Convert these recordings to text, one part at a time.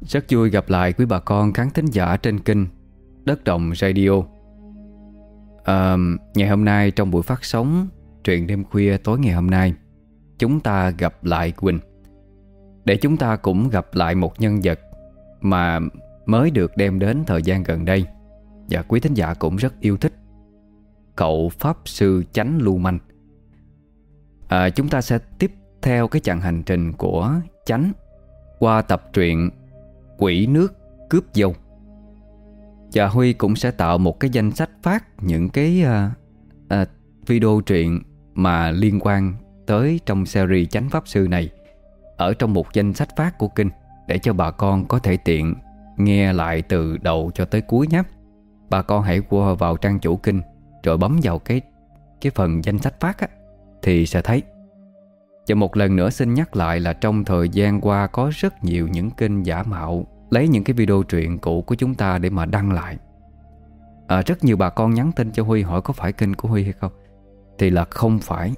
Rất vui gặp lại quý bà con khán thính giả trên kênh Đất Đồng Radio. À, Ngày hôm nay trong buổi phát sóng Truyện đêm khuya tối ngày hôm nay Chúng ta gặp lại Quỳnh. Để chúng ta cũng gặp lại một nhân vật Mà mới được đem đến thời gian gần đây Và quý thính giả cũng rất yêu thích Cậu Pháp Sư Chánh Lưu Manh. À, Chúng ta sẽ tiếp theo cái chặng hành trình của Chánh Qua tập truyện Quỷ nước cướp dâu Và Huy cũng sẽ tạo một cái danh sách phát những cái uh, uh, video truyện mà liên quan tới trong series Chánh Pháp Sư này ở trong một danh sách phát của kinh để cho bà con có thể tiện nghe lại từ đầu cho tới cuối nhé. Bà con hãy qua vào trang chủ kinh rồi bấm vào cái cái phần danh sách phát á thì sẽ thấy. Và một lần nữa xin nhắc lại là trong thời gian qua có rất nhiều những kênh giả mạo lấy những cái video truyện cũ của chúng ta để mà đăng lại. À, rất nhiều bà con nhắn tin cho Huy hỏi có phải kênh của Huy hay không. Thì là không phải.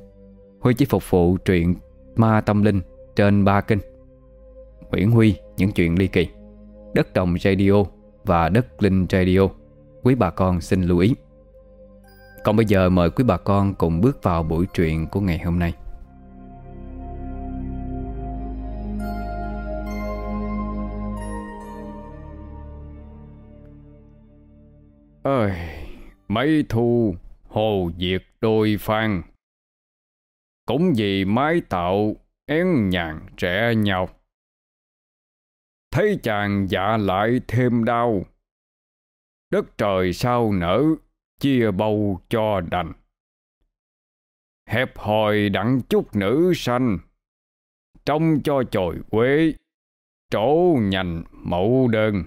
Huy chỉ phục vụ truyện ma tâm linh trên ba kênh. Nguyễn Huy những chuyện ly kỳ Đất Đồng Radio và Đất Linh Radio. Quý bà con xin lưu ý. Còn bây giờ mời quý bà con cùng bước vào buổi truyện của ngày hôm nay. Ơi, mấy thu, hồ diệt đôi phan. Cũng vì mái tạo, én nhàn trẻ nhau. Thấy chàng dạ lại thêm đau. Đất trời sao nở, chia bầu cho đành. Hẹp hòi đặng chút nữ sanh. Trông cho chồi quế, trổ nhành mẫu đơn.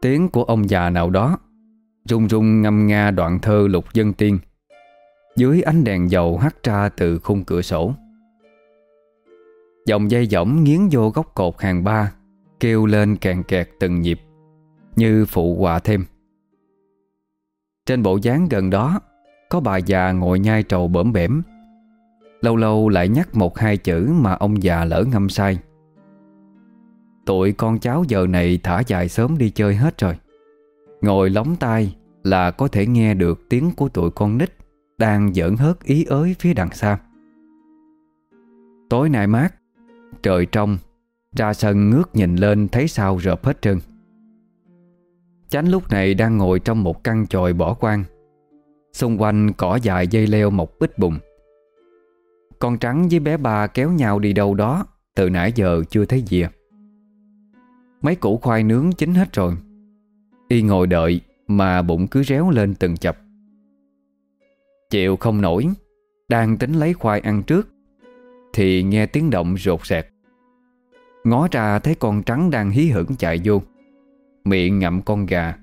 Tiếng của ông già nào đó. Rung rung ngâm nga đoạn thơ lục dân tiên. Dưới ánh đèn dầu hắt ra từ khung cửa sổ. Dòng dây dỏng nghiến vô góc cột hàng ba, Kêu lên kèn kẹt từng nhịp, Như phụ họa thêm. Trên bộ dáng gần đó, Có bà già ngồi nhai trầu bẩm bẻm. Lâu lâu lại nhắc một hai chữ Mà ông già lỡ ngâm sai. Tụi con cháu giờ này thả dài sớm đi chơi hết rồi. Ngồi lóng tai là có thể nghe được tiếng của tụi con nít Đang giỡn hớt ý ới phía đằng xa. Tối nay mát, Trời trong, Ra sân ngước nhìn lên thấy sao rợp hết trơn. Chánh lúc này đang ngồi trong một căn chòi bỏ quan Xung quanh cỏ dài dây leo mọc bích bùng. Con trắng với bé ba kéo nhau đi đâu đó, Từ nãy giờ chưa thấy gì Mấy củ khoai nướng chín hết rồi. Y ngồi đợi Mà bụng cứ réo lên từng chập. Chịu không nổi, Đang tính lấy khoai ăn trước, Thì nghe tiếng động rột rẹt Ngó ra thấy con trắng đang hí hửng chạy vô. Miệng ngậm con gà,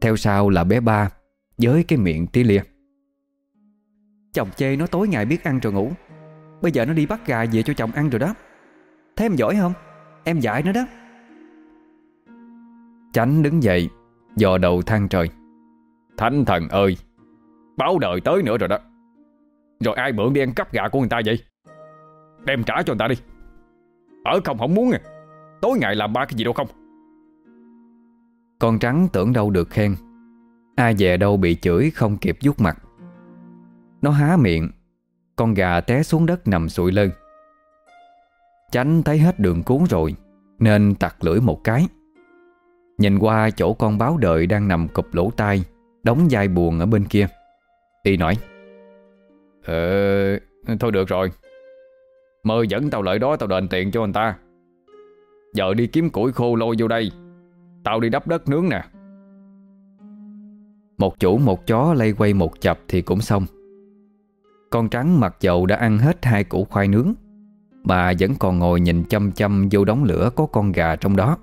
Theo sau là bé ba, Với cái miệng tí lia. Chồng chê nó tối ngày biết ăn rồi ngủ. Bây giờ nó đi bắt gà về cho chồng ăn rồi đó. Thấy em giỏi không? Em dạy nó đó. Chánh đứng dậy Dò đầu than trời. Thánh thần ơi Báo đời tới nữa rồi đó. Rồi ai mượn đi ăn cắp gà của người ta vậy? Đem trả cho người ta đi. Ở không không muốn à. Tối ngày làm ba cái gì đâu không. Con trắng tưởng đâu được khen. Ai về đâu bị chửi không kịp vuốt mặt. Nó há miệng Con gà té xuống đất nằm sụi lơn Chánh thấy hết đường cuốn rồi Nên tặc lưỡi một cái Nhìn qua chỗ con báo đợi đang nằm cụp lỗ tai, Đóng vai buồn ở bên kia. Y nói Ờ Thôi được rồi. Mơ dẫn tao lợi đó, tao đền tiền cho anh ta. Giờ đi kiếm củi khô lôi vô đây. Tao đi đắp đất nướng nè. Một chủ một chó lay quay một chập thì cũng xong. Con trắng mặc dầu đã ăn hết hai củ khoai nướng, Bà vẫn còn ngồi nhìn chăm chăm vô đống lửa có con gà trong đó.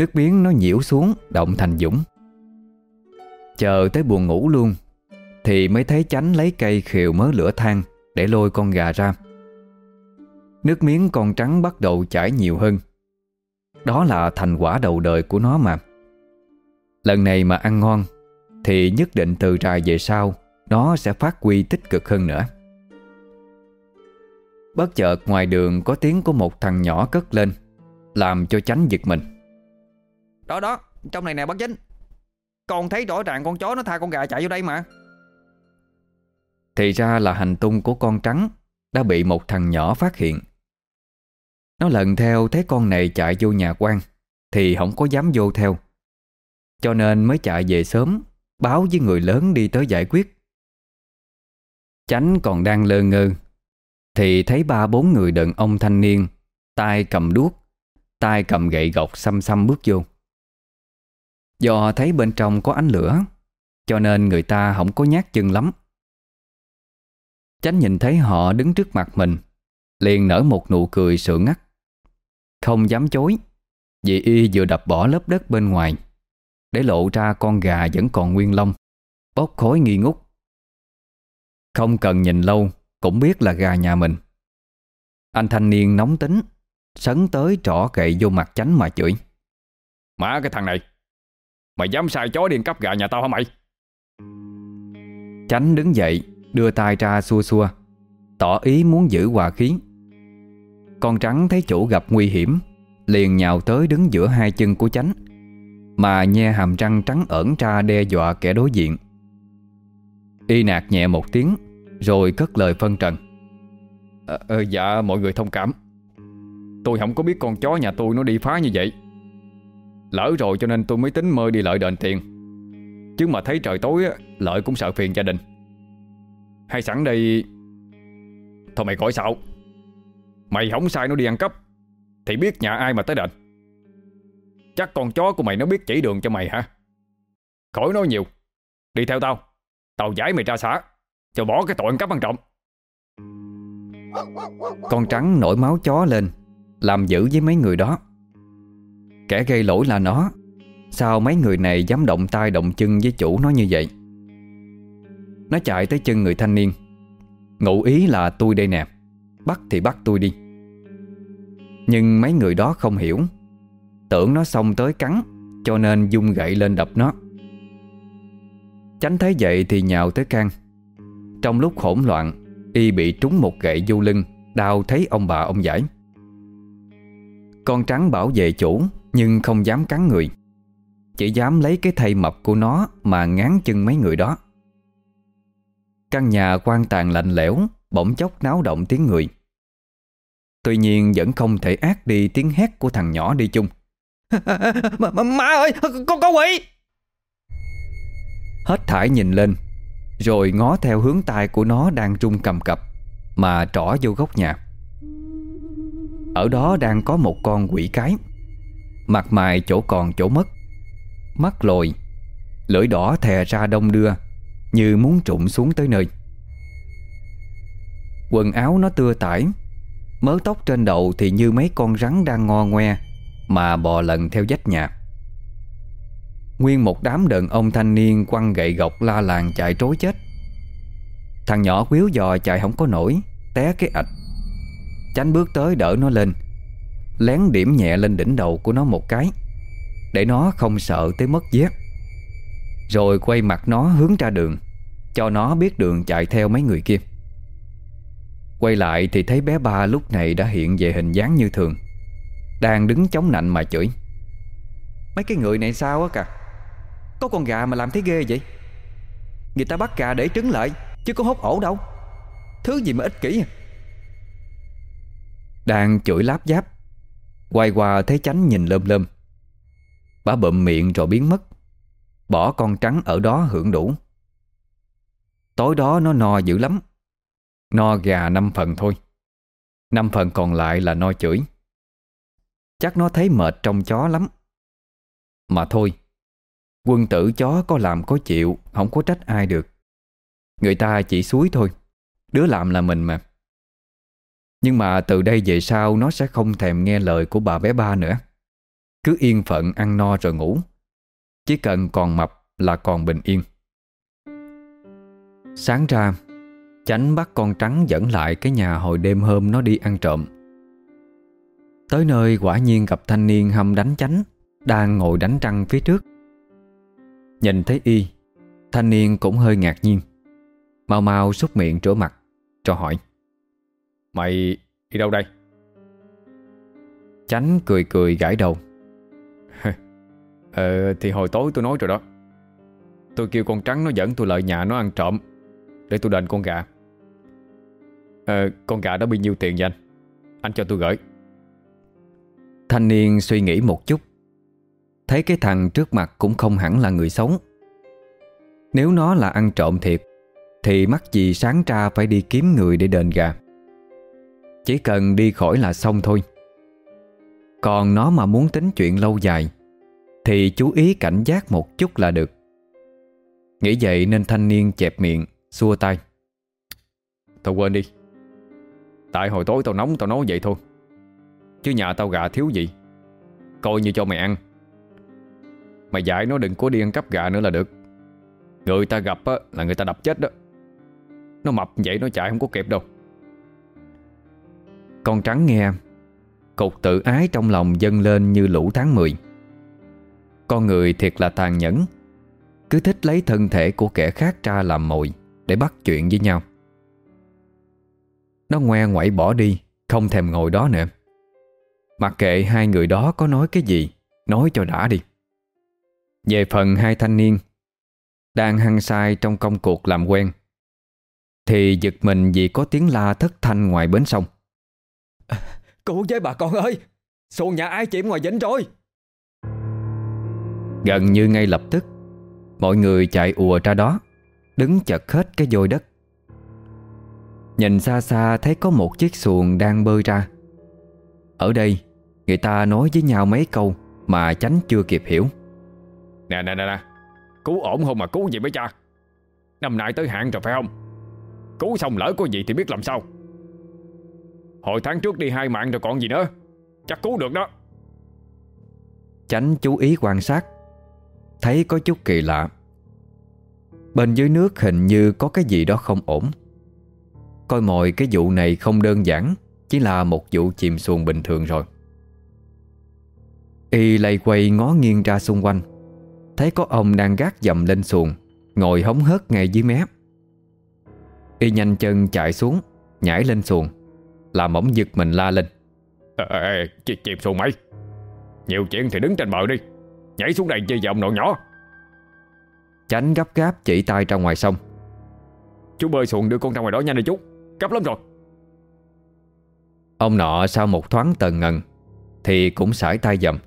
Nước miếng nó nhiễu xuống, Động thành dũng. Chờ tới buồn ngủ luôn, Thì mới thấy chánh lấy cây khều mớ lửa than Để lôi con gà ra. Nước miếng con trắng bắt đầu chảy nhiều hơn. Đó là thành quả đầu đời của nó mà. Lần này mà ăn ngon, Thì nhất định từ trài về sau, Nó sẽ phát huy tích cực hơn nữa. Bất chợt ngoài đường có tiếng của một thằng nhỏ cất lên, Làm cho chánh giật mình. Đó đó. Trong này nè, bác chính. Con thấy rõ ràng con chó nó tha con gà chạy vô đây mà. Thì ra là hành tung của con trắng Đã bị một thằng nhỏ phát hiện. Nó lần theo thấy con này chạy vô nhà quan Thì không có dám vô theo. Cho nên mới chạy về sớm, Báo với người lớn đi tới giải quyết. Chánh còn đang lơ ngơ Thì thấy ba bốn người đàn ông thanh niên tay cầm đuốc tay cầm gậy gộc xăm xăm bước vô. Do thấy bên trong có ánh lửa, Cho nên người ta không có nhát chân lắm. Chánh nhìn thấy họ đứng trước mặt mình, Liền nở một nụ cười sượng ngắt. Không dám chối, Vì y vừa đập bỏ lớp đất bên ngoài, Để lộ ra con gà vẫn còn nguyên lông, Bốc khói nghi ngút. Không cần nhìn lâu, Cũng biết là gà nhà mình. Anh thanh niên nóng tính, Sấn tới trỏ gậy vô mặt chánh mà chửi. Má cái thằng này! Mày dám sai chó điên cắp gà nhà tao hả mày? Chánh đứng dậy Đưa tay ra xua xua. Tỏ ý muốn giữ hòa khí. Con trắng thấy chủ gặp nguy hiểm Liền nhào tới đứng giữa hai chân của chánh Mà nhe hàm răng trắng ẩn ra đe dọa kẻ đối diện. Y nạt nhẹ một tiếng Rồi cất lời phân trần. À, à, Dạ mọi người thông cảm. Tôi không có biết con chó nhà tôi nó đi phá như vậy. Lỡ rồi cho nên tôi mới tính mơ đi lợi đền tiền. Chứ mà thấy trời tối Lợi cũng sợ phiền gia đình. Hay sẵn đây, Thôi mày khỏi xạo. Mày không sai nó đi ăn cắp. Thì biết nhà ai mà tới đền. Chắc con chó của mày nó biết chỉ đường cho mày hả? Khỏi nói nhiều. Đi theo tao. Tao giải mày ra xã Cho bỏ cái tội ăn cắp ăn trộm. Con trắng nổi máu chó lên, Làm giữ với mấy người đó. Kẻ gây lỗi là nó. Sao mấy người này dám động tay động chân với chủ nó như vậy? Nó chạy tới chân người thanh niên. Ngụ ý là tôi đây nè, Bắt thì bắt tôi đi. Nhưng mấy người đó không hiểu. Tưởng nó xông tới cắn, Cho nên dung gậy lên đập nó. Tránh thấy vậy thì nhào tới can. Trong lúc hỗn loạn, Y bị trúng một gậy vô lưng, Đau thấy ông bà ông giải. Con trắng bảo vệ chủ nhưng không dám cắn người. Chỉ dám lấy cái thây mập của nó Mà ngán chân mấy người đó. Căn nhà quan tàn lạnh lẽo Bỗng chốc náo động tiếng người. Tuy nhiên vẫn không thể ác đi tiếng hét của thằng nhỏ đi chung. Má, má ơi Con có quỷ! Hết thải nhìn lên Rồi ngó theo hướng tay của nó đang rung cầm cập Mà trỏ vô góc nhà. Ở đó đang có một con quỷ cái Mặt mày chỗ còn chỗ mất. Mắt lồi. Lưỡi đỏ thè ra đông đưa, Như muốn trụng xuống tới nơi. Quần áo nó tưa tải. Mớ tóc trên đầu thì như mấy con rắn đang ngo ngoe, Mà bò lần theo vách nhà. Nguyên một đám đàn ông thanh niên quăng gậy gộc la làng chạy trối chết. Thằng nhỏ quýu dò chạy không có nổi, Té cái ạch. Chánh bước tới đỡ nó lên. Lén điểm nhẹ lên đỉnh đầu của nó một cái. Để nó không sợ tới mất dép. Rồi quay mặt nó hướng ra đường, Cho nó biết đường chạy theo mấy người kia. Quay lại thì thấy bé ba lúc này đã hiện về hình dáng như thường, Đang đứng chống nạnh mà chửi. Mấy cái người này sao á cả Có con gà mà làm thấy ghê vậy? Người ta bắt gà để trứng lại, Chứ có hốt ổ đâu. Thứ gì mà ích kỷ à? Đang chửi láp giáp Quay qua thấy chánh nhìn lơm lơm. Bà bậm miệng rồi biến mất. Bỏ con trắng ở đó hưởng đủ. Tối đó nó no dữ lắm. No gà năm phần thôi. Năm phần còn lại là no chửi. Chắc nó thấy mệt trong chó lắm. Mà thôi, Quân tử chó có làm có chịu, Không có trách ai được. Người ta chỉ suối thôi. Đứa làm là mình mà. Nhưng mà từ đây về sau, Nó sẽ không thèm nghe lời của bà bé ba nữa. Cứ yên phận, ăn no rồi ngủ. Chỉ cần còn mập là còn bình yên. Sáng ra, Chánh bắt con trắng dẫn lại cái nhà hồi đêm hôm nó đi ăn trộm. Tới nơi, quả nhiên gặp thanh niên hâm đánh chánh, Đang ngồi đánh trăng phía trước. Nhìn thấy y, Thanh niên cũng hơi ngạc nhiên. Mau mau xúc miệng rửa mặt, Cho hỏi. Mày đi đâu đây? Chánh cười cười gãi đầu. Ờ thì hồi tối tôi nói rồi đó. Tôi kêu con trắng nó dẫn tôi lại nhà nó ăn trộm Để tôi đền con gà. Ờ con gà đó bị nhiêu tiền vậy anh? Anh cho tôi gửi. Thanh niên suy nghĩ một chút. Thấy cái thằng trước mặt cũng không hẳn là người sống Nếu nó là ăn trộm thiệt, Thì mắc gì sáng ra phải đi kiếm người để đền gà? Chỉ cần đi khỏi là xong thôi. Còn nó mà muốn tính chuyện lâu dài Thì chú ý cảnh giác một chút là được. Nghĩ vậy nên thanh niên chẹp miệng Xua tay. Tao quên đi. Tại hồi tối tao nóng tao nói vậy thôi. Chứ nhà tao gà thiếu gì. Coi như cho mày ăn. Mày dạy nó đừng có đi ăn cắp gà nữa là được. Người ta gặp á, là người ta đập chết đó. Nó mập vậy nó chạy không có kịp đâu. Con trắng nghe. Cục tự ái trong lòng dâng lên như lũ tháng 10 Con người thiệt là tàn nhẫn. Cứ thích lấy thân thể của kẻ khác ra làm mồi Để bắt chuyện với nhau. Nó ngoe ngoẩy bỏ đi, Không thèm ngồi đó nữa. Mặc kệ hai người đó có nói cái gì, Nói cho đã đi. Về phần hai thanh niên, Đang hăng sai trong công cuộc làm quen, Thì giật mình vì có tiếng la thất thanh ngoài bến sông. Cứu với bà con ơi. Xuồng nhà ai chìm ngoài vĩnh rồi Gần như ngay lập tức Mọi người chạy ùa ra đó Đứng chật hết cái vôi đất. Nhìn xa xa thấy có một chiếc xuồng đang bơi ra. Ở đây Người ta nói với nhau mấy câu Mà tránh chưa kịp hiểu. Nè nè nè nè Cứu ổn không mà cứu gì mấy cha? Năm nay tới hạn rồi phải không? Cứu xong lỡ có gì thì biết làm sao Hồi tháng trước đi hai mạng rồi còn gì nữa. Chắc cứu được đó. Chánh chú ý quan sát. Thấy có chút kỳ lạ. Bên dưới nước hình như có cái gì đó không ổn. Coi mọi cái vụ này không đơn giản, Chỉ là một vụ chìm xuồng bình thường rồi. Y lay quay ngó nghiêng ra xung quanh. Thấy có ông đang gác dầm lên xuồng, Ngồi hóng hớt ngay dưới mé Y nhanh chân chạy xuống, Nhảy lên xuồng. Làm ổng giật mình la lên. Ê, ê, ê, chìm xuồng mày. Nhiều chuyện thì đứng trên bờ đi. Nhảy xuống đây chơi vòng nội nhỏ. Chánh gấp gáp chỉ tay ra ngoài sông. Chú bơi xuồng đưa con ra ngoài đó nhanh đi chú. Gấp lắm rồi. Ông nọ sau một thoáng tần ngần Thì cũng sải tay dầm.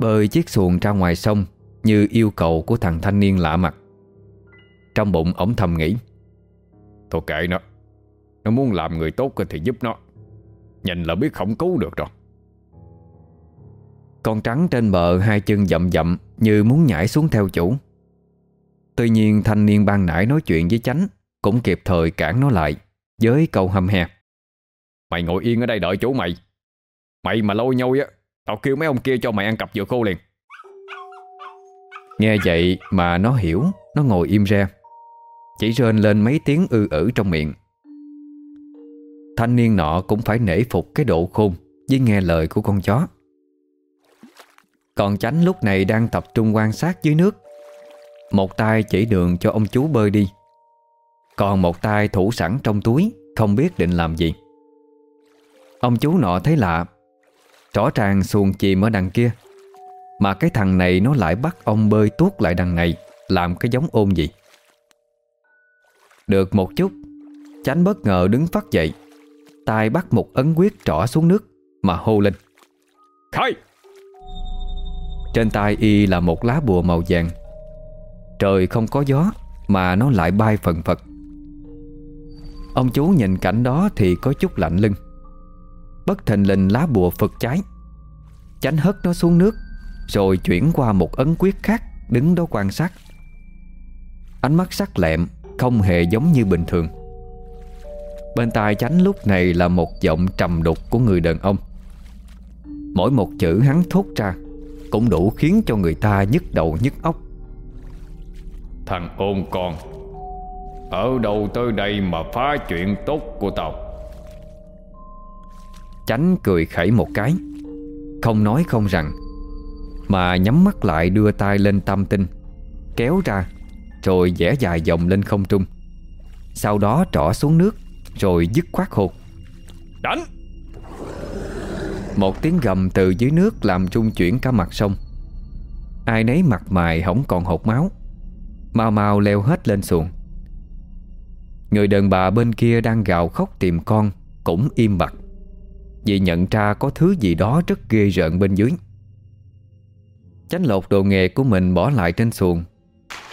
Bơi chiếc xuồng ra ngoài sông Như yêu cầu của thằng thanh niên lạ mặt. Trong bụng ổng thầm nghĩ. Thôi kệ nó nó muốn làm người tốt thì giúp nó. Nhìn là biết không cứu được rồi. Con trắng trên bờ hai chân dậm dậm Như muốn nhảy xuống theo chủ. Tuy nhiên thanh niên ban nãy nói chuyện với chánh Cũng kịp thời cản nó lại Với câu hầm hè Mày ngồi yên ở đây đợi chú mày. Mày mà lôi nhôi á Tao kêu mấy ông kia cho mày ăn cặp dừa khô liền. Nghe vậy mà nó hiểu Nó ngồi im ra, Chỉ rên lên mấy tiếng ư ử trong miệng. Thanh niên nọ cũng phải nể phục cái độ khôn Với nghe lời của con chó. Còn chánh lúc này đang tập trung quan sát dưới nước. Một tay chỉ đường cho ông chú bơi đi. Còn một tay thủ sẵn trong túi, Không biết định làm gì. Ông chú nọ thấy lạ, Rõ ràng xuồng chìm ở đằng kia. Mà cái thằng này nó lại bắt ông bơi tuốt lại đằng này, Làm cái giống ôn gì. Được một chút, Chánh bất ngờ đứng phát dậy tay bắt một ấn quyết trỏ xuống nước Mà hô lên. Khai! Trên tay y là một lá bùa màu vàng. Trời không có gió Mà nó lại bay phần phật. Ông chú nhìn cảnh đó thì có chút lạnh lưng. Bất thình lình lá bùa phật cháy Chánh hất nó xuống nước Rồi chuyển qua một ấn quyết khác Đứng đó quan sát. Ánh mắt sắc lẹm Không hề giống như bình thường Bên tai chánh lúc này là một giọng trầm đục của người đàn ông. Mỗi một chữ hắn thốt ra Cũng đủ khiến cho người ta nhức đầu nhức óc. Thằng ôn con Ở đâu tới đây mà phá chuyện tốt của tao? Chánh cười khẩy một cái Không nói không rằng Mà nhắm mắt lại đưa tay lên tam tinh Kéo ra Rồi vẽ dài dòng lên không trung Sau đó trỏ xuống nước Rồi dứt khoát hột Đánh! Một tiếng gầm từ dưới nước Làm trung chuyển cả mặt sông. Ai nấy mặt mày không còn hột máu. Mau mau leo hết lên xuồng. Người đàn bà bên kia đang gào khóc tìm con Cũng im bặt. Vì nhận ra có thứ gì đó rất ghê rợn bên dưới. Chánh lột đồ nghề của mình bỏ lại trên xuồng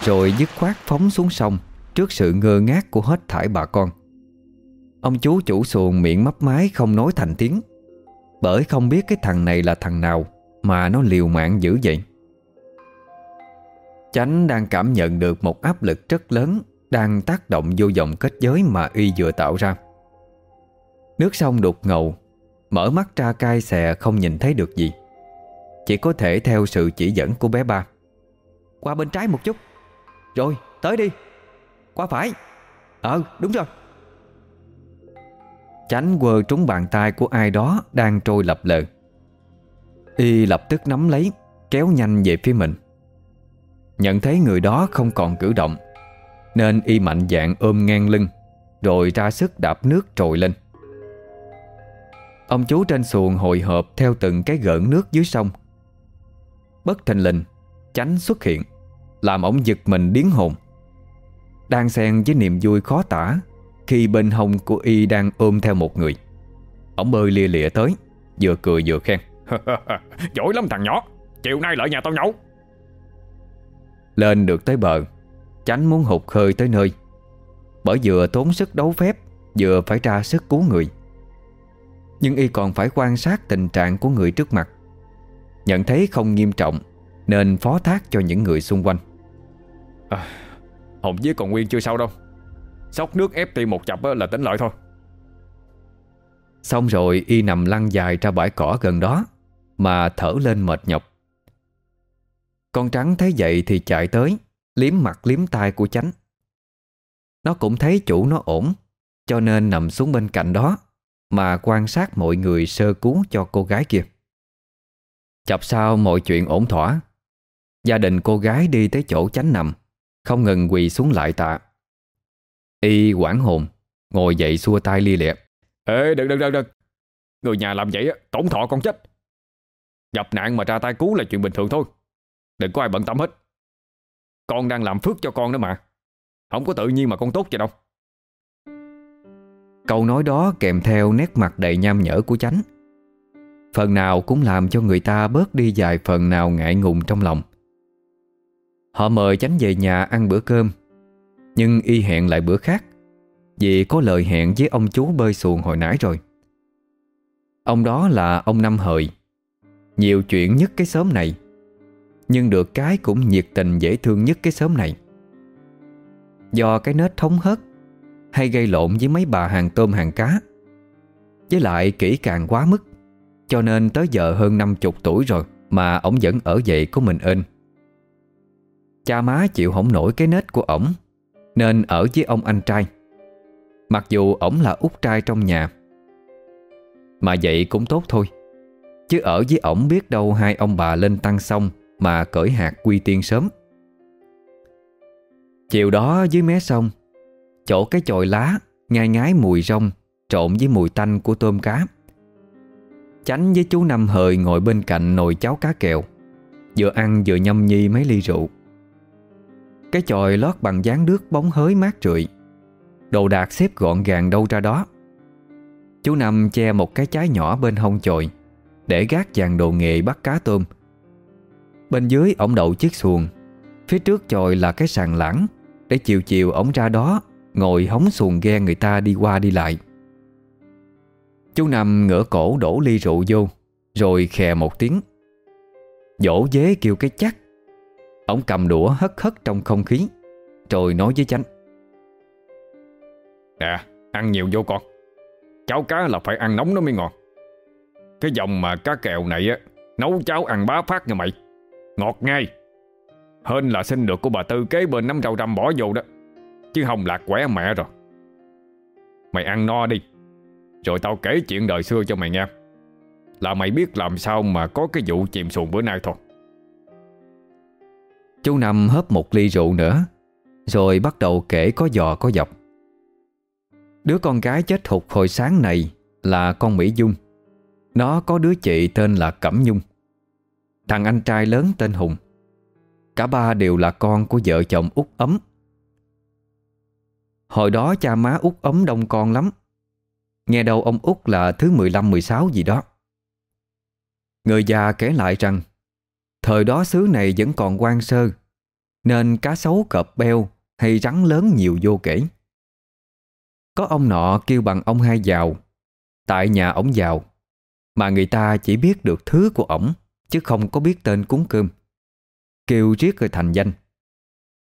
Rồi dứt khoát phóng xuống sông Trước sự ngơ ngác của hết thải bà con Ông chú chủ xuồng miệng mấp mái không nói thành tiếng. Bởi không biết cái thằng này là thằng nào Mà nó liều mạng dữ vậy. Chánh đang cảm nhận được một áp lực rất lớn Đang tác động vô dòng kết giới mà y vừa tạo ra. Nước sông đục ngầu, Mở mắt ra cai xè không nhìn thấy được gì. Chỉ có thể theo sự chỉ dẫn của bé ba. Qua bên trái một chút. Rồi, tới đi. Qua phải. Ờ đúng rồi. Chánh quơ trúng bàn tay của ai đó Đang trôi lập lờ. Y lập tức nắm lấy, Kéo nhanh về phía mình. Nhận thấy người đó không còn cử động, Nên y mạnh dạng ôm ngang lưng, Rồi ra sức đạp nước trồi lên. Ông chú trên xuồng hồi hộp Theo từng cái gợn nước dưới sông. Bất thình lình, Chánh xuất hiện, Làm ông giật mình điến hồn. Đang xen với niềm vui khó tả khi bên hông của y đang ôm theo một người. Ông bơi lia lịa tới Vừa cười vừa khen. Giỏi lắm thằng nhỏ Chiều nay lại nhà tao nhậu. Lên được tới bờ Chánh muốn hụt khơi tới nơi. Bởi vừa tốn sức đấu phép Vừa phải ra sức cứu người. Nhưng y còn phải quan sát tình trạng của người trước mặt. Nhận thấy không nghiêm trọng Nên phó thác cho những người xung quanh. À, Hồng với còn nguyên chưa sao đâu Sóc nước ép tim một chập là tính lợi thôi. Xong rồi, y nằm lăn dài ra bãi cỏ gần đó, Mà thở lên mệt nhọc. Con trắng thấy vậy thì chạy tới, Liếm mặt liếm tai của chánh. Nó cũng thấy chủ nó ổn, Cho nên nằm xuống bên cạnh đó, Mà quan sát mọi người sơ cứu cho cô gái kia. Chập sau mọi chuyện ổn thỏa. Gia đình cô gái đi tới chỗ chánh nằm, Không ngừng quỳ xuống lại tạ. Y quảng hồn Ngồi dậy xua tay lia lịa. Ê đừng đừng đừng đừng. Người nhà làm vậy tổn thọ con chết. Gặp nạn mà ra tay cứu là chuyện bình thường thôi. Đừng có ai bận tâm hết. Con đang làm phước cho con đó mà. Không có tự nhiên mà con tốt vậy đâu. Câu nói đó kèm theo nét mặt đầy nham nhở của chánh. Phần nào cũng làm cho người ta bớt đi vài phần nào ngại ngùng trong lòng. Họ mời chánh về nhà ăn bữa cơm nhưng y hẹn lại bữa khác, Vì có lời hẹn với ông chú bơi xuồng hồi nãy rồi. Ông đó là ông Năm Hời Nhiều chuyện nhất cái xóm này, Nhưng được cái cũng nhiệt tình dễ thương nhất cái xóm này. Do cái nết thống hớt, Hay gây lộn với mấy bà hàng tôm hàng cá, Với lại kỹ càng quá mức, Cho nên tới giờ hơn 50 tuổi rồi Mà ổng vẫn ở dậy của mình ên Cha má chịu không nổi cái nết của ổng. Nên ở với ông anh trai. Mặc dù ổng là út trai trong nhà, Mà vậy cũng tốt thôi. Chứ ở với ổng biết đâu hai ông bà lên tăng xong Mà cởi hạt quy tiên sớm. Chiều đó dưới mé sông, Chỗ cái chòi lá Ngai ngái mùi rong Trộn với mùi tanh của tôm cá. Chánh với chú Năm hời ngồi bên cạnh nồi cháo cá kèo, Vừa ăn vừa nhâm nhi mấy ly rượu. Cái chòi lót bằng dáng nước bóng hới mát rượi. Đồ đạc xếp gọn gàng đâu ra đó. Chú Năm che một cái trái nhỏ bên hông chòi, Để gác dàn đồ nghề bắt cá tôm. Bên dưới ổng đậu chiếc xuồng, Phía trước chòi là cái sàn lãng Để chiều chiều ổng ra đó, Ngồi hóng xuồng ghe người ta đi qua đi lại. Chú Năm ngửa cổ đổ ly rượu vô, Rồi khè một tiếng. Dỗ dế kêu cái chắc. Ông cầm đũa hất hất trong không khí, Rồi nói với chánh. Nè, ăn nhiều vô con. Cháo cá là phải ăn nóng nó mới ngon. Cái dòng mà cá kèo này á, Nấu cháo ăn bá phát nha mày. Ngọt ngay. Hên là xin được của bà Tư kế bên nắm rau răm bỏ vô đó. Chứ không lạc quẻ mẹ rồi. Mày ăn no đi. Rồi tao kể chuyện đời xưa cho mày nghe. Là mày biết làm sao mà có cái vụ chìm xuồng bữa nay thôi. Chú Năm hớp một ly rượu nữa, Rồi bắt đầu kể có giò có dọc. Đứa con gái chết hụt hồi sáng này là con Mỹ Dung. Nó có đứa chị tên là Cẩm Nhung. Thằng anh trai lớn tên Hùng. Cả ba đều là con của vợ chồng út Ấm. Hồi đó cha má út Ấm đông con lắm. Nghe đâu ông út là thứ 15-16 gì đó. Người già kể lại rằng Thời đó xứ này vẫn còn quan sơ, Nên cá sấu, cọp beo Hay rắn lớn nhiều vô kể. Có ông nọ kêu bằng ông hai giàu, Tại nhà ổng giàu, Mà người ta chỉ biết được thứ của ổng, Chứ không có biết tên cúng cơm. Kêu riết rồi thành danh.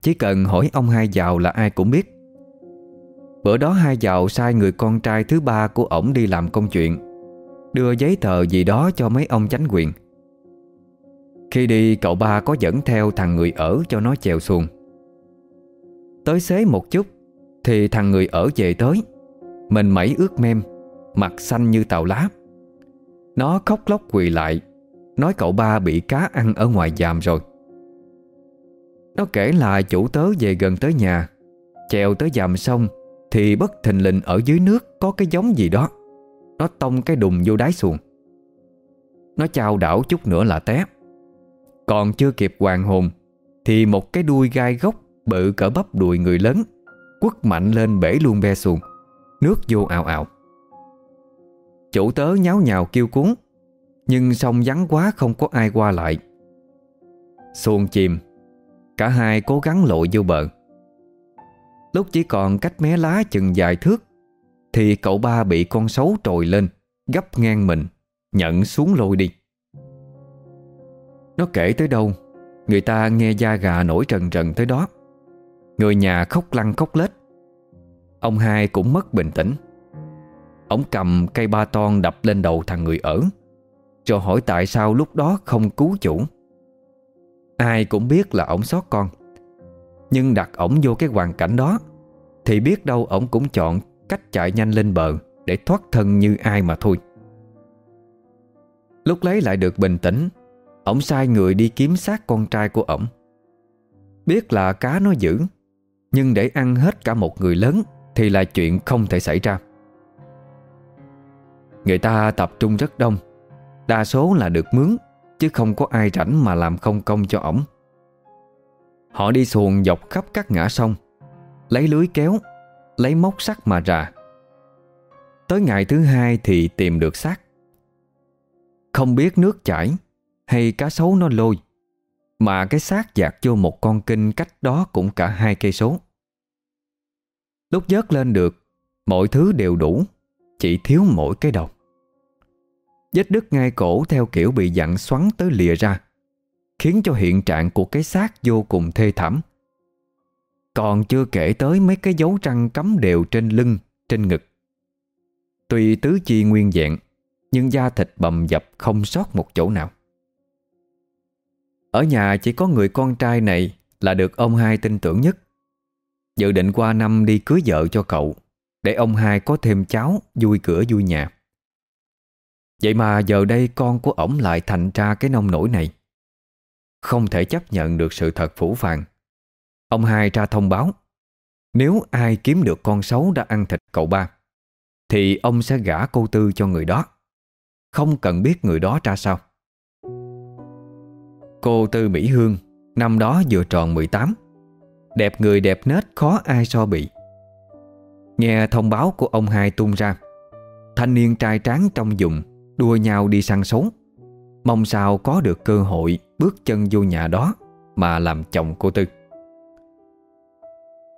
Chỉ cần hỏi ông hai giàu là ai cũng biết. Bữa đó hai giàu sai người con trai thứ ba của ổng đi làm công chuyện, Đưa giấy tờ gì đó cho mấy ông chánh quyền. Khi đi, cậu ba có dẫn theo thằng người ở cho nó chèo xuồng. Tới xế một chút, Thì thằng người ở về tới. Mình mẩy ướt mem, Mặt xanh như tàu lá. Nó khóc lóc quỳ lại, Nói cậu ba bị cá ăn ở ngoài giàm rồi. Nó kể là chủ tớ về gần tới nhà, Chèo tới giàm xong Thì bất thình lình ở dưới nước Có cái giống gì đó. Nó tông cái đùng vô đáy xuồng. Nó chao đảo chút nữa là té. Còn chưa kịp hoàng hồn, Thì một cái đuôi gai gốc Bự cỡ bắp đùi người lớn, Quất mạnh lên bể luôn be xuồng, Nước vô ảo ảo Chủ tớ nháo nhào kêu cuốn, Nhưng sông vắng quá không có ai qua lại. Xuồng chìm, Cả hai cố gắng lội vô bờ. Lúc chỉ còn cách mé lá chừng dài thước, Thì cậu ba bị con sấu trồi lên, Gấp ngang mình Nhận xuống lôi đi. Nó kể tới đâu, Người ta nghe da gà nổi trần trần tới đó. Người nhà khóc lăn khóc lết. Ông hai cũng mất bình tĩnh. Ông cầm cây ba ton đập lên đầu thằng người ở Rồi hỏi tại sao lúc đó không cứu chủ. Ai cũng biết là ổng xót con, Nhưng đặt ổng vô cái hoàn cảnh đó, Thì biết đâu ổng cũng chọn cách chạy nhanh lên bờ Để thoát thân như ai mà thôi. Lúc lấy lại được bình tĩnh Ổng sai người đi kiếm xác con trai của ổng. Biết là cá nó dữ Nhưng để ăn hết cả một người lớn Thì là chuyện không thể xảy ra. Người ta tập trung rất đông, Đa số là được mướn, Chứ không có ai rảnh mà làm không công cho ổng. Họ đi xuồng dọc khắp các ngã sông, Lấy lưới kéo, Lấy móc sắt mà rà. Tới ngày thứ hai thì tìm được xác. Không biết nước chảy hay cá sấu nó lôi. Mà cái xác dạt vô một con kinh cách đó cũng cả hai cây số. Lúc dớt lên được Mọi thứ đều đủ Chỉ thiếu mỗi cái đầu. Vết đứt ngay cổ theo kiểu bị dặn xoắn tới lìa ra Khiến cho hiện trạng của cái xác vô cùng thê thảm. Còn chưa kể tới mấy cái dấu răng cắm đều trên lưng, trên ngực. Tuy tứ chi nguyên vẹn Nhưng da thịt bầm dập không sót một chỗ nào. Ở nhà chỉ có người con trai này Là được ông hai tin tưởng nhất. Dự định qua năm đi cưới vợ cho cậu, Để ông hai có thêm cháu Vui cửa vui nhà. Vậy mà giờ đây con của ổng lại thành ra cái nông nổi này. Không thể chấp nhận được sự thật phủ phàng. Ông hai ra thông báo, Nếu ai kiếm được con xấu đã ăn thịt cậu ba, Thì ông sẽ gả cô Tư cho người đó. Không cần biết người đó ra sao. Cô Tư Mỹ Hương, Năm đó vừa tròn 18 Đẹp người đẹp nết, khó ai so bị. Nghe thông báo của ông hai tung ra, Thanh niên trai tráng trong dùng Đua nhau đi săn sống Mong sao có được cơ hội Bước chân vô nhà đó Mà làm chồng cô Tư.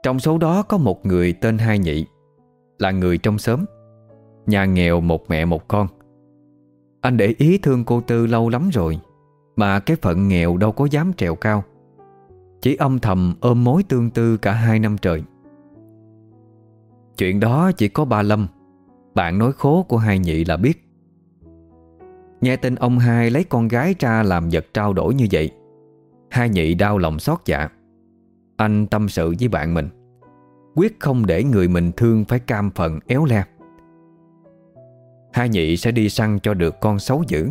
Trong số đó có một người tên Hai Nhị, Là người trong xóm, Nhà nghèo một mẹ một con. Anh để ý thương cô Tư lâu lắm rồi. Mà cái phận nghèo đâu có dám trèo cao. Chỉ âm thầm ôm mối tương tư cả hai năm trời. Chuyện đó chỉ có ba Lâm. Bạn nói khố của hai nhị là biết. Nghe tin ông hai lấy con gái ra làm vật trao đổi như vậy, Hai nhị đau lòng xót dạ Anh tâm sự với bạn mình. Quyết không để người mình thương phải cam phận, éo le. Hai nhị sẽ đi săn cho được con xấu dữ.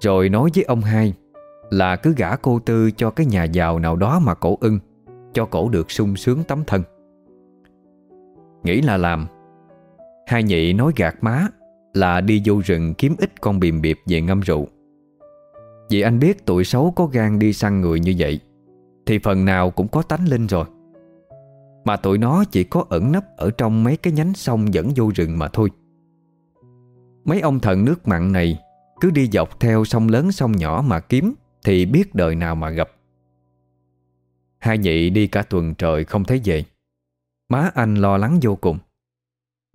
Rồi nói với ông hai Là cứ gả cô Tư cho cái nhà giàu nào đó mà cổ ưng, Cho cổ được sung sướng tấm thân. Nghĩ là làm. Hai nhị nói gạt má Là đi vô rừng kiếm ít con bìm biệp về ngâm rượu. Vì anh biết tụi xấu có gan đi săn người như vậy, Thì phần nào cũng có tánh linh rồi. Mà tụi nó chỉ có ẩn nấp Ở trong mấy cái nhánh sông dẫn vô rừng mà thôi. Mấy ông thần nước mặn này cứ đi dọc theo sông lớn sông nhỏ mà kiếm, Thì biết đời nào mà gặp. Hai nhị đi cả tuần trời không thấy về. Má anh lo lắng vô cùng.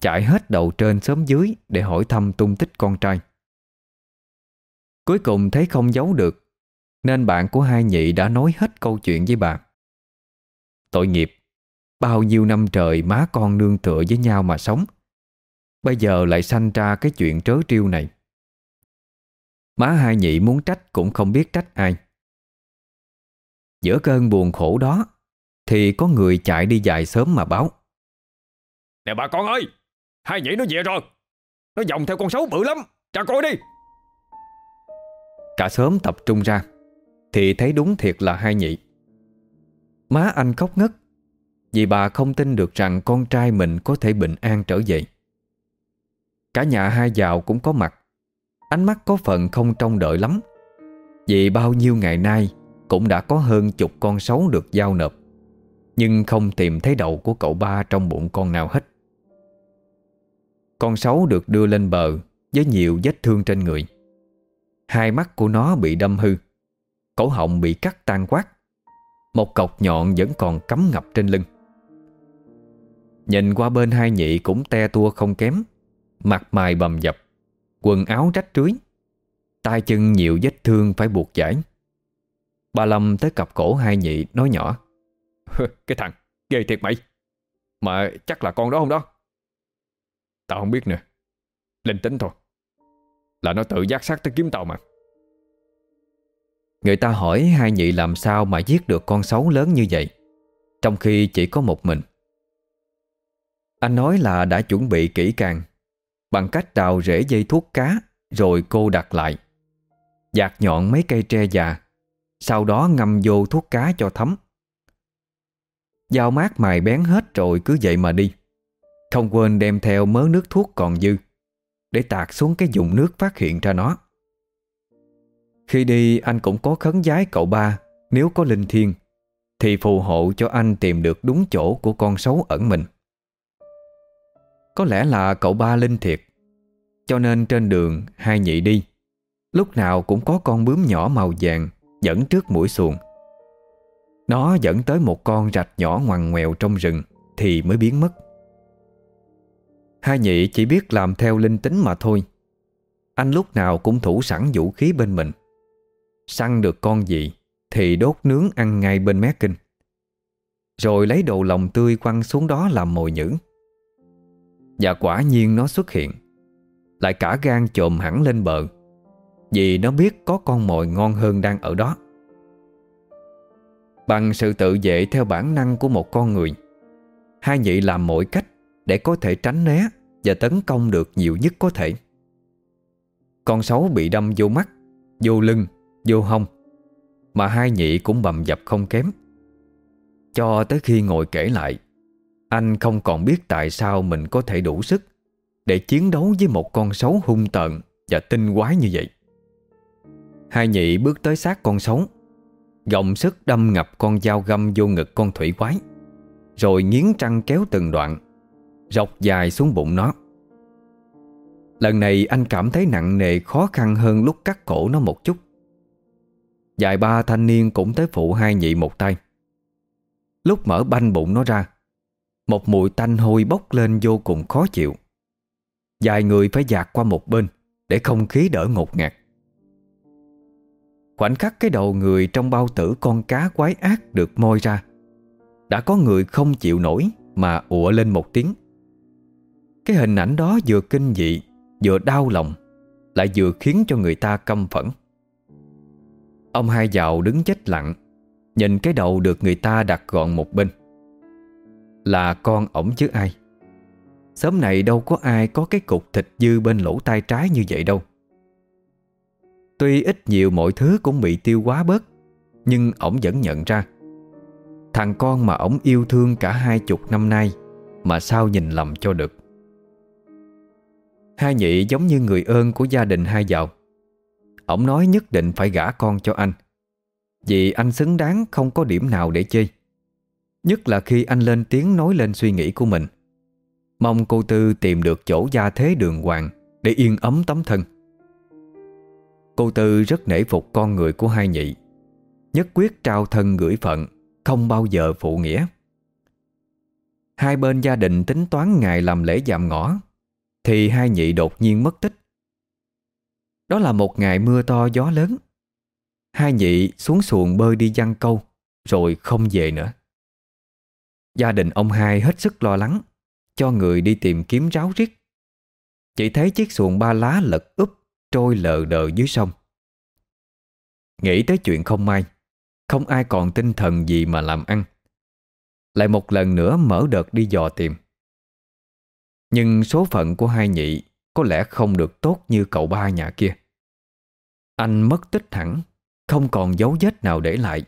Chạy hết đầu trên xóm dưới Để hỏi thăm tung tích con trai. Cuối cùng thấy không giấu được, Nên bạn của hai nhị đã nói hết câu chuyện với bà. Tội nghiệp, Bao nhiêu năm trời má con nương tựa với nhau mà sống, Bây giờ lại sanh ra cái chuyện trớ trêu này. Má hai nhị muốn trách cũng không biết trách ai. Giữa cơn buồn khổ đó Thì có người chạy đi dài sớm mà báo. Nè bà con ơi Hai nhị nó về rồi. Nó vòng theo con xấu bự lắm. Ra coi đi. Cả sớm tập trung ra Thì thấy đúng thiệt là hai nhị. Má anh khóc ngất Vì bà không tin được rằng con trai mình có thể bình an trở về. Cả nhà hai giàu cũng có mặt Ánh mắt có phần không trông đợi lắm. Vì bao nhiêu ngày nay Cũng đã có hơn chục con sấu được giao nộp, Nhưng không tìm thấy đầu của cậu ba trong bụng con nào hết. Con sấu được đưa lên bờ Với nhiều vết thương trên người. Hai mắt của nó bị đâm hư, Cổ họng bị cắt tan quát. Một cọc nhọn vẫn còn cắm ngập trên lưng. Nhìn qua bên hai nhị cũng te tua không kém, Mặt mày bầm dập. Quần áo rách rưới, tay chân nhiều vết thương phải buộc giải Ba Lâm tới cặp cổ hai nhị, nói nhỏ Cái thằng ghê thiệt mày, Mà chắc là con đó không đó? Tao không biết nè Linh tính thôi, Là nó tự giác sát tới kiếm tao mà. Người ta hỏi hai nhị làm sao mà giết được con sấu lớn như vậy, Trong khi chỉ có một mình. Anh nói là đã chuẩn bị kỹ càng Bằng cách đào rễ dây thuốc cá, Rồi cô đặt lại. Dạt nhọn mấy cây tre già, Sau đó ngâm vô thuốc cá cho thấm. Dao mát mài bén hết rồi cứ vậy mà đi. Không quên đem theo mớ nước thuốc còn dư, Để tạt xuống cái dùng nước phát hiện ra nó. Khi đi, anh cũng có khấn giái cậu ba, Nếu có linh thiên Thì phù hộ cho anh tìm được đúng chỗ của con xấu ẩn mình có lẽ là cậu ba linh thiệt. Cho nên trên đường, hai nhị đi. Lúc nào cũng có con bướm nhỏ màu vàng Dẫn trước mũi xuồng. Nó dẫn tới một con rạch nhỏ ngoằn ngoèo trong rừng Thì mới biến mất. Hai nhị chỉ biết làm theo linh tính mà thôi. Anh lúc nào cũng thủ sẵn vũ khí bên mình. Săn được con gì Thì đốt nướng ăn ngay bên mé kinh. Rồi lấy đồ lòng tươi quăng xuống đó làm mồi nhữ và quả nhiên nó xuất hiện. Lại cả gan trồm hẳn lên bờ Vì nó biết có con mồi ngon hơn đang ở đó. Bằng sự tự vệ theo bản năng của một con người Hai nhị làm mọi cách Để có thể tránh né Và tấn công được nhiều nhất có thể. Con sấu bị đâm vô mắt Vô lưng, vô hông Mà hai nhị cũng bầm dập không kém. Cho tới khi ngồi kể lại anh không còn biết tại sao mình có thể đủ sức Để chiến đấu với một con sấu hung tợn Và tinh quái như vậy. Hai nhị bước tới sát con sấu. Gồng sức đâm ngập con dao găm vô ngực con thủy quái, Rồi nghiến răng kéo từng đoạn, Rọc dài xuống bụng nó. Lần này anh cảm thấy nặng nề khó khăn hơn lúc cắt cổ nó một chút. Dài ba thanh niên cũng tới phụ hai nhị một tay. Lúc mở banh bụng nó ra một mùi tanh hôi bốc lên vô cùng khó chịu. Vài người phải dạt qua một bên Để không khí đỡ ngột ngạt. Khoảnh khắc cái đầu người trong bao tử con cá quái ác được môi ra, Đã có người không chịu nổi Mà ủa lên một tiếng. Cái hình ảnh đó vừa kinh dị, Vừa đau lòng, Lại vừa khiến cho người ta căm phẫn. Ông hai giàu đứng chết lặng, Nhìn cái đầu được người ta đặt gọn một bên là con ổng chứ ai. Sớm này đâu có ai có cái cục thịt dư bên lỗ tai trái như vậy đâu. Tuy ít nhiều mọi thứ cũng bị tiêu hóa bớt, Nhưng ổng vẫn nhận ra. Thằng con mà ổng yêu thương cả hai chục năm nay Mà sao nhìn lầm cho được. Hai nhị giống như người ơn của gia đình hai giàu. Ổng nói nhất định phải gả con cho anh. Vì anh xứng đáng không có điểm nào để chê Nhất là khi anh lên tiếng nói lên suy nghĩ của mình. Mong cô Tư tìm được chỗ gia thế đường hoàng Để yên ấm tấm thân. Cô Tư rất nể phục con người của hai nhị. Nhất quyết trao thân gửi phận, Không bao giờ phụ nghĩa. Hai bên gia đình tính toán ngày làm lễ dạm ngõ, Thì hai nhị đột nhiên mất tích. Đó là một ngày mưa to gió lớn. Hai nhị xuống xuồng bơi đi giăng câu, Rồi không về nữa. Gia đình ông hai hết sức lo lắng, Cho người đi tìm kiếm ráo riết. Chỉ thấy chiếc xuồng ba lá lật úp, Trôi lờ đờ dưới sông. Nghĩ tới chuyện không may, Không ai còn tinh thần gì mà làm ăn. Lại một lần nữa mở đợt đi dò tìm. Nhưng số phận của hai nhị Có lẽ không được tốt như cậu ba nhà kia. Anh mất tích hẳn, Không còn dấu vết nào để lại.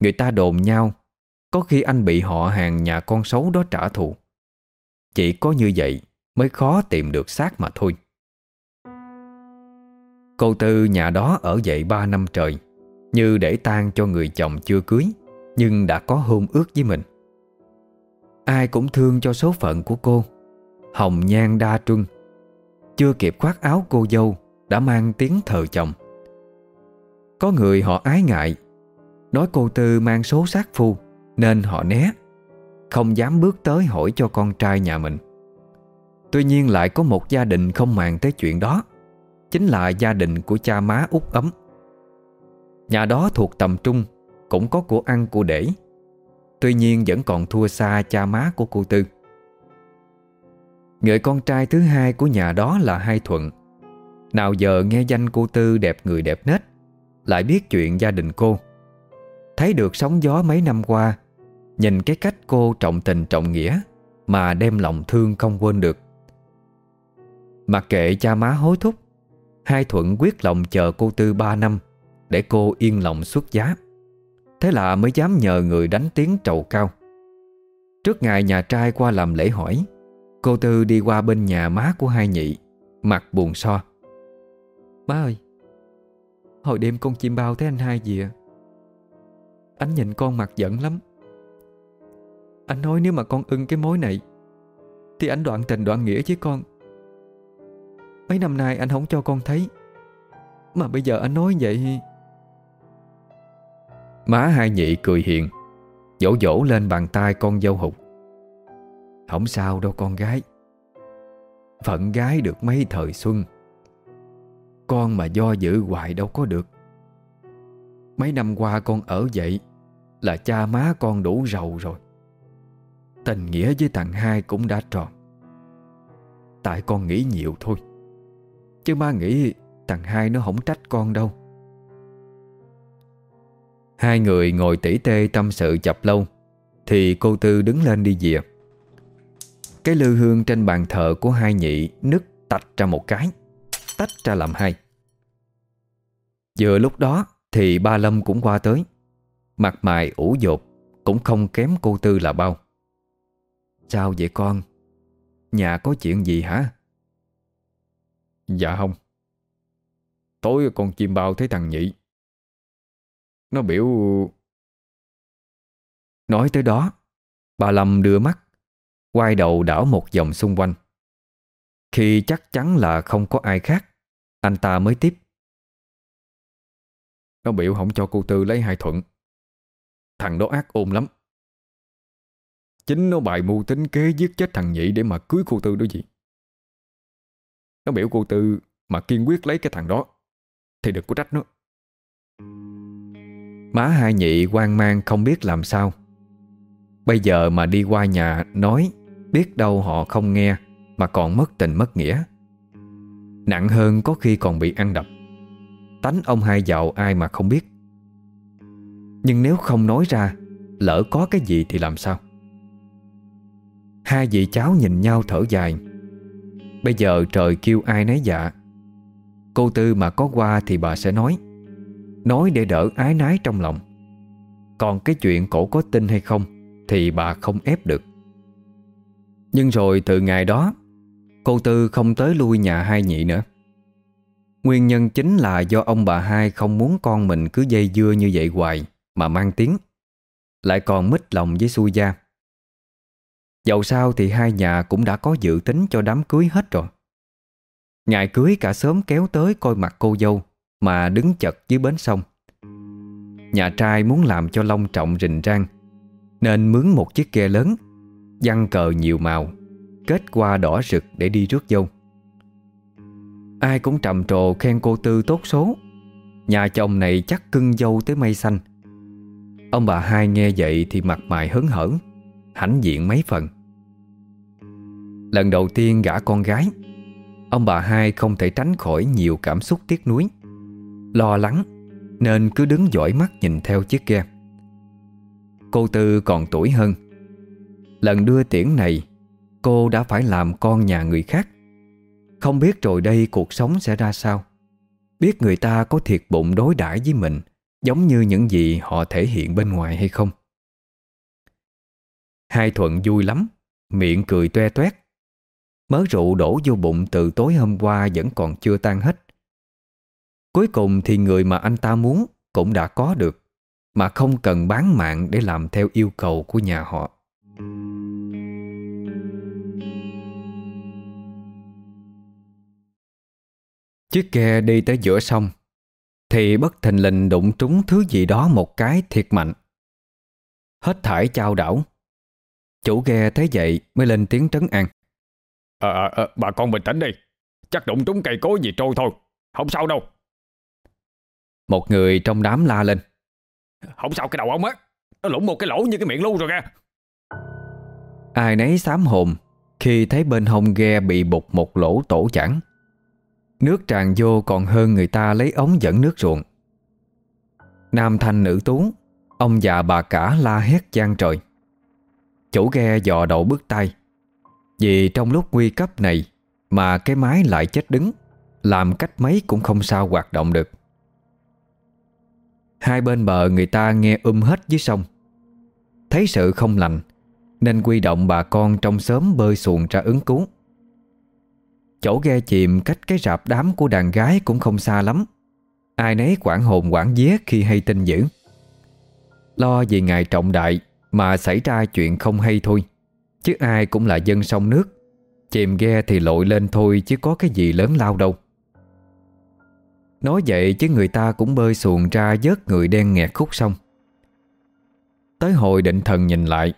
Người ta đồn nhau có khi anh bị họ hàng nhà con xấu đó trả thù. Chỉ có như vậy Mới khó tìm được xác mà thôi. Cô Tư nhà đó ở dậy 3 năm trời, Như để tang cho người chồng chưa cưới, Nhưng đã có hôn ước với mình. Ai cũng thương cho số phận của cô, Hồng nhan đa trung. Chưa kịp khoác áo cô dâu, Đã mang tiếng thờ chồng. Có người họ ái ngại, Nói cô Tư mang số sát phu. Nên họ né, Không dám bước tới hỏi cho con trai nhà mình. Tuy nhiên lại có một gia đình không màng tới chuyện đó, Chính là gia đình của cha má út ấm. Nhà đó thuộc tầm trung, Cũng có của ăn của để, Tuy nhiên vẫn còn thua xa cha má của cô Tư. Người con trai thứ hai của nhà đó là Hai Thuận. Nào giờ nghe danh cô Tư đẹp người đẹp nết, Lại biết chuyện gia đình cô. Thấy được sóng gió mấy năm qua Nhìn cái cách cô trọng tình trọng nghĩa Mà đem lòng thương không quên được. Mặc kệ cha má hối thúc, Hai Thuận quyết lòng chờ cô Tư 3 năm Để cô yên lòng xuất giá. Thế là mới dám nhờ người đánh tiếng trầu cao. Trước ngày nhà trai qua làm lễ hỏi, Cô Tư đi qua bên nhà má của hai nhị, Mặt buồn so. Má ơi, Hồi đêm con chim bao thấy anh hai gì à Anh nhìn con mặt giận lắm. Anh nói nếu mà con ưng cái mối này, Thì anh đoạn tình đoạn nghĩa với con. Mấy năm nay anh không cho con thấy, Mà bây giờ anh nói vậy. Má hai nhị cười hiền Dỗ dỗ lên bàn tay con dâu hụt. Không sao đâu con gái, Phận gái được mấy thời xuân. Con mà do dự hoài đâu có được. Mấy năm qua con ở vậy Là cha má con đủ giàu rồi. Tình nghĩa với thằng hai cũng đã tròn. Tại con nghĩ nhiều thôi, Chứ ba nghĩ thằng hai nó không trách con đâu. Hai người ngồi tỉ tê tâm sự chập lâu, Thì cô Tư đứng lên đi dìa. Cái lư hương trên bàn thờ của hai nhị Nứt tách ra một cái, Tách ra làm hai. Vừa lúc đó Thì ba Lâm cũng qua tới, Mặt mày ủ dột, Cũng không kém cô Tư là bao. Sao vậy con. Nhà có chuyện gì hả? Dạ không. Tối con chim bao thấy thằng nhị. Nó biểu Nói tới đó Bà Lâm đưa mắt Quay đầu đảo một vòng xung quanh. Khi chắc chắn là không có ai khác Anh ta mới tiếp. Nó biểu không cho cô Tư lấy hai thuận. Thằng đó ác ôn lắm Chính nó bài mưu tính kế giết chết thằng nhị Để mà cưới cô Tư đó gì. Nó biểu cô Tư Mà kiên quyết lấy cái thằng đó, Thì đừng có trách nó. Má hai nhị quan mang không biết làm sao. Bây giờ mà đi qua nhà nói, Biết đâu họ không nghe Mà còn mất tình mất nghĩa. Nặng hơn có khi còn bị ăn đập. Tánh ông hai giàu ai mà không biết. Nhưng nếu không nói ra, Lỡ có cái gì thì làm sao? Hai vị cháu nhìn nhau thở dài. Bây giờ trời kêu ai nấy dạ. Cô Tư mà có qua thì bà sẽ nói. Nói để đỡ ái nái trong lòng. Còn cái chuyện cổ có tin hay không Thì bà không ép được. Nhưng rồi từ ngày đó, Cô Tư không tới lui nhà hai nhị nữa. Nguyên nhân chính là do ông bà hai không muốn con mình cứ dây dưa như vậy hoài Mà mang tiếng. Lại còn mít lòng với xui gia. Dẫu sao thì hai nhà cũng đã có dự tính cho đám cưới hết rồi. Ngày cưới cả sớm kéo tới coi mặt cô dâu Mà đứng chật dưới bến sông. Nhà trai muốn làm cho long trọng rình rang, Nên mướn một chiếc ghe lớn Dăng cờ nhiều màu, Kết qua đỏ rực để đi rước dâu. Ai cũng trầm trồ khen cô Tư tốt số. Nhà chồng này chắc cưng dâu tới mây xanh. Ông bà hai nghe vậy thì mặt mày hớn hở. Hãnh diện mấy phần. Lần đầu tiên gả con gái, Ông bà hai không thể tránh khỏi nhiều cảm xúc tiếc nuối, Lo lắng Nên cứ đứng dõi mắt nhìn theo chiếc ghe. Cô Tư còn tuổi hơn. Lần đưa tiễn này, Cô đã phải làm con nhà người khác. Không biết rồi đây cuộc sống sẽ ra sao. Biết người ta có thiệt bụng đối đãi với mình, Giống như những gì họ thể hiện bên ngoài hay không. Hai Thuận vui lắm, Miệng cười toe toét. Mớ rượu đổ vô bụng từ tối hôm qua Vẫn còn chưa tan hết. Cuối cùng thì người mà anh ta muốn Cũng đã có được, Mà không cần bán mạng để làm theo yêu cầu của nhà họ. Chiếc ghe đi tới giữa sông, Thì bất thình lình đụng trúng thứ gì đó một cái thiệt mạnh. Hết thải trao đảo. Chủ ghe thấy vậy mới lên tiếng trấn an. Ờ, à, à, bà con bình tĩnh đi. Chắc đụng trúng cây cối gì trôi thôi. Không sao đâu. Một người trong đám la lên. Không sao cái đầu ông á. Nó lũng một cái lỗ như cái miệng lu rồi kìa. Ai nấy xám hồn Khi thấy bên hông ghe bị bục một lỗ tổ chẳng Nước tràn vô còn hơn người ta lấy ống dẫn nước ruộng. Nam thanh nữ tú Ông già bà cả la hét gian trời Chủ ghe dò đầu bước tay. Vì trong lúc nguy cấp này Mà cái máy lại chết đứng, Làm cách mấy cũng không sao hoạt động được. Hai bên bờ người ta nghe um hết dưới sông. Thấy sự không lành, Nên quy động bà con trong xóm bơi xuồng ra ứng cứu. Chỗ ghe chìm cách cái rạp đám của đàn gái cũng không xa lắm. Ai nấy quảng hồn quảng vía khi hay tin dữ. Lo vì ngày trọng đại mà xảy ra chuyện không hay thôi, Chứ ai cũng là dân sông nước. Chìm ghe thì lội lên thôi Chứ có cái gì lớn lao đâu. Nói vậy chứ người ta cũng bơi xuồng ra Vớt người đen nghẹt khúc sông. Tới hồi định thần nhìn lại,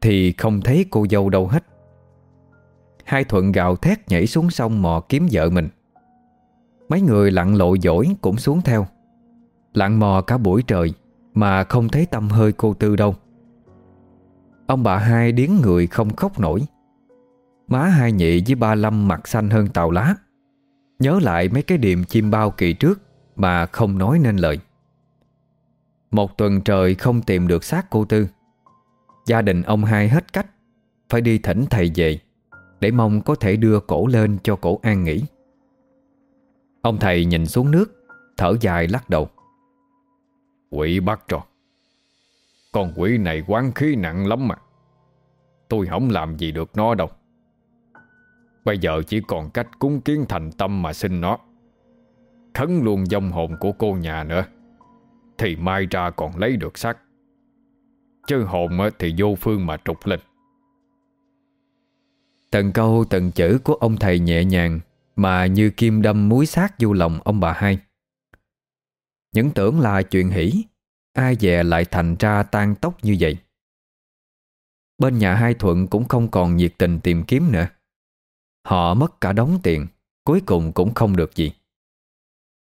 Thì không thấy cô dâu đâu hết. Hai Thuận gào thét nhảy xuống sông mò kiếm vợ mình. Mấy người lặn lội dỗi cũng xuống theo. Lặn mò cả buổi trời Mà không thấy tâm hơi cô Tư đâu. Ông bà hai điếng người không khóc nổi. Má hai nhị với ba lâm mặt xanh hơn tàu lá. Nhớ lại mấy cái điềm chim bao kỳ trước Mà không nói nên lời. Một tuần trời không tìm được xác cô Tư. Gia đình ông hai hết cách, Phải đi thỉnh thầy về, để mong có thể đưa cổ lên cho cổ an nghỉ. Ông thầy nhìn xuống nước, Thở dài lắc đầu. Quỷ bắt rồi con quỷ này quán khí nặng lắm mà. Tôi không làm gì được nó đâu. Bây giờ chỉ còn cách cúng kiến thành tâm mà xin nó. Khấn luôn dòng hồn của cô nhà nữa, Thì mai ra còn lấy được xác. Chứ hồn thì vô phương mà trục lên Từng câu từng chữ của ông thầy nhẹ nhàng Mà như kim đâm muối sát vô lòng ông bà hai. Những tưởng là chuyện hỷ Ai dè lại thành ra tan tóc như vậy. Bên nhà hai Thuận cũng không còn nhiệt tình tìm kiếm nữa. Họ mất cả đống tiền, Cuối cùng cũng không được gì.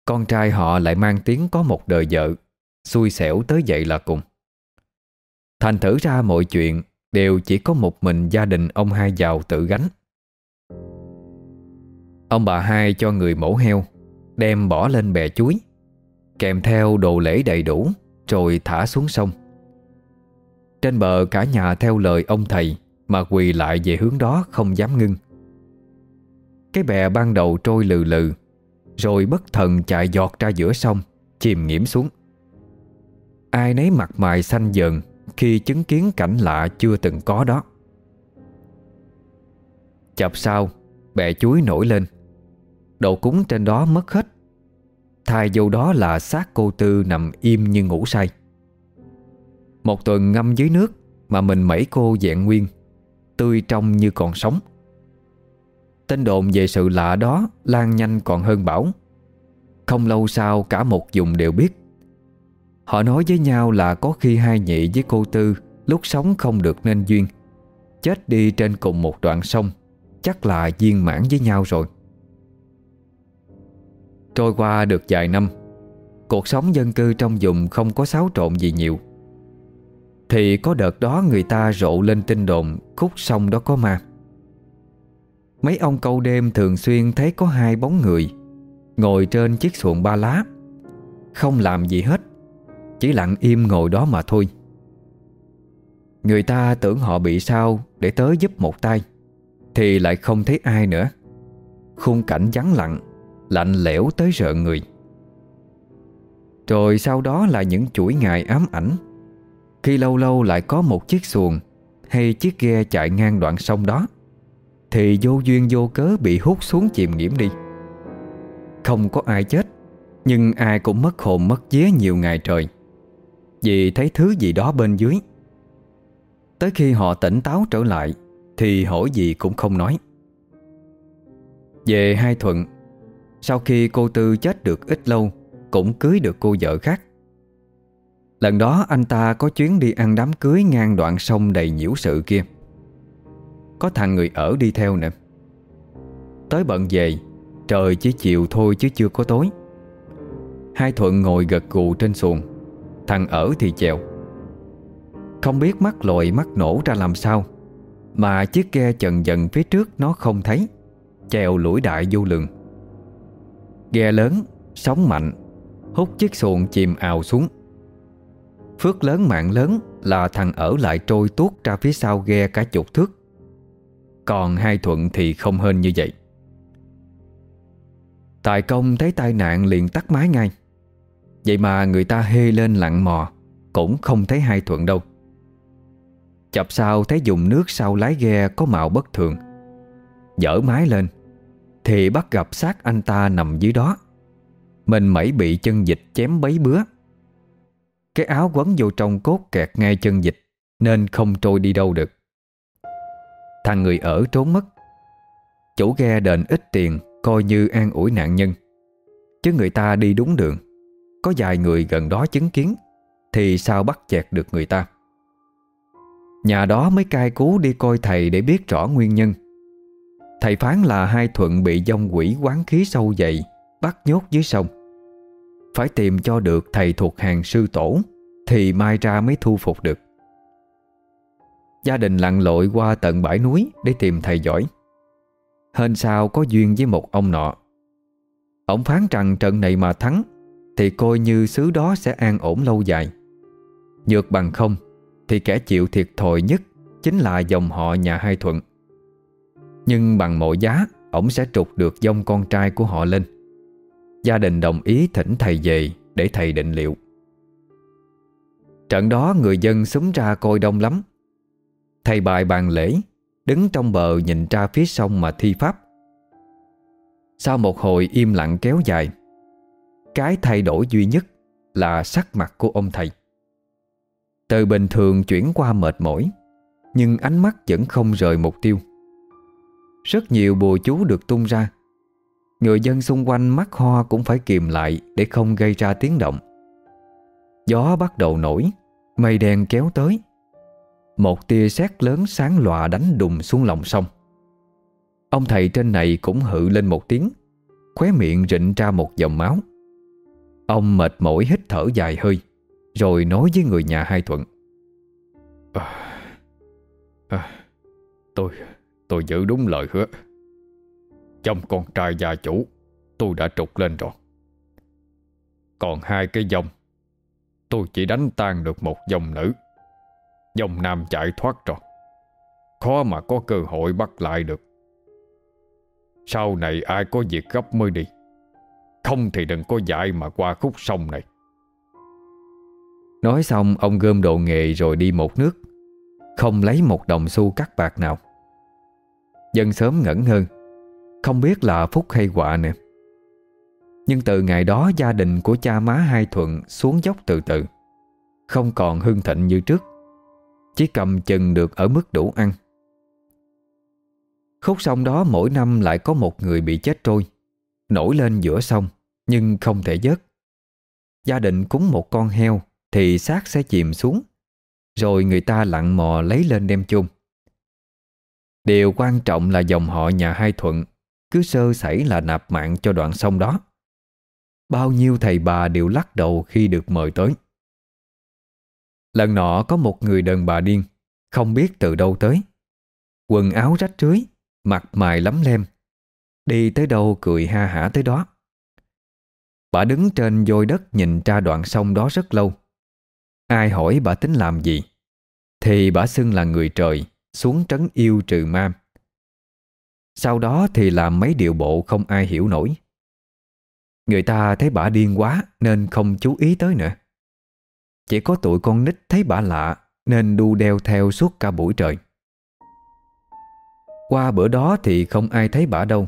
Con trai họ lại mang tiếng có một đời vợ, Xui xẻo tới vậy là cùng. Thành thử ra mọi chuyện Đều chỉ có một mình gia đình ông hai giàu tự gánh. Ông bà hai cho người mổ heo, Đem bỏ lên bè chuối, Kèm theo đồ lễ đầy đủ. Rồi thả xuống sông. Trên bờ cả nhà theo lời ông thầy Mà quỳ lại về hướng đó không dám ngưng. Cái bè ban đầu trôi lừ lừ, Rồi bất thần chạy giọt ra giữa sông, Chìm nghiễm xuống. Ai nấy mặt mày xanh dần khi chứng kiến cảnh lạ chưa từng có đó. Chập sau, Bè chuối nổi lên. Đồ cúng trên đó mất hết. Thay vô đó là xác cô Tư nằm im như ngủ say. Một tuần ngâm dưới nước Mà mình mẩy cô dạng nguyên, Tươi trong như còn sống. Tên đồn về sự lạ đó Lan nhanh còn hơn bão Không lâu sau cả một vùng đều biết. Họ nói với nhau là có khi hai nhị với cô Tư Lúc sống không được nên duyên. Chết đi trên cùng một đoạn sông, Chắc là viên mãn với nhau rồi. Trôi qua được vài năm, Cuộc sống dân cư trong vùng không có xáo trộn gì nhiều. Thì có đợt đó người ta rộ lên tin đồn Khúc sông đó có ma. Mấy ông câu đêm thường xuyên thấy có hai bóng người Ngồi trên chiếc xuồng ba lá, Không làm gì hết, Chỉ lặng im ngồi đó mà thôi. Người ta tưởng họ bị sao Để tới giúp một tay, Thì lại không thấy ai nữa. Khung cảnh vắng lặng Lạnh lẽo tới rợ người. Rồi sau đó là những chuỗi ngày ám ảnh, Khi lâu lâu lại có một chiếc xuồng Hay chiếc ghe chạy ngang đoạn sông đó, Thì vô duyên vô cớ bị hút xuống chìm nghiễm đi. Không có ai chết, Nhưng ai cũng mất hồn mất vía nhiều ngày trời, Vì thấy thứ gì đó bên dưới. Tới khi họ tỉnh táo trở lại, Thì hỏi gì cũng không nói. Về hai thuận sau khi cô Tư chết được ít lâu, Cũng cưới được cô vợ khác. Lần đó anh ta có chuyến đi ăn đám cưới ngang đoạn sông đầy nhiễu sự kia. Có thằng người ở đi theo nè. Tới bận về, Trời chỉ chiều thôi chứ chưa có tối. Hai Thuận ngồi gật gù trên xuồng, Thằng ở thì chèo. Không biết mắt lội mắt nổ ra làm sao, Mà chiếc ghe chần dần phía trước nó không thấy, Chèo lũi đại vô lường. Ghe lớn, sóng mạnh Hút chiếc xuồng chìm ào xuống. Phước lớn mạng lớn là thằng ở lại trôi tuốt ra phía sau ghe cả chục thước. Còn hai thuận thì không hơn như vậy. Tài công thấy tai nạn liền tắt máy ngay. Vậy mà người ta hê lên lặng mò Cũng không thấy hai thuận đâu. Chập sau thấy dùng nước sau lái ghe có mạo bất thường. Dở mái lên thì bắt gặp xác anh ta nằm dưới đó. Mình mẩy bị chân dịch chém bấy bứa. Cái áo quấn vô trong cốt kẹt ngay chân dịch, Nên không trôi đi đâu được. Thằng người ở trốn mất. Chủ ghe đền ít tiền, Coi như an ủi nạn nhân. Chứ người ta đi đúng đường. Có vài người gần đó chứng kiến, Thì sao bắt chẹt được người ta? Nhà đó mới cai cú đi coi thầy để biết rõ nguyên nhân. Thầy phán là hai thuận bị dông quỷ quán khí sâu dày, Bắt nhốt dưới sông. Phải tìm cho được thầy thuộc hàng sư tổ, Thì mai ra mới thu phục được. Gia đình lặn lội qua tận bãi núi Để tìm thầy giỏi. Hên sao có duyên với một ông nọ. Ông phán rằng trận này mà thắng, Thì coi như xứ đó sẽ an ổn lâu dài. Nhược bằng không, thì kẻ chịu thiệt thòi nhất Chính là dòng họ nhà hai thuận. Nhưng bằng mọi giá Ông sẽ trục được dông con trai của họ lên. Gia đình đồng ý thỉnh thầy về Để thầy định liệu. Trận đó người dân súng ra coi đông lắm. Thầy bài bàn lễ, Đứng trong bờ nhìn ra phía sông mà thi pháp. Sau một hồi im lặng kéo dài, Cái thay đổi duy nhất Là sắc mặt của ông thầy. Từ bình thường chuyển qua mệt mỏi, Nhưng ánh mắt vẫn không rời mục tiêu. Rất nhiều bùa chú được tung ra. Người dân xung quanh mắt ho cũng phải kìm lại Để không gây ra tiếng động. Gió bắt đầu nổi Mây đen kéo tới. Một tia sét lớn sáng lòa đánh đùng xuống lòng sông. Ông thầy trên này cũng hự lên một tiếng Khóe miệng rịnh ra một dòng máu. Ông mệt mỏi hít thở dài hơi rồi nói với người nhà hai Thuận. À, à, Tôi Tôi giữ đúng lời hứa. Chồng con trai gia chủ, Tôi đã trục lên rồi. Còn hai cái dòng, Tôi chỉ đánh tan được một dòng nữ. Dòng nam chạy thoát rồi. Khó mà có cơ hội bắt lại được. Sau này ai có việc gấp mới đi. Không thì đừng có dại mà qua khúc sông này. Nói xong, ông gom đồ nghề rồi đi một nước. Không lấy một đồng xu cắt bạc nào. Dân sớm ngẩn hơn Không biết là phúc hay họa nữa Nhưng từ ngày đó gia đình của cha má hai Thuận xuống dốc từ từ. Không còn hưng thịnh như trước. Chỉ cầm chừng được ở mức đủ ăn. Khúc sông đó mỗi năm lại có một người bị chết trôi. Nổi lên giữa sông, Nhưng không thể dớt Gia đình cúng một con heo Thì xác sẽ chìm xuống. Rồi người ta lặn mò lấy lên đem chôn. Điều quan trọng là dòng họ nhà hai thuận Cứ sơ sẩy là nạp mạng cho đoạn sông đó. Bao nhiêu thầy bà đều lắc đầu khi được mời tới. Lần nọ có một người đàn bà điên, Không biết từ đâu tới. Quần áo rách rưới, Mặt mày lắm lem, Đi tới đâu cười ha hả tới đó. Bà đứng trên vôi đất nhìn ra đoạn sông đó rất lâu. Ai hỏi bà tính làm gì? Thì bà xưng là người trời. Xuống trấn yêu trừ ma. Sau đó thì làm mấy điệu bộ không ai hiểu nổi. Người ta thấy bà điên quá Nên không chú ý tới nữa. Chỉ có tụi con nít thấy bà lạ Nên đu đeo theo suốt cả buổi trời. Qua bữa đó thì không ai thấy bà đâu.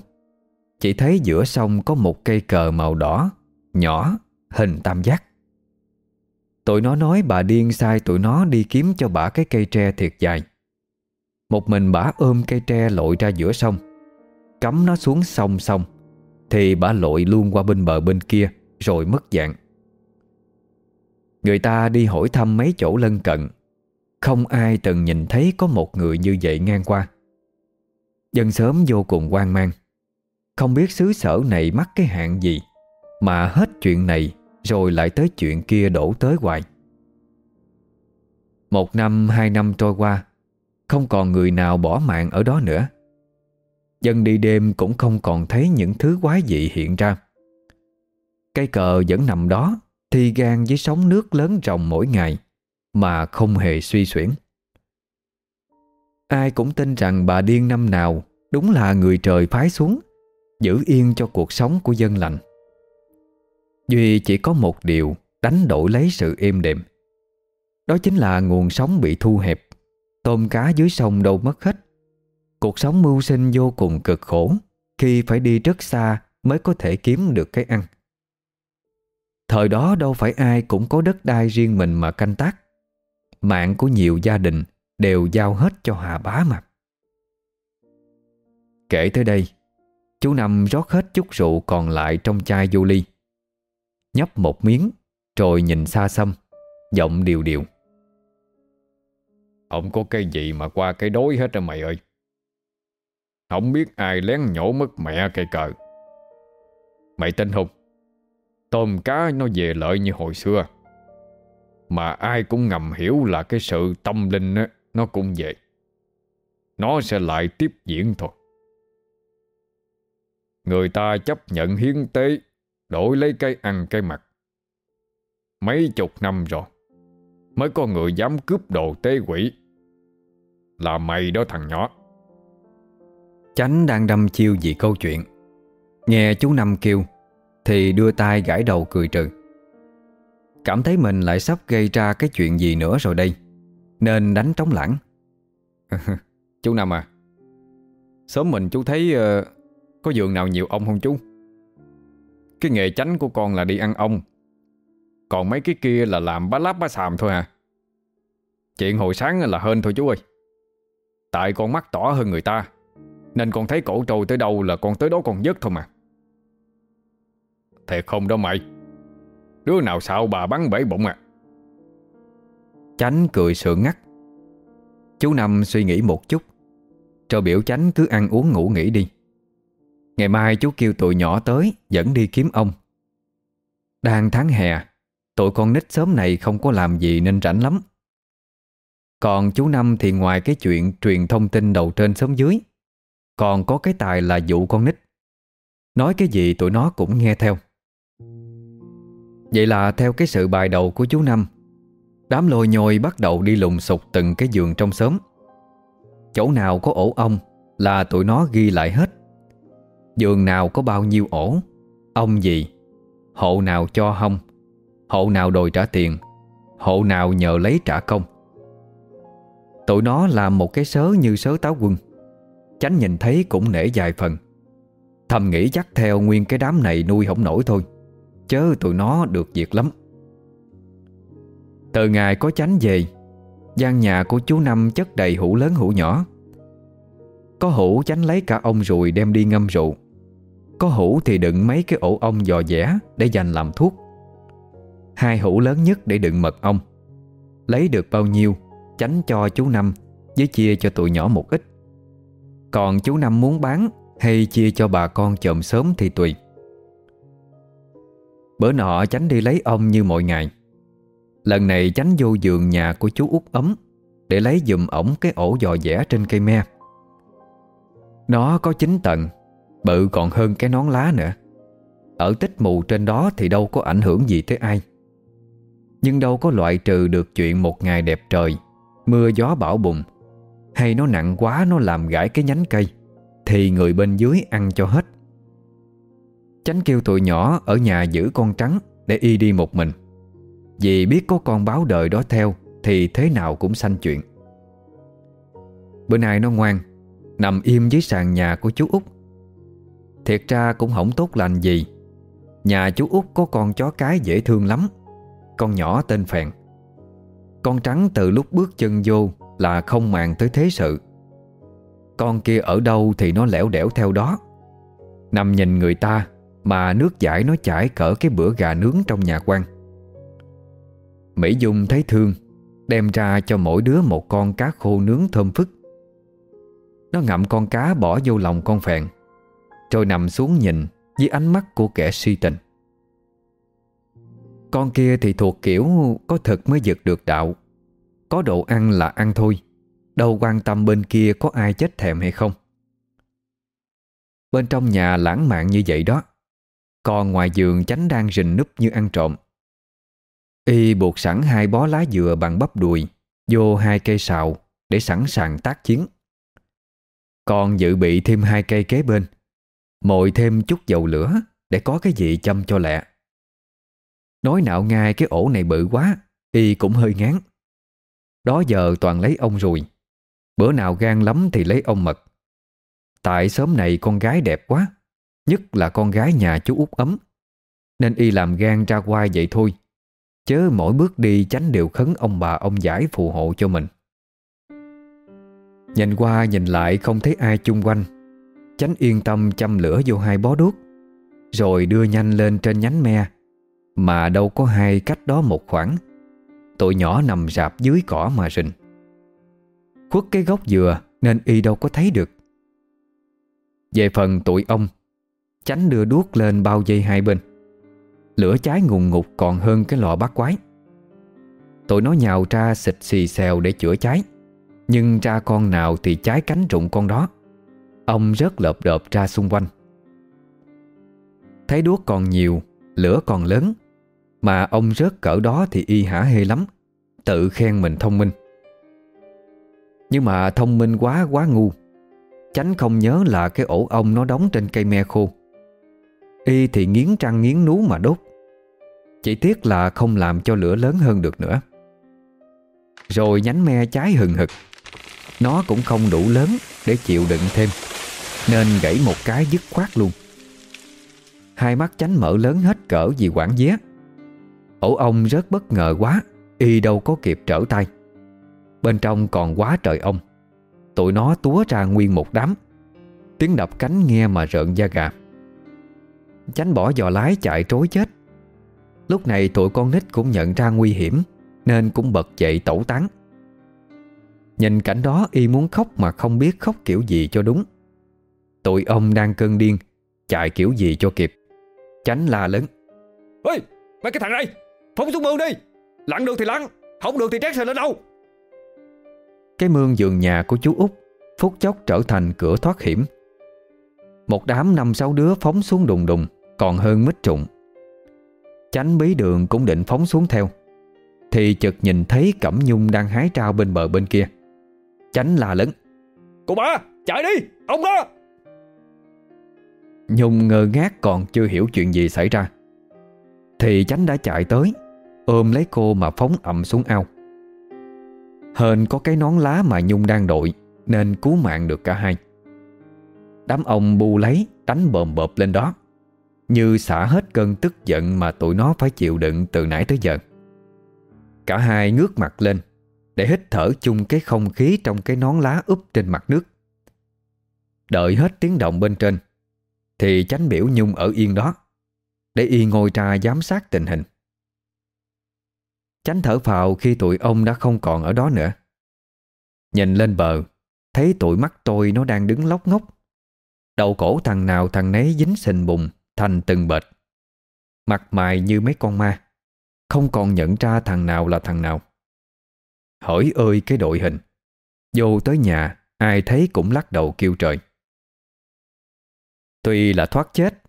Chỉ thấy giữa sông có một cây cờ màu đỏ, Nhỏ, Hình tam giác. Tụi nó nói bà điên sai tụi nó đi kiếm cho bà cái cây tre thiệt dài. Một mình bà ôm cây tre lội ra giữa sông. Cắm nó xuống sông sông Thì bà lội luôn qua bên bờ bên kia, Rồi mất dạng. Người ta đi hỏi thăm mấy chỗ lân cận. Không ai từng nhìn thấy có một người như vậy ngang qua. Dân sớm vô cùng hoang mang. Không biết xứ sở này mắc cái hạn gì, Mà hết chuyện này Rồi lại tới chuyện kia đổ tới hoài. Một năm, hai năm trôi qua không còn người nào bỏ mạng ở đó nữa. Dân đi đêm cũng không còn thấy những thứ quái dị hiện ra. Cây cờ vẫn nằm đó Thi gan với sóng nước lớn ròng mỗi ngày, Mà không hề suy xuyển. Ai cũng tin rằng bà điên năm nào Đúng là người trời phái xuống, Giữ yên cho cuộc sống của dân lành. Duy chỉ có một điều, Đánh đổi lấy sự êm đềm. Đó chính là nguồn sống bị thu hẹp. Tôm cá dưới sông đâu mất hết. Cuộc sống mưu sinh vô cùng cực khổ, Khi phải đi rất xa Mới có thể kiếm được cái ăn. Thời đó đâu phải ai cũng có đất đai riêng mình mà canh tác. Mạng của nhiều gia đình Đều giao hết cho Hà Bá mà. Kể tới đây, Chú Năm rót hết chút rượu còn lại trong chai vô ly. Nhấp một miếng, Rồi nhìn xa xăm, Giọng điều điều không có cái gì mà qua cái đối hết rồi mày ơi? Không biết ai lén nhổ mất mẹ cây cờ. Mày tin không? Tôm cá nó về lợi như hồi xưa. Mà ai cũng ngầm hiểu là cái sự tâm linh á, nó cũng vậy. Nó sẽ lại tiếp diễn thôi. Người ta chấp nhận hiến tế Đổi lấy cái ăn cái mặc. Mấy chục năm rồi Mới có người dám cướp đồ tế quỷ. Là mày đó thằng nhỏ. Chánh đang đâm chiêu vì câu chuyện. Nghe chú Năm kêu Thì đưa tay gãi đầu cười trừ. Cảm thấy mình lại sắp gây ra cái chuyện gì nữa rồi đây Nên đánh trống lãng. Chú Năm à Sớm mình chú thấy uh, Có giường nào nhiều ông không chú? Cái nghề chánh của con là đi ăn ông còn mấy cái kia là làm bá láp bá xàm thôi à. Chuyện hồi sáng là hên thôi chú ơi. Tại con mắt tỏ hơn người ta, Nên con thấy cổ trôi tới đâu là con tới đó con dứt thôi mà. Thiệt không đó mày. Đứa nào sao bà bắn bể bụng à. Chánh cười sượng ngắt. Chú Năm suy nghĩ một chút Rồi biểu Chánh cứ ăn uống ngủ nghỉ đi. Ngày mai chú kêu tụi nhỏ tới Dẫn đi kiếm ông. Đang tháng hè Tụi con nít sớm này không có làm gì nên rảnh lắm. Còn chú Năm thì ngoài cái chuyện Truyền thông tin đầu trên sớm dưới, Còn có cái tài là dụ con nít. Nói cái gì tụi nó cũng nghe theo. Vậy là theo cái sự bài đầu của chú Năm, Đám lôi nhồi bắt đầu đi lùng sục từng cái giường trong xóm. Chỗ nào có ổ ong là tụi nó ghi lại hết. Giường nào có bao nhiêu ổ, Ong gì, Hộ nào cho hông Hộ nào đòi trả tiền Hộ nào nhờ lấy trả công. Tụi nó làm một cái sớ như sớ táo quân, Chánh nhìn thấy cũng nể dài phần. Thầm nghĩ chắc theo nguyên cái đám này nuôi không nổi thôi, Chớ tụi nó được việc lắm. Từ ngày có chánh về, gian nhà của chú Năm chất đầy hũ lớn hũ nhỏ. Có hũ chánh lấy cả ông rồi đem đi ngâm rượu. Có hũ thì đựng mấy cái ổ ong dò dẻ Để dành làm thuốc. Hai hũ lớn nhất để đựng mật ong. Lấy được bao nhiêu tránh cho chú Năm Với chia cho tụi nhỏ một ít. Còn chú Năm muốn bán Hay chia cho bà con chậm sớm thì tùy. Bữa nọ tránh đi lấy ong như mọi ngày. Lần này tránh vô giường nhà của chú út ấm Để lấy dùm ổng cái ổ dò dẻ trên cây me. Nó có chín tầng, Bự còn hơn cái nón lá nữa. Ở tích mù trên đó thì đâu có ảnh hưởng gì tới ai. Nhưng đâu có loại trừ được chuyện một ngày đẹp trời. Mưa gió bão bùng. Hay nó nặng quá nó làm gãy cái nhánh cây. Thì người bên dưới ăn cho hết. Chánh kêu tụi nhỏ ở nhà giữ con trắng Để y đi một mình. Vì biết có con báo đời đó theo, Thì thế nào cũng sanh chuyện. Bữa nay nó ngoan, Nằm im dưới sàn nhà của chú út. Thiệt ra cũng không tốt lành gì. Nhà chú út có con chó cái dễ thương lắm. Con nhỏ tên Phèn. Con trắng từ lúc bước chân vô Là không màng tới thế sự. Con kia ở đâu thì nó lẻo đẻo theo đó. Nằm nhìn người ta Mà nước giải nó chảy cỡ cái bữa gà nướng trong nhà quan. Mỹ Dung thấy thương, Đem ra cho mỗi đứa một con cá khô nướng thơm phức. Nó ngậm con cá bỏ vô lòng con phèn, Rồi nằm xuống nhìn Với ánh mắt của kẻ si tình. Con kia thì thuộc kiểu Có thực mới giật được đạo. Có độ ăn là ăn thôi. Đâu quan tâm bên kia có ai chết thèm hay không? Bên trong nhà lãng mạn như vậy đó. Còn ngoài giường chánh đang rình núp như ăn trộm. Y buộc sẵn hai bó lá dừa bằng bắp đùi, Vô hai cây sào Để sẵn sàng tác chiến. Còn dự bị thêm hai cây kế bên Mội thêm chút dầu lửa Để có cái gì châm cho lẹ. Nói nạo ngay cái ổ này bự quá, Y cũng hơi ngán. Đó giờ toàn lấy ông rồi. Bữa nào gan lắm thì lấy ông mật. Tại sớm này con gái đẹp quá, Nhất là con gái nhà chú út ấm. Nên y làm gan ra quai vậy thôi. Chớ mỗi bước đi tránh đều khấn ông bà ông giải phù hộ cho mình. Nhìn qua nhìn lại không thấy ai chung quanh. Chánh yên tâm châm lửa vô hai bó đuốc, Rồi đưa nhanh lên trên nhánh me. Mà đâu có hai cách đó một khoảng. Tụi nhỏ nằm rạp dưới cỏ mà rình. Khuất cái gốc dừa Nên y đâu có thấy được. Về phần tụi ông, Chánh đưa đuốc lên bao dây hai bên. Lửa cháy ngùng ngục còn hơn cái lò bát quái. Tụi nó nhào ra xịt xì xèo để chữa cháy. Nhưng ra con nào thì cháy cánh rụng con đó. Ông rớt lợp đợp ra xung quanh. Thấy đuốc còn nhiều, Lửa còn lớn mà ông rớt cỡ đó thì y hả hê lắm, Tự khen mình thông minh. Nhưng mà thông minh quá quá ngu. Chánh không nhớ là cái ổ ong nó đóng trên cây me khô. Y thì nghiến trăng nghiến nú mà đốt. Chỉ tiếc là không làm cho lửa lớn hơn được nữa. Rồi nhánh me cháy hừng hực. Nó cũng không đủ lớn để chịu đựng thêm, Nên gãy một cái dứt khoát luôn. Hai mắt chánh mở lớn hết cỡ vì quảng vé Ổ ong rất bất ngờ quá, Y đâu có kịp trở tay. Bên trong còn quá trời ong Tụi nó túa ra nguyên một đám. Tiếng đập cánh nghe mà rợn da gà. Chánh bỏ giò lái chạy trối chết. Lúc này tụi con nít cũng nhận ra nguy hiểm, Nên cũng bật dậy tẩu tán. Nhìn cảnh đó, y muốn khóc mà không biết khóc kiểu gì cho đúng. Tụi ông đang cơn điên, Chạy kiểu gì cho kịp. Chánh la lớn. Ê mấy cái thằng này! Phóng xuống mương đi. Lặn được thì lặn Không được thì trét sờ lên đâu. Cái mương giường nhà của chú út Phút chốc trở thành cửa thoát hiểm. Một đám năm sáu đứa phóng xuống đùng đùng Còn hơn mít trụng. Chánh bí đường cũng định phóng xuống theo. Thì chợt nhìn thấy Cẩm Nhung đang hái trao bên bờ bên kia. Chánh la lớn Cô ba chạy đi Ông đó. Nhung ngơ ngác còn chưa hiểu chuyện gì xảy ra. Thì chánh đã chạy tới Ôm lấy cô mà phóng ầm xuống ao. Hên có cái nón lá mà Nhung đang đội, Nên cứu mạng được cả hai. Đám ông bu lấy Đánh bồm bộp lên đó. Như xả hết cơn tức giận Mà tụi nó phải chịu đựng từ nãy tới giờ. Cả hai ngước mặt lên, Để hít thở chung cái không khí Trong cái nón lá úp trên mặt nước. Đợi hết tiếng động bên trên, Thì chánh biểu Nhung ở yên đó, Để y ngồi ra giám sát tình hình. Chánh thở phào khi tụi ông đã không còn ở đó nữa. Nhìn lên bờ, Thấy tụi mắt tôi nó đang đứng lóc ngốc. Đầu cổ thằng nào thằng nấy dính sình bùng Thành từng bệt. Mặt mày như mấy con ma, Không còn nhận ra thằng nào là thằng nào. Hỡi ơi cái đội hình, Vô tới nhà, Ai thấy cũng lắc đầu kêu trời. Tuy là thoát chết,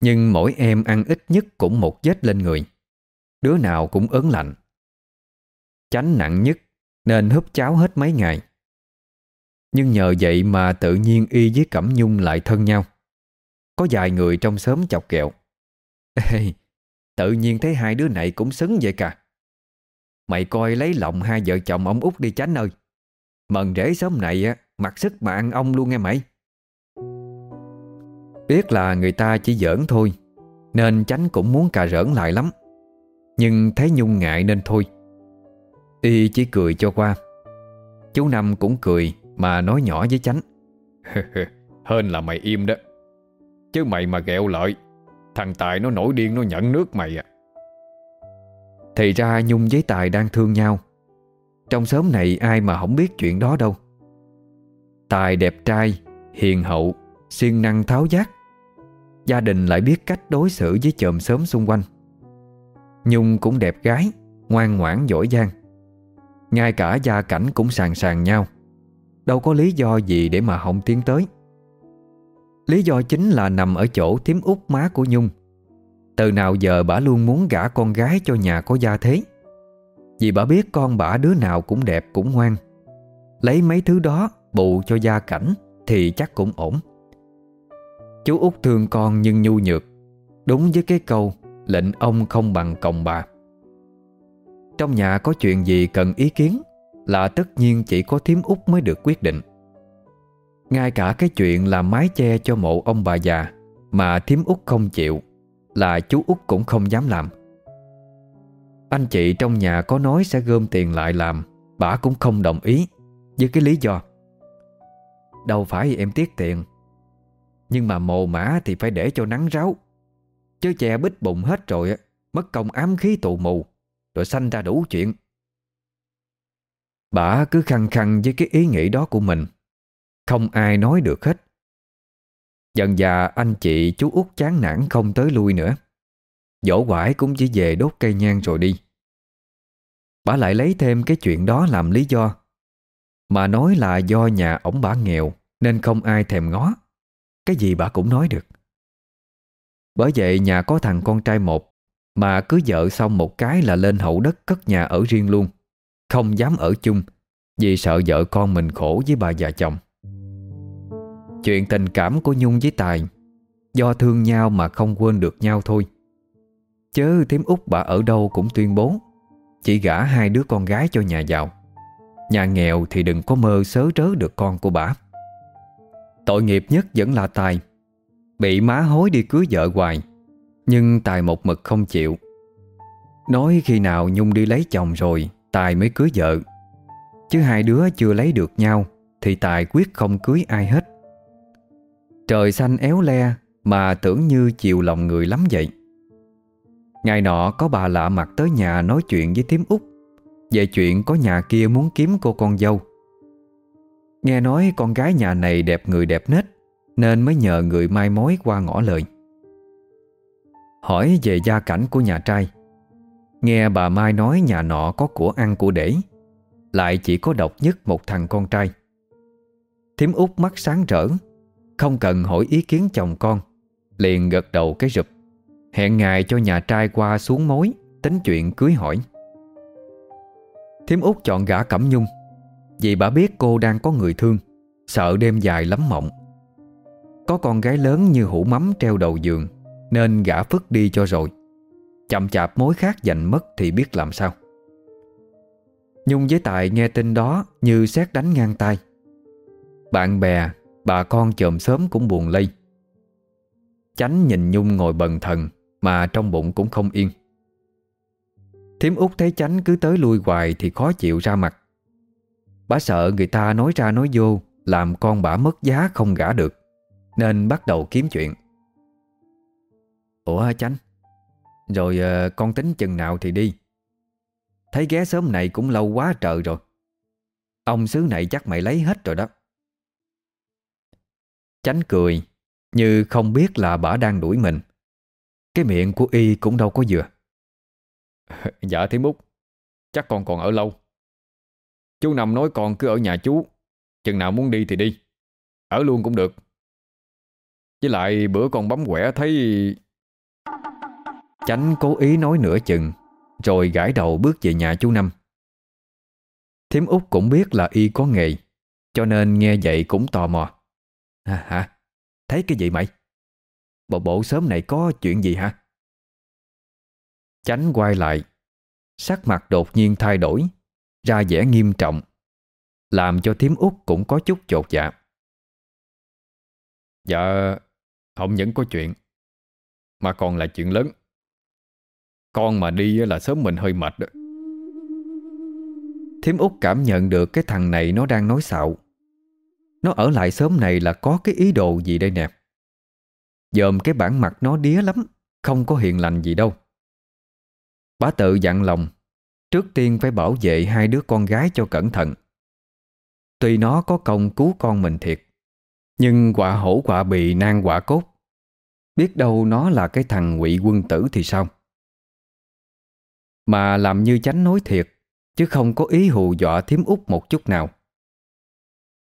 Nhưng mỗi em ăn ít nhất cũng một vết lên người. Đứa nào cũng ớn lạnh. Chánh nặng nhất Nên húp cháo hết mấy ngày. Nhưng nhờ vậy mà tự nhiên Y với Cẩm Nhung lại thân nhau. Có vài người trong xóm chọc kẹo. Ê, Tự nhiên thấy hai đứa này cũng xứng vậy cả Mày coi lấy lòng hai vợ chồng ông út đi chánh ơi. Mần rễ sớm này á Mặc sức mà ăn ông luôn nghe mày. Biết là người ta chỉ giỡn thôi Nên chánh cũng muốn cà rỡn lại lắm. Nhưng thấy Nhung ngại nên thôi. Y chỉ cười cho qua. Chú Năm cũng cười Mà nói nhỏ với chánh. Hên là mày im đó. Chứ mày mà ghẹo lợi Thằng Tài nó nổi điên nó nhận nước mày à. Thì ra Nhung với Tài đang thương nhau. Trong xóm này ai mà không biết chuyện đó đâu. Tài đẹp trai Hiền hậu siêng năng tháo giác. Gia đình lại biết cách đối xử với chòm xóm xung quanh. Nhung cũng đẹp gái Ngoan ngoãn giỏi giang ngay cả gia cảnh cũng sàng sàng nhau. Đâu có lý do gì để mà không tiến tới. Lý do chính là nằm ở chỗ tím út má của Nhung. Từ nào giờ bà luôn muốn gả con gái cho nhà có gia thế. Vì bà biết con bà đứa nào cũng đẹp cũng ngoan. Lấy mấy thứ đó bù cho gia cảnh Thì chắc cũng ổn. Chú út thương con nhưng nhu nhược. Đúng với cái câu, Lệnh ông không bằng còng bà trong nhà có chuyện gì cần ý kiến Là tất nhiên chỉ có Thiếm út mới được quyết định. Ngay cả cái chuyện làm mái che cho mộ ông bà già Mà Thiếm út không chịu Là chú út cũng không dám làm. Anh chị trong nhà có nói sẽ gom tiền lại làm, Bà cũng không đồng ý, Với cái lý do. Đâu phải em tiếc tiền, Nhưng mà mồ mã thì phải để cho nắng ráo, Chứ che bít bụng hết rồi Mất công ám khí tụ mù rồi sanh ra đủ chuyện. Bà cứ khăng khăng với cái ý nghĩ đó của mình. Không ai nói được hết. Dần già anh chị chú út chán nản không tới lui nữa. Dỗ quải cũng chỉ về đốt cây nhang rồi đi. Bà lại lấy thêm cái chuyện đó làm lý do. Mà nói là do nhà ổng bà nghèo, Nên không ai thèm ngó. Cái gì bà cũng nói được. Bởi vậy nhà có thằng con trai một mà cứ vợ xong một cái là lên hậu đất cất nhà ở riêng luôn. Không dám ở chung, Vì sợ vợ con mình khổ với bà già chồng. Chuyện tình cảm của Nhung với Tài, Do thương nhau mà không quên được nhau thôi. Chớ thím út bà ở đâu cũng tuyên bố, Chỉ gả hai đứa con gái cho nhà giàu. Nhà nghèo thì đừng có mơ sớ trớ được con của bà. Tội nghiệp nhất vẫn là Tài, Bị má hối đi cưới vợ hoài nhưng Tài một mực không chịu. Nói khi nào Nhung đi lấy chồng rồi, Tài mới cưới vợ. Chứ hai đứa chưa lấy được nhau, Thì Tài quyết không cưới ai hết. Trời xanh éo le Mà tưởng như chiều lòng người lắm vậy. Ngày nọ có bà lạ mặt tới nhà nói chuyện với tiếm út. Về chuyện có nhà kia muốn kiếm cô con dâu. Nghe nói con gái nhà này đẹp người đẹp nết, Nên mới nhờ người mai mối qua ngõ lời. Hỏi về gia cảnh của nhà trai. Nghe bà Mai nói nhà nọ có của ăn của để, Lại chỉ có độc nhất một thằng con trai. Thiếm út mắt sáng rỡ, Không cần hỏi ý kiến chồng con, Liền gật đầu cái rụp. Hẹn ngày cho nhà trai qua xuống mối, Tính chuyện cưới hỏi. Thiếm út chọn gã Cẩm Nhung, Vì bà biết cô đang có người thương, Sợ đêm dài lắm mộng. Có con gái lớn như hũ mắm treo đầu giường nên gã phức đi cho rồi. Chậm chạp mối khác giành mất thì biết làm sao. Nhung với Tài nghe tin đó Như xét đánh ngang tay Bạn bè, Bà con chồm sớm cũng buồn lây. Chánh nhìn Nhung ngồi bần thần Mà trong bụng cũng không yên. Thiếm út thấy Chánh cứ tới lui hoài Thì khó chịu ra mặt. Bà sợ người ta nói ra nói vô, Làm con bả mất giá không gả được, Nên bắt đầu kiếm chuyện. Ủa Chánh? Rồi à, con tính chừng nào thì đi. Thấy ghé sớm này cũng lâu quá trời rồi. Ông xứ này chắc mày lấy hết rồi đó. Chánh cười Như không biết là bà đang đuổi mình. Cái miệng của y cũng đâu có vừa. Dạ thím út. Chắc con còn ở lâu. Chú Năm nói con cứ ở nhà chú. Chừng nào muốn đi thì đi. Ở luôn cũng được. Với lại bữa con bấm quẻ thấy Chánh cố ý nói nửa chừng, Rồi gãi đầu bước về nhà chú Năm. Thiếm út cũng biết là y có nghề, Cho nên nghe vậy cũng tò mò. À hả? Thấy cái gì mày? Bộ bộ sớm này có chuyện gì hả? Chánh quay lại, Sắc mặt đột nhiên thay đổi, Ra vẻ nghiêm trọng, Làm cho thiếm út cũng có chút chột dạ. Dạ Không những có chuyện, Mà còn là chuyện lớn. Con mà đi là sớm mình hơi mệt đó. Thiếm út cảm nhận được cái thằng này nó đang nói xạo. Nó ở lại sớm này là có cái ý đồ gì đây nè? Dòm cái bản mặt nó đía lắm, Không có hiền lành gì đâu. Bá tự dặn lòng, Trước tiên phải bảo vệ hai đứa con gái cho cẩn thận. Tuy nó có công cứu con mình thiệt, Nhưng quả hổ quả bì nan quả cốt. Biết đâu nó là cái thằng ngụy quân tử thì sao? Mà làm như chánh nói thiệt, Chứ không có ý hù dọa thiếm út một chút nào.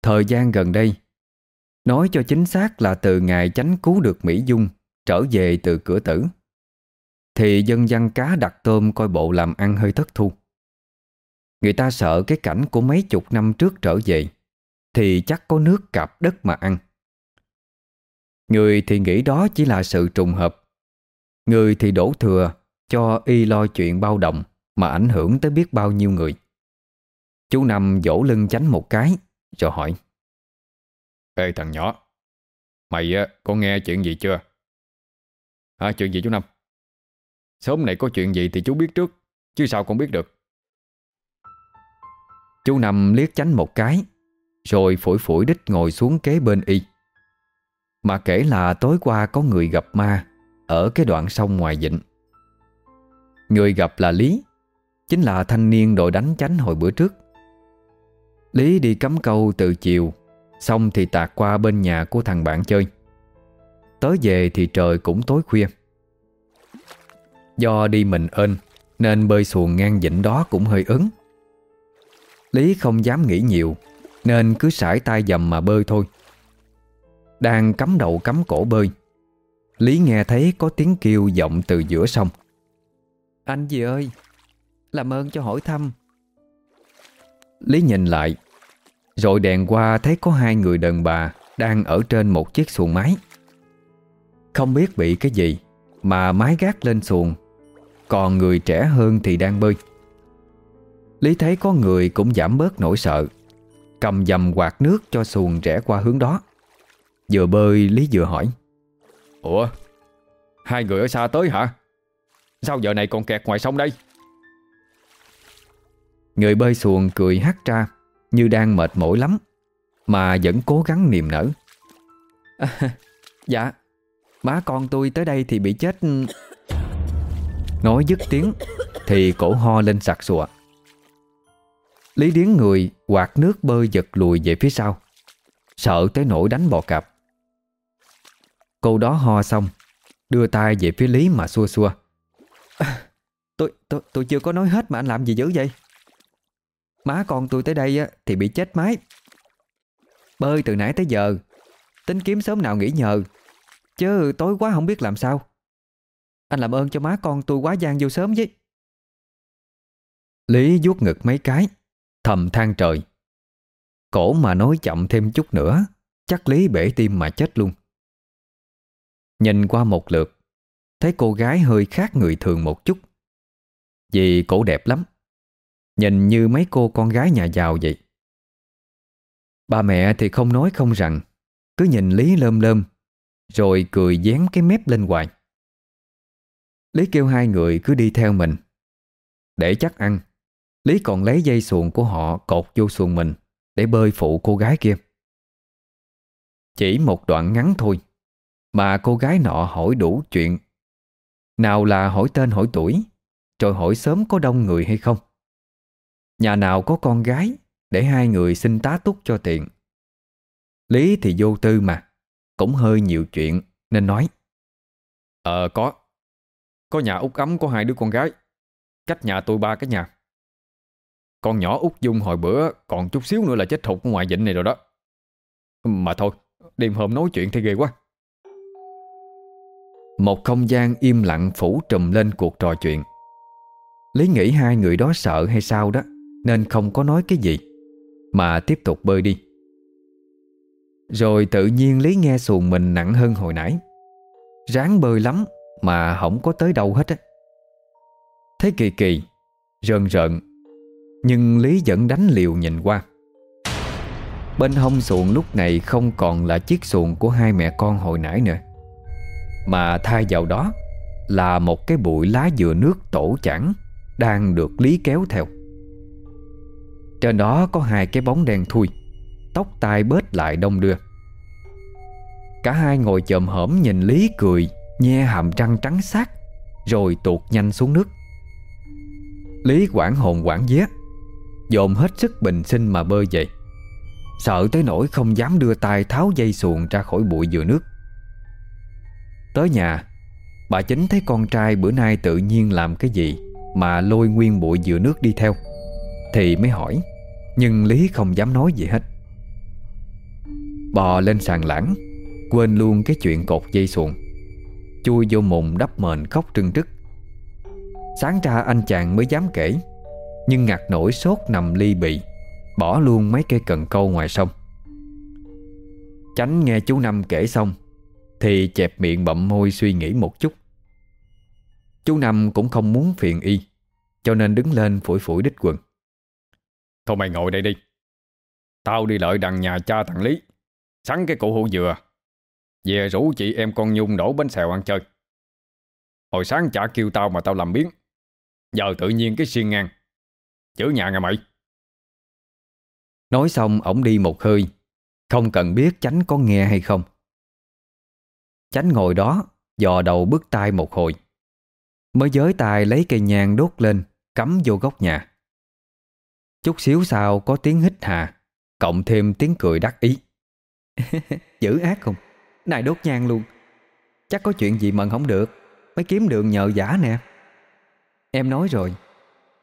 Thời gian gần đây, Nói cho chính xác là từ ngày chánh cứu được Mỹ Dung Trở về từ cửa tử, Thì dân dân cá đặt tôm coi bộ làm ăn hơi thất thu. Người ta sợ cái cảnh của mấy chục năm trước trở về, Thì chắc có nước cạp đất mà ăn. Người thì nghĩ đó chỉ là sự trùng hợp, Người thì đổ thừa cho y lo chuyện bao đồng Mà ảnh hưởng tới biết bao nhiêu người. Chú nằm vỗ lưng chánh một cái Rồi hỏi. Ê thằng nhỏ Mày có nghe chuyện gì chưa? Hả chuyện gì chú Năm? Sớm này có chuyện gì thì chú biết trước Chứ sao con biết được? Chú nằm liếc chánh một cái Rồi phủi phủi đích ngồi xuống kế bên y. Mà kể là tối qua có người gặp ma Ở cái đoạn sông ngoài dịnh Người gặp là Lý, Chính là thanh niên đội đánh chánh hồi bữa trước. Lý đi cắm câu từ chiều, Xong thì tạt qua bên nhà của thằng bạn chơi. Tới về thì trời cũng tối khuya. Do đi mình ơn Nên bơi xuồng ngang vịnh đó cũng hơi ứng Lý không dám nghĩ nhiều, Nên cứ sải tay dầm mà bơi thôi. Đang cắm đầu cắm cổ bơi, Lý nghe thấy có tiếng kêu vọng từ giữa sông. Anh gì ơi Làm ơn cho hỏi thăm. Lý nhìn lại Rồi đèn qua thấy có hai người đàn bà Đang ở trên một chiếc xuồng máy. Không biết bị cái gì Mà mái gác lên xuồng Còn người trẻ hơn thì đang bơi. Lý thấy có người cũng giảm bớt nỗi sợ Cầm dầm quạt nước cho xuồng rẽ qua hướng đó. Vừa bơi Lý vừa hỏi Ủa Hai người ở xa tới hả Sao giờ này còn kẹt ngoài sông đây? Người bơi xuồng cười hắt ra Như đang mệt mỏi lắm Mà vẫn cố gắng niềm nở. À, Dạ Má con tôi tới đây thì bị chết. Nói dứt tiếng Thì cổ ho lên sặc sụa. Lý điến người quạt nước bơi giật lùi về phía sau Sợ tới nỗi đánh bò cạp. Cô đó ho xong Đưa tay về phía Lý mà xua xua à, tôi, tôi, tôi chưa có nói hết mà anh làm gì dữ vậy? Má con tôi tới đây thì bị chết máy. Bơi từ nãy tới giờ Tính kiếm sớm nào nghỉ nhờ Chứ tối quá không biết làm sao. Anh làm ơn cho má con tôi quá gian vô sớm với. Lý vuốt ngực mấy cái Thầm than trời. Cổ mà nói chậm thêm chút nữa Chắc Lý bể tim mà chết luôn. Nhìn qua một lượt Thấy cô gái hơi khác người thường một chút. Vì cổ đẹp lắm. Nhìn như mấy cô con gái nhà giàu vậy. Ba mẹ thì không nói không rằng. Cứ nhìn Lý lơm lơm, Rồi cười dán cái mép lên hoài. Lý kêu hai người cứ đi theo mình. Để chắc ăn, Lý còn lấy dây xuồng của họ cột vô xuồng mình Để bơi phụ cô gái kia. Chỉ một đoạn ngắn thôi, Mà cô gái nọ hỏi đủ chuyện nào là hỏi tên hỏi tuổi, Rồi hỏi sớm có đông người hay không. Nhà nào có con gái Để hai người xin tá túc cho tiện. Lý thì vô tư mà, Cũng hơi nhiều chuyện Nên nói. Ờ có. Có nhà út ấm có hai đứa con gái, Cách nhà tôi ba cái nhà. Con nhỏ út Dung hồi bữa Còn chút xíu nữa là chết thục ngoài vịnh này rồi đó. Mà thôi, Đêm hôm nói chuyện thì ghê quá. Một không gian im lặng phủ trùm lên cuộc trò chuyện. Lý nghĩ hai người đó sợ hay sao đó, Nên không có nói cái gì, Mà tiếp tục bơi đi. Rồi tự nhiên Lý nghe xuồng mình nặng hơn hồi nãy. Ráng bơi lắm Mà không có tới đâu hết á. Thấy kỳ kỳ Rợn rợn, Nhưng Lý vẫn đánh liều nhìn qua. Bên hông xuồng lúc này không còn là chiếc xuồng của hai mẹ con hồi nãy nữa. Mà thay vào đó Là một cái bụi lá dừa nước tổ chẳng Đang được Lý kéo theo. Trên đó có hai cái bóng đen thui, Tóc tai bết lại đông đưa. Cả hai ngồi chồm hổm nhìn Lý cười, Nhe hàm răng trắng sát Rồi tuột nhanh xuống nước. Lý quảng hồn quảng vía, Dồn hết sức bình sinh mà bơi dậy. Sợ tới nỗi không dám đưa tay tháo dây xuồng ra khỏi bụi dừa nước. Tới nhà. Bà chính thấy con trai bữa nay tự nhiên làm cái gì Mà lôi nguyên bụi dừa nước đi theo, Thì mới hỏi, Nhưng Lý không dám nói gì hết. Bò lên sàn lãng, Quên luôn cái chuyện cột dây xuồng, Chui vô mùng đắp mền khóc trưng trức. Sáng ra anh chàng mới dám kể, Nhưng ngặt nổi sốt nằm ly bị Bỏ luôn mấy cây cần câu ngoài sông. Chánh nghe chú Năm kể xong thì chẹp miệng bậm môi suy nghĩ một chút. Chú Năm cũng không muốn phiền y Cho nên đứng lên phủi phủi đích quần. Thôi mày ngồi đây đi. Tao đi lợi đằng nhà cha thằng Lý Sắn cái cụ hũ dừa. Về rủ chị em con Nhung đổ bánh xèo ăn chơi. Hồi sáng chả kêu tao mà tao làm biến Giờ tự nhiên cái xiên ngang. Chữ nhà nghe mày. Nói xong ổng đi một hơi. Không cần biết chánh có nghe hay không Chánh ngồi đó, Dò đầu bước tay một hồi. Mới giới tay lấy cây nhang đốt lên, Cắm vô góc nhà. Chút xíu sau có tiếng hít hà, Cộng thêm tiếng cười đắc ý. Dữ ác không? Này đốt nhang luôn. Chắc có chuyện gì mận không được. Mới kiếm đường nhờ giả nè. Em nói rồi.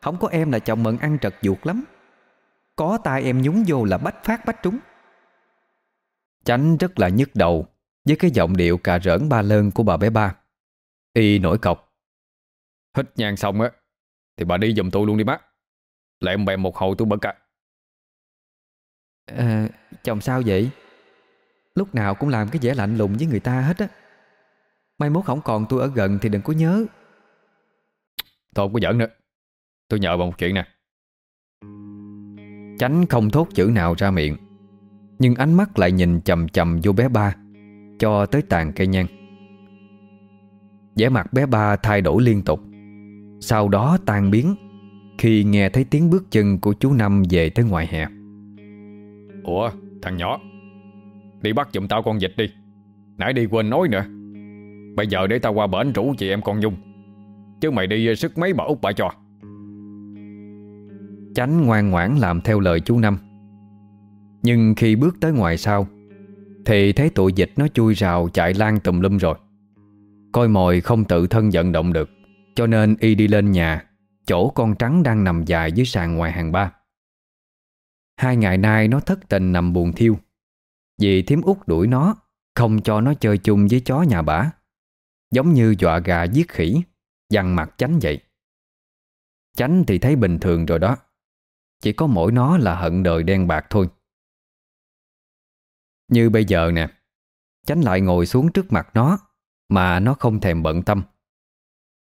Không có em là chồng mận ăn trật ruột lắm. Có tay em nhúng vô là bách phát bách trúng. Chánh rất là nhức đầu. Với cái giọng điệu cà rỡn ba lơn của bà bé ba. Y nổi cọc. Hít nhang xong á Thì bà đi giùm tôi luôn đi má Lẹm bèm một hồi tôi bật cả à, Chồng sao vậy? Lúc nào cũng làm cái vẻ lạnh lùng với người ta hết á. Mai mốt không còn tôi ở gần thì đừng có nhớ. Thôi không có giỡn nữa. Tôi nhờ bà một chuyện nè. Chánh không thốt chữ nào ra miệng Nhưng ánh mắt lại nhìn chầm chầm vô bé ba Cho tới tàn cây nhang. Vẻ mặt bé ba thay đổi liên tục. Sau đó tan biến Khi nghe thấy tiếng bước chân của chú Năm về tới ngoài hè. Ủa thằng nhỏ Đi bắt giùm tao con vịt đi. Nãy đi quên nói nữa. Bây giờ để tao qua bển rủ chị em con Nhung. Chứ mày đi sức mấy bà út bà cho. Chánh ngoan ngoãn làm theo lời chú Năm. Nhưng khi bước tới ngoài sau thì thấy tụi dịch nó chui rào chạy lan tùm lum rồi. Coi mồi không tự thân vận động được, Cho nên y đi lên nhà, Chỗ con trắng đang nằm dài dưới sàn ngoài hàng ba. Hai ngày nay nó thất tình nằm buồn thiêu, Vì thiếm út đuổi nó, Không cho nó chơi chung với chó nhà bả Giống như dọa gà giết khỉ, Dằn mặt chánh vậy. Chánh thì thấy bình thường rồi đó, Chỉ có mỗi nó là hận đời đen bạc thôi. Như bây giờ nè, Chánh lại ngồi xuống trước mặt nó, Mà nó không thèm bận tâm.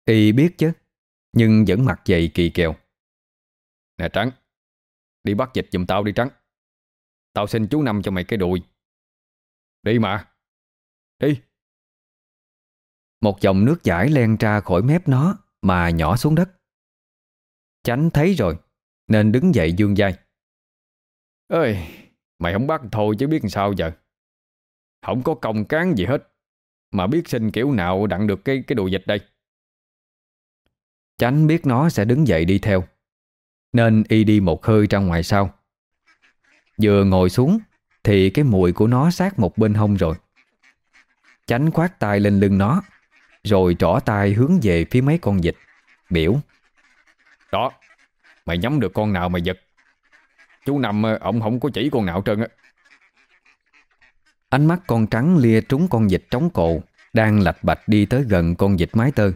Y biết chứ, Nhưng vẫn mặt dày kỳ kèo. Nè Trắng, Đi bắt dịch giùm tao đi Trắng. Tao xin chú Năm cho mày cái đùi. Đi mà. Đi. Một dòng nước chảy len ra khỏi mép nó Mà nhỏ xuống đất. Chánh thấy rồi, Nên đứng dậy dương dai. Ơi. Mày không bắt thôi chứ biết sao giờ? Không có công cán gì hết. Mà biết xin kiểu nào đặng được cái cái đồ dịch đây? Chánh biết nó sẽ đứng dậy đi theo. Nên y đi một hơi ra ngoài sau. Vừa ngồi xuống, Thì cái mùi của nó sát một bên hông rồi. Chánh khoát tay lên lưng nó, Rồi trỏ tay hướng về phía mấy con vịt Biểu. Đó, Mày nhắm được con nào mày giật? Chú nằm ờ, ông không có chỉ con nào trơn á. Ánh mắt con trắng lia trúng con vịt trống cổ Đang lạch bạch đi tới gần con vịt mái tơ.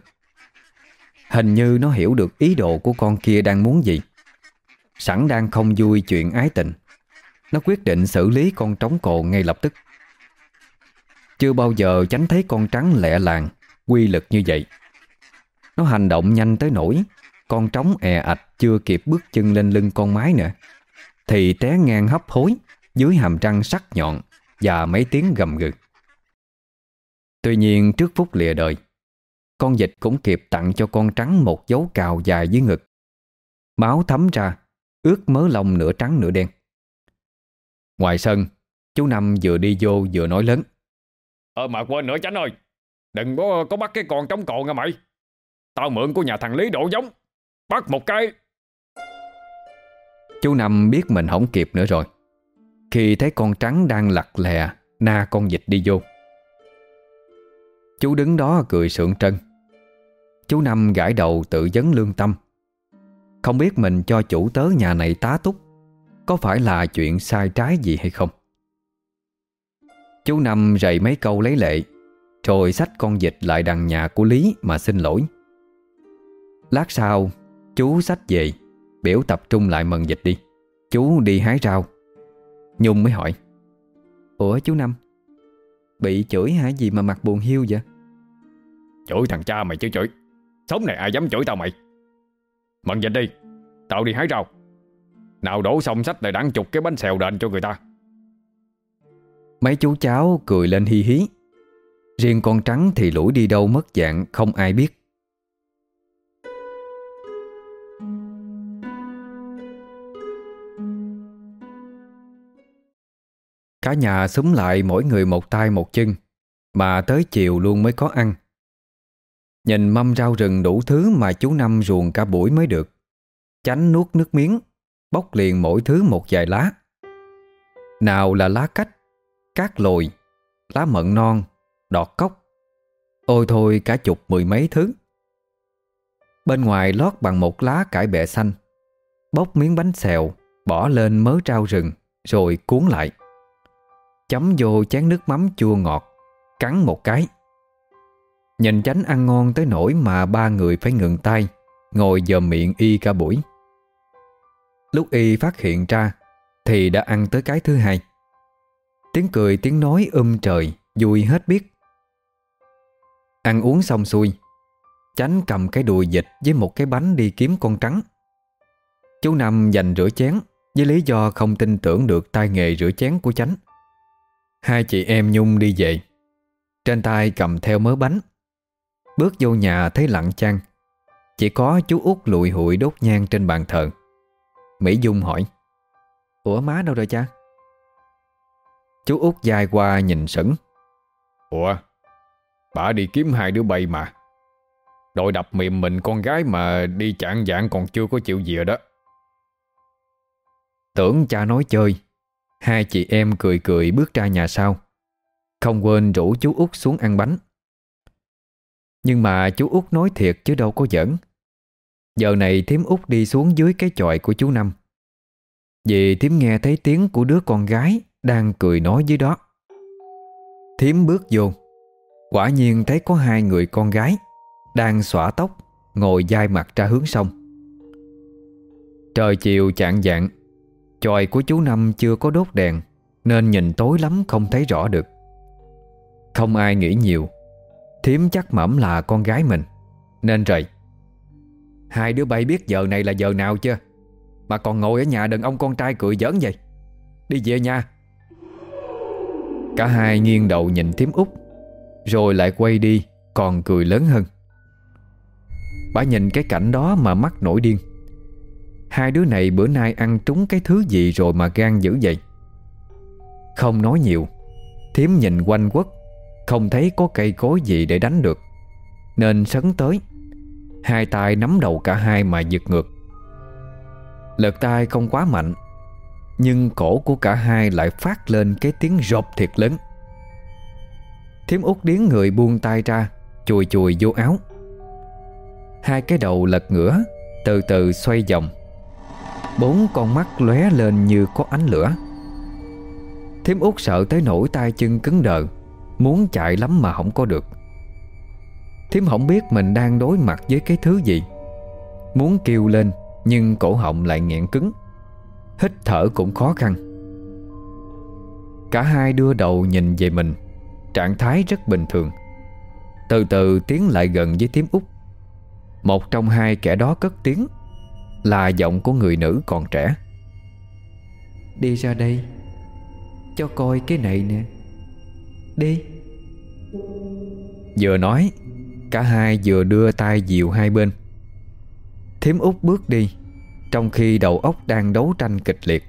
Hình như nó hiểu được ý đồ của con kia đang muốn gì. Sẵn đang không vui chuyện ái tình. Nó quyết định xử lý con trống cổ ngay lập tức. Chưa bao giờ tránh thấy con trắng lẹ làng, Quy lực như vậy. Nó hành động nhanh tới nỗi, Con trống è ạch chưa kịp bước chân lên lưng con mái nữa. Thì té ngang hấp hối Dưới hàm răng sắc nhọn Và mấy tiếng gầm gừ. Tuy nhiên trước phút lìa đời Con vịt cũng kịp tặng cho con trắng một dấu cào dài dưới ngực. Máu thấm ra Ướt mớ lông nửa trắng nửa đen. Ngoài sân Chú Năm vừa đi vô vừa nói lớn. Ờ mà quên nữa chánh ơi Đừng có, có bắt cái con trống cồn nha mày. Tao mượn của nhà thằng Lý độ giống Bắt một cái Chú Năm biết mình không kịp nữa rồi. Khi thấy con trắng đang lặt lè, Na con vịt đi vô. Chú đứng đó cười sượng trân. Chú Năm gãi đầu tự vấn lương tâm. Không biết mình cho chủ tớ nhà này tá túc, Có phải là chuyện sai trái gì hay không? Chú Năm rầy mấy câu lấy lệ, Rồi xách con vịt lại đằng nhà của Lý mà xin lỗi. Lát sau, Chú xách về. Biểu tập trung lại mần dịch đi. Chú đi hái rau. Nhung mới hỏi. Ủa chú Năm? Bị chửi hả? Gì mà mặt buồn hiu vậy? Chửi thằng cha mày chứ chửi. Sống này ai dám chửi tao mày? Mần dịch đi. Tao đi hái rau. Nào đổ xong sách lại đáng chục cái bánh xèo đền cho người ta. Mấy chú cháu cười lên hi hí. Riêng con trắng thì lủi đi đâu mất dạng Không ai biết Cả nhà súng lại mỗi người một tay một chân, Mà tới chiều luôn mới có ăn. Nhìn mâm rau rừng đủ thứ mà chú Năm ruồng cả buổi mới được. Chánh nuốt nước miếng Bóc liền mỗi thứ một vài lá. Nào là lá cách, Cát lồi, Lá mận non, Đọt cốc. Ôi thôi cả chục mười mấy thứ. Bên ngoài lót bằng một lá cải bẹ xanh Bóc miếng bánh xèo Bỏ lên mớ rau rừng, Rồi cuốn lại. Chấm vô chén nước mắm chua ngọt, Cắn một cái. Nhìn chánh ăn ngon tới nỗi mà ba người phải ngừng tay, Ngồi dòm miệng y cả buổi. Lúc y phát hiện ra, Thì đã ăn tới cái thứ hai. Tiếng cười, tiếng nói um trời, Vui hết biết. Ăn uống xong xuôi, Chánh cầm cái đùi dịch với một cái bánh đi kiếm con trắng. Chú Năm dành rửa chén Với lý do không tin tưởng được tay nghề rửa chén của Chánh. Hai chị em Nhung đi về. Trên tay cầm theo mớ bánh. Bước vô nhà thấy lặng chăng. Chỉ có chú út lụi hụi đốt nhang trên bàn thờ. Mỹ Dung hỏi Ủa má đâu rồi cha? Chú út dài qua nhìn sững. Ủa Bà đi kiếm hai đứa bay mà. Đội đập mềm mình con gái mà đi chạng dạng còn chưa có chịu gì đó. Tưởng cha nói chơi Hai chị em cười cười bước ra nhà sau. Không quên rủ chú út xuống ăn bánh. Nhưng mà chú út nói thiệt chứ đâu có giỡn. Giờ này thím út đi xuống dưới cái chòi của chú Năm. Vì thím nghe thấy tiếng của đứa con gái Đang cười nói dưới đó. Thím bước vô. Quả nhiên thấy có hai người con gái Đang xõa tóc, Ngồi dai mặt ra hướng sông. Trời chiều chạng dạng Chòi của chú Năm chưa có đốt đèn, Nên nhìn tối lắm không thấy rõ được. Không ai nghĩ nhiều Thiếm chắc mẩm là con gái mình, Nên rời Hai đứa bay biết giờ này là giờ nào chưa? Mà còn ngồi ở nhà đàn ông con trai cười giỡn vậy. Đi về nha Cả hai nghiêng đầu nhìn thiếm út, Rồi lại quay đi, Còn cười lớn hơn. Bà nhìn cái cảnh đó mà mắt nổi điên. Hai đứa này bữa nay ăn trúng cái thứ gì rồi mà gan dữ vậy? Không nói nhiều. Thiếm nhìn quanh quất, Không thấy có cây cối gì để đánh được. Nên sấn tới. Hai tay nắm đầu cả hai mà giật ngược. Lật tay không quá mạnh, Nhưng cổ của cả hai lại phát lên cái tiếng rộp thiệt lớn. Thiếm út điến người buông tay ra, Chùi chùi vô áo. Hai cái đầu lật ngửa, Từ từ xoay vòng. Bốn con mắt lóe lên như có ánh lửa. Thiếm út sợ tới nổi tay chân cứng đờ, Muốn chạy lắm mà không có được. Thiếm không biết mình đang đối mặt với cái thứ gì. Muốn kêu lên, Nhưng cổ họng lại nghẹn cứng. Hít thở cũng khó khăn. Cả hai đưa đầu nhìn về mình, Trạng thái rất bình thường. Từ từ tiến lại gần với Thiếm út. Một trong hai kẻ đó cất tiếng. Là giọng của người nữ còn trẻ. Đi ra đây Cho coi cái này nè. Đi. Vừa nói Cả hai vừa đưa tay dìu hai bên. Thiếm út bước đi Trong khi đầu óc đang đấu tranh kịch liệt.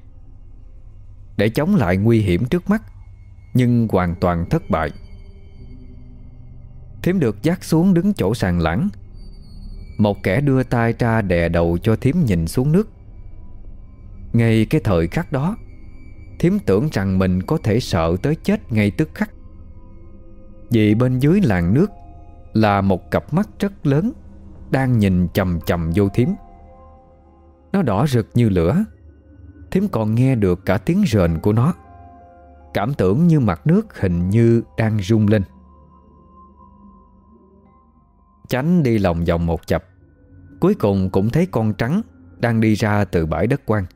Để chống lại nguy hiểm trước mắt Nhưng hoàn toàn thất bại. Thiếm được dắt xuống đứng chỗ sàn lãng một kẻ đưa tay ra đè đầu cho Thiếm nhìn xuống nước. Ngay cái thời khắc đó Thiếm tưởng rằng mình có thể sợ tới chết ngay tức khắc. Vì bên dưới làn nước Là một cặp mắt rất lớn, Đang nhìn chầm chầm vô Thiếm Nó đỏ rực như lửa. Thiếm còn nghe được cả tiếng rền của nó. Cảm tưởng như mặt nước hình như đang rung lên. Chánh đi lòng vòng một chập. Cuối cùng cũng thấy con trắng Đang đi ra từ bãi đất quan.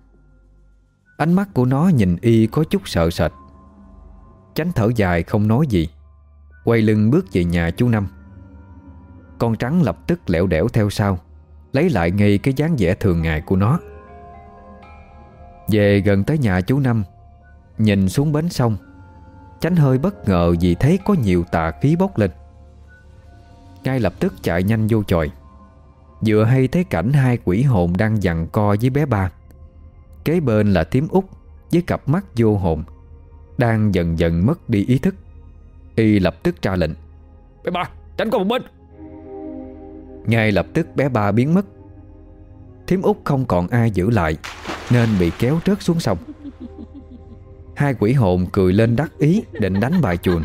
Ánh mắt của nó nhìn y có chút sợ sệt. Chánh thở dài không nói gì, Quay lưng bước về nhà chú Năm. Con trắng lập tức lẻo đẻo theo sau, Lấy lại ngay cái dáng vẻ thường ngày của nó. Về gần tới nhà chú Năm, Nhìn xuống bến sông, Chánh hơi bất ngờ vì thấy có nhiều tà khí bốc lên ngay lập tức chạy nhanh vô chòi. Vừa hay thấy cảnh hai quỷ hồn đang dằn co với bé ba. Kế bên là tím út Với cặp mắt vô hồn, Đang dần dần mất đi ý thức. Y lập tức ra lệnh, Bé ba, tránh qua một bên. Ngay lập tức bé ba biến mất. Thiếm út không còn ai giữ lại, Nên bị kéo rớt xuống sông. Hai quỷ hồn cười lên đắc ý, Định đánh bài chuồn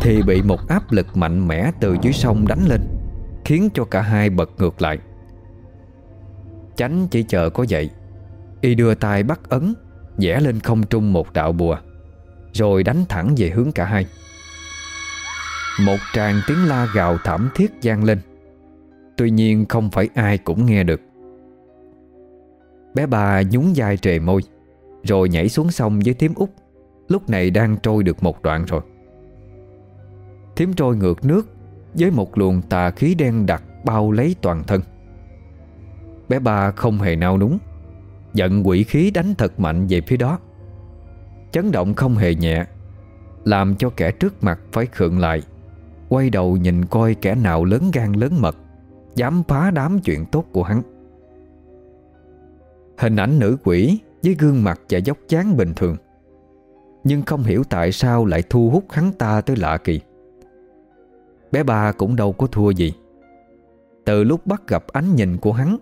Thì bị một áp lực mạnh mẽ Từ dưới sông đánh lên, Khiến cho cả hai bật ngược lại. Chánh chỉ chờ có vậy, Y đưa tay bắt ấn, vẽ lên không trung một đạo bùa, Rồi đánh thẳng về hướng cả hai. Một tràng tiếng la gào thảm thiết gian lên. Tuy nhiên không phải ai cũng nghe được. Bé bà nhún vai trề môi rồi nhảy xuống sông với thím út. Lúc này đang trôi được một đoạn rồi. Thím trôi ngược nước Với một luồng tà khí đen đặc Bao lấy toàn thân. Bé ba không hề nao núng, Giận quỷ khí đánh thật mạnh về phía đó. Chấn động không hề nhẹ, Làm cho kẻ trước mặt phải khượng lại, Quay đầu nhìn coi kẻ nào lớn gan lớn mật, Dám phá đám chuyện tốt của hắn. Hình ảnh nữ quỷ với gương mặt và dốc chán bình thường. Nhưng không hiểu tại sao lại thu hút hắn ta tới lạ kỳ. Bé ba cũng đâu có thua gì. Từ lúc bắt gặp ánh nhìn của hắn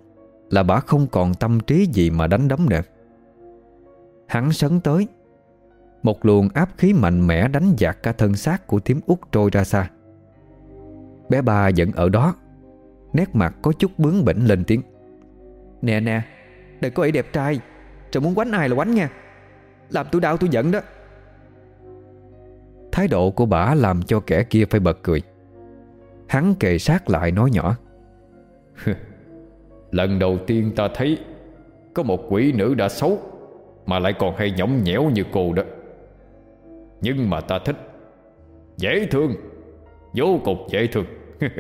Là bà không còn tâm trí gì mà đánh đấm nữa. Hắn sấn tới, Một luồng áp khí mạnh mẽ đánh dạt cả thân xác của thím út trôi ra xa. Bé ba vẫn ở đó, Nét mặt có chút bướng bỉnh lên tiếng. Nè nè, Đừng có ý đẹp trai rồi muốn quánh ai là quánh nha. Làm tôi đau tôi giận đó. Thái độ của bà làm cho kẻ kia phải bật cười. Hắn kề sát lại nói nhỏ. Lần đầu tiên ta thấy Có một quỷ nữ đã xấu Mà lại còn hay nhõng nhẽo như cô đó. Nhưng mà ta thích. Dễ thương. Vô cùng dễ thương.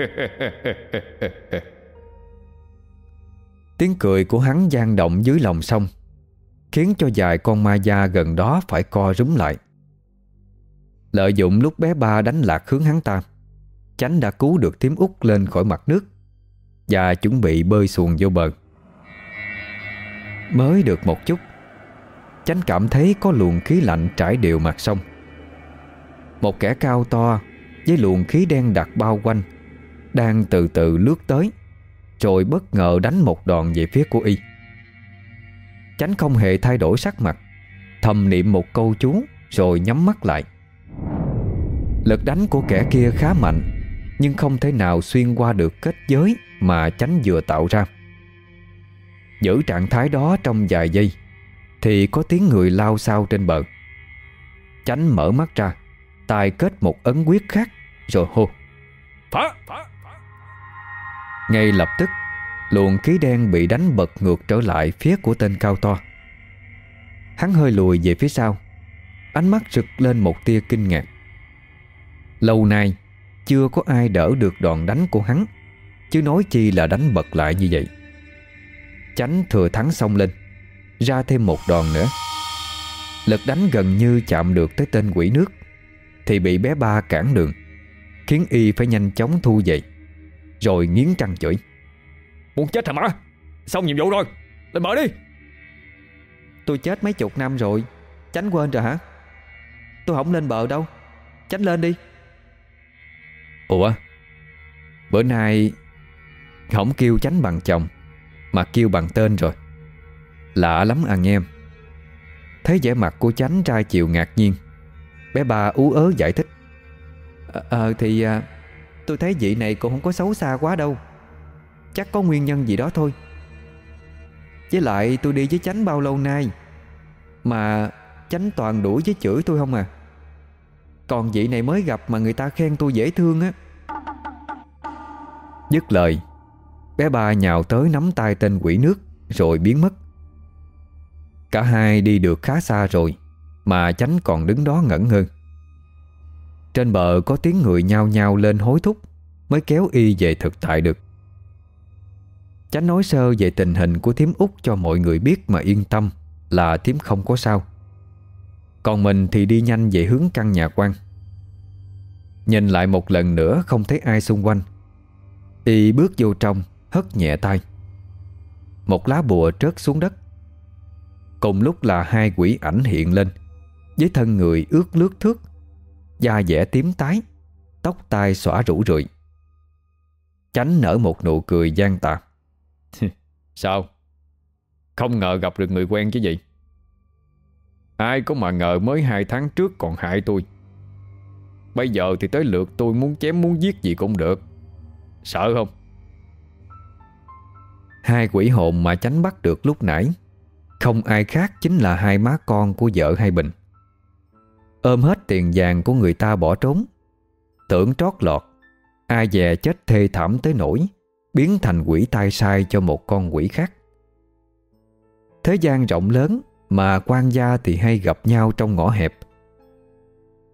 Tiếng cười của hắn gian động dưới lòng sông Khiến cho vài con ma da gần đó phải co rúm lại. Lợi dụng lúc bé ba đánh lạc hướng hắn ta, Chánh đã cứu được thím út lên khỏi mặt nước Và chuẩn bị bơi xuồng vô bờ. Mới được một chút, Chánh cảm thấy có luồng khí lạnh trải đều mặt sông. Một kẻ cao to Với luồng khí đen đặc bao quanh Đang từ từ lướt tới, Rồi bất ngờ đánh một đòn về phía của y. Chánh không hề thay đổi sắc mặt. Thầm niệm một câu chú Rồi nhắm mắt lại. Lực đánh của kẻ kia khá mạnh Nhưng không thể nào xuyên qua được kết giới Mà chánh vừa tạo ra. Giữ trạng thái đó trong vài giây Thì có tiếng người lao sao trên bờ. Chánh mở mắt ra tay kết một ấn quyết khác Rồi hô. Phá, phá, phá. Ngay lập tức Luồng khí đen bị đánh bật ngược trở lại Phía của tên cao to. Hắn hơi lùi về phía sau, Ánh mắt rực lên một tia kinh ngạc. Lâu nay, Chưa có ai đỡ được đòn đánh của hắn, Chứ nói chi là đánh bật lại như vậy. Chánh thừa thắng xông lên, Ra thêm một đòn nữa. Lực đánh gần như chạm được tới tên quỷ nước, Thì bị bé ba cản đường, Khiến y phải nhanh chóng thu dậy Rồi nghiến răng chửi. Muốn chết hả mã Xong nhiệm vụ rồi. Lên bờ đi. Tôi chết mấy chục năm rồi. Chánh quên rồi hả? Tôi không lên bờ đâu. Chánh lên đi. Ủa? Bữa nay Không kêu chánh bằng chồng Mà kêu bằng tên rồi. Lạ lắm à nghe em. Thấy vẻ mặt của chánh trai chịu ngạc nhiên. Bé ba ú ớ giải thích. Ờ à, thì à, Tôi thấy vị này cũng không có xấu xa quá đâu Chắc có nguyên nhân gì đó thôi. Với lại tôi đi với chánh bao lâu nay, Mà chánh toàn đuổi với chửi tôi không à? Còn vị này mới gặp mà người ta khen tôi dễ thương á. Dứt lời, Bé ba nhào tới nắm tay tên quỷ nước, Rồi biến mất. Cả hai đi được khá xa rồi, Mà chánh còn đứng đó ngẩn ngơ. Trên bờ có tiếng người nhao nhao lên hối thúc, Mới kéo y về thực tại được. Chánh nói sơ về tình hình của thím út cho mọi người biết mà yên tâm Là thím không có sao. Còn mình thì đi nhanh về hướng căn nhà quan. Nhìn lại một lần nữa không thấy ai xung quanh. Y bước vô trong, Hất nhẹ tay. Một lá bùa trớt xuống đất. Cùng lúc là hai quỷ ảnh hiện lên, Với thân người ướt lướt thước, Da dẻ tím tái, Tóc tai xõa rủ rượi. Chánh nở một nụ cười gian tà. Sao? Không ngờ gặp được người quen chứ gì? Ai có mà ngờ mới hai tháng trước còn hại tôi. Bây giờ thì tới lượt tôi muốn chém muốn giết gì cũng được. Sợ không? Hai quỷ hồn mà tránh bắt được lúc nãy, Không ai khác chính là hai má con của vợ hai Bình. Ôm hết tiền vàng của người ta bỏ trốn, Tưởng trót lọt, Ai dè chết thê thảm tới nỗi. Biến thành quỷ tai sai cho một con quỷ khác. Thế gian rộng lớn Mà quan gia thì hay gặp nhau trong ngõ hẹp.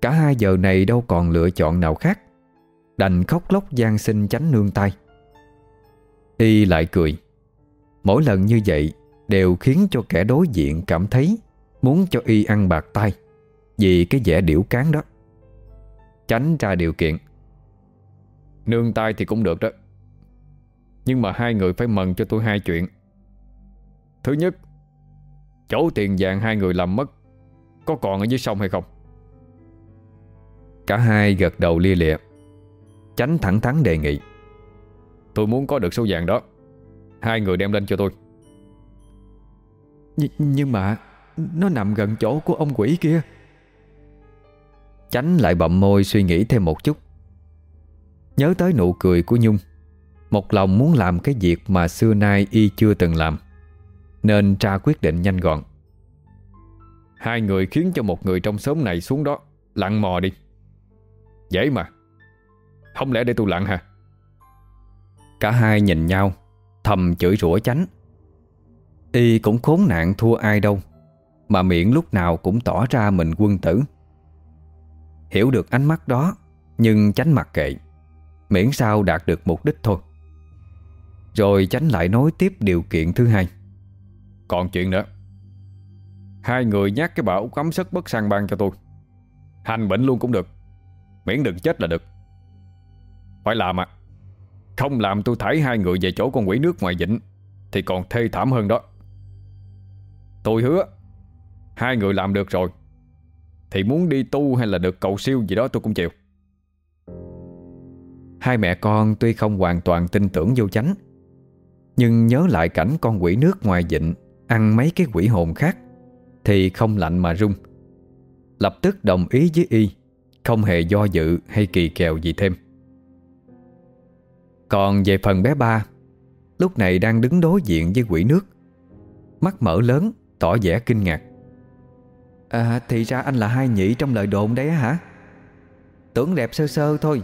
Cả hai giờ này đâu còn lựa chọn nào khác, Đành khóc lóc gian sinh tránh nương tay Y lại cười. Mỗi lần như vậy Đều khiến cho kẻ đối diện cảm thấy Muốn cho Y ăn bạc tay Vì cái vẻ điểu cán đó. Tránh ra điều kiện. Nương tay thì cũng được đó. Nhưng mà hai người phải mần cho tôi hai chuyện. Thứ nhất, Chỗ tiền vàng hai người làm mất Có còn ở dưới sông hay không? Cả hai gật đầu lia lịa, tránh thẳng thắn đề nghị. Tôi muốn có được số vàng đó. Hai người đem lên cho tôi. Nh, Nhưng mà Nó nằm gần chỗ của ông quỷ kia. Chánh lại bậm môi suy nghĩ thêm một chút. Nhớ tới nụ cười của Nhung một lòng muốn làm cái việc mà xưa nay y chưa từng làm. Nên tra quyết định nhanh gọn. Hai người khiến cho một người trong xóm này xuống đó, Lặn mò đi. Dễ mà. Không lẽ để tôi lặn hả? Cả hai nhìn nhau, Thầm chửi rủa chánh. Y cũng khốn nạn thua ai đâu, Mà miệng lúc nào cũng tỏ ra mình quân tử. Hiểu được ánh mắt đó, Nhưng tránh mặc kệ, Miễn sao đạt được mục đích thôi. Rồi chánh lại nói tiếp điều kiện thứ hai. Còn chuyện nữa. Hai người nhắc cái bảo cấm sức bất sang ban cho tôi. Hành bệnh luôn cũng được. Miễn đừng chết là được. Phải làm à Không làm tôi thảy hai người về chỗ con quỷ nước ngoài dịnh Thì còn thê thảm hơn đó. Tôi hứa Hai người làm được rồi Thì muốn đi tu hay là được cầu siêu gì đó tôi cũng chịu. Hai mẹ con tuy không hoàn toàn tin tưởng vô chánh nhưng nhớ lại cảnh con quỷ nước ngoài dịnh Ăn mấy cái quỷ hồn khác, Thì không lạnh mà rung. Lập tức đồng ý với y, Không hề do dự hay kỳ kèo gì thêm. Còn về phần bé ba, Lúc này đang đứng đối diện với quỷ nước. Mắt mở lớn, Tỏ vẻ kinh ngạc. À thì ra anh là hai nhị trong lời đồn đấy hả? Tưởng đẹp sơ sơ thôi.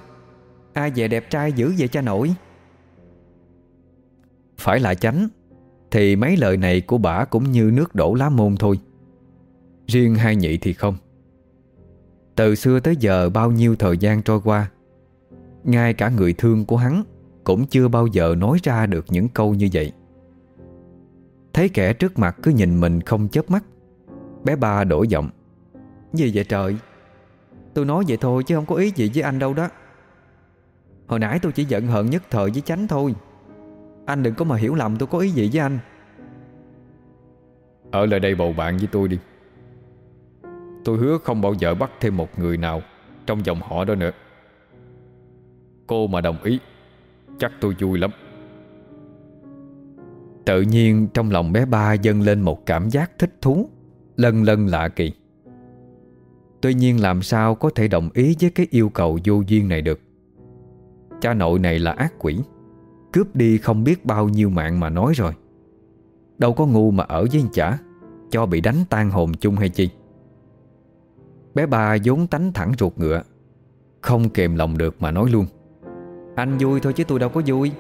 Ai về đẹp trai dữ vậy cha nổi phải là chánh, Thì mấy lời này của bà cũng như nước đổ lá môn thôi. Riêng hai nhị thì không. Từ xưa tới giờ bao nhiêu thời gian trôi qua, Ngay cả người thương của hắn Cũng chưa bao giờ nói ra được những câu như vậy. Thấy kẻ trước mặt cứ nhìn mình không chớp mắt, Bé ba đổi giọng. Gì vậy trời? Tôi nói vậy thôi chứ không có ý gì với anh đâu đó. Hồi nãy tôi chỉ giận hận nhất thời với chánh thôi. Anh đừng có mà hiểu lầm tôi có ý gì với anh. Ở lại đây bầu bạn với tôi đi. Tôi hứa không bao giờ bắt thêm một người nào Trong dòng họ đó nữa. Cô mà đồng ý, Chắc tôi vui lắm. Tự nhiên trong lòng bé ba dâng lên một cảm giác thích thú, Lân lân lạ kỳ. Tuy nhiên làm sao có thể đồng ý với cái yêu cầu vô duyên này được? Cha nội này là ác quỷ. Cướp đi không biết bao nhiêu mạng mà nói rồi. Đâu có ngu mà ở với anh chả, Cho bị đánh tan hồn chung hay chi. Bé ba vốn tánh thẳng ruột ngựa, Không kềm lòng được mà nói luôn. Anh vui thôi chứ tôi đâu có vui.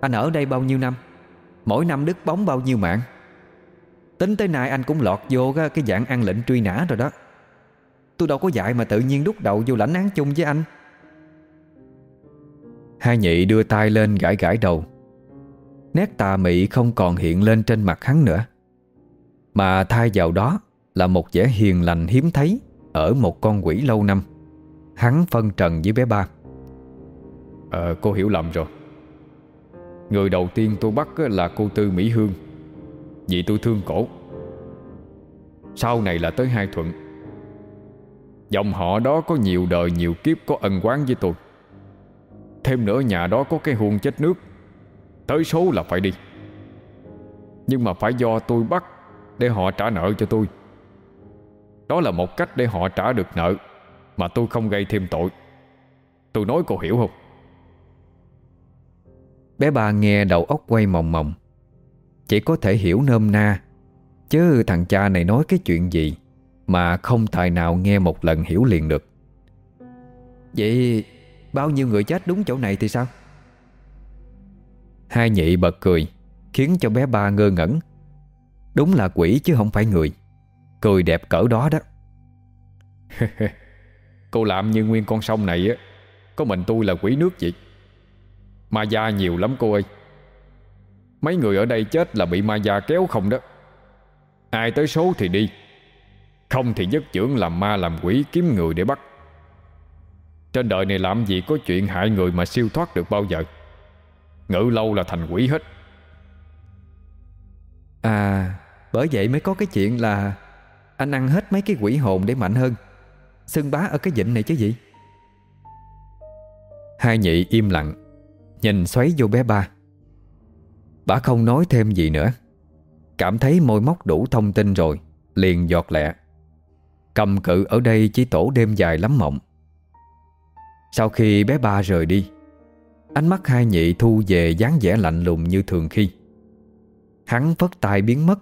Anh ở đây bao nhiêu năm? Mỗi năm đứt bóng bao nhiêu mạng? Tính tới nay anh cũng lọt vô cái dạng ăn lệnh truy nã rồi đó. Tôi đâu có dạy mà tự nhiên đút đầu vô lãnh án chung với anh. Hai nhị đưa tay lên gãi gãi đầu. Nét tà mị không còn hiện lên trên mặt hắn nữa. Mà thay vào đó Là một vẻ hiền lành hiếm thấy Ở một con quỷ lâu năm. Hắn phân trần với bé ba. Ờ cô hiểu lầm rồi. Người đầu tiên tôi bắt là cô Tư Mỹ Hương. Vì tôi thương cổ. Sau này là tới Hai Thuận. Dòng họ đó có nhiều đời nhiều kiếp có ân quán với tôi. Thêm nữa, nhà đó có cái huồng chết nước. Tới số là phải đi. Nhưng mà phải do tôi bắt Để họ trả nợ cho tôi. Đó là một cách để họ trả được nợ Mà tôi không gây thêm tội. Tôi nói cô hiểu không? Bé ba nghe đầu óc quay mòng mòng. Chỉ có thể hiểu nôm na, Chứ thằng cha này nói cái chuyện gì Mà không tài nào nghe một lần hiểu liền được. Vậy bao nhiêu người chết đúng chỗ này thì sao? Hai nhị bật cười, Khiến cho bé ba ngơ ngẩn. Đúng là quỷ chứ không phải người. Cười đẹp cỡ đó đó. Cô làm như nguyên con sông này á, Có mình tôi là quỷ nước vậy? Ma gia nhiều lắm cô ơi. Mấy người ở đây chết là bị ma gia kéo không đó. Ai tới số thì đi, Không thì dứt dưỡng làm ma làm quỷ kiếm người để bắt. Trên đời này làm gì có chuyện hại người mà siêu thoát được bao giờ? Ngự lâu là thành quỷ hết. À Bởi vậy mới có cái chuyện là Anh ăn hết mấy cái quỷ hồn để mạnh hơn. Xưng bá ở cái vịnh này chứ gì? Hai nhị im lặng Nhìn xoáy vô bé ba. Bà không nói thêm gì nữa. Cảm thấy môi móc đủ thông tin rồi Liền giọt lẹ. Cầm cự ở đây chỉ tổ đêm dài lắm mộng sau khi bé ba rời đi, Ánh mắt hai nhị thu về dáng vẻ lạnh lùng như thường khi. Hắn phất tay biến mất,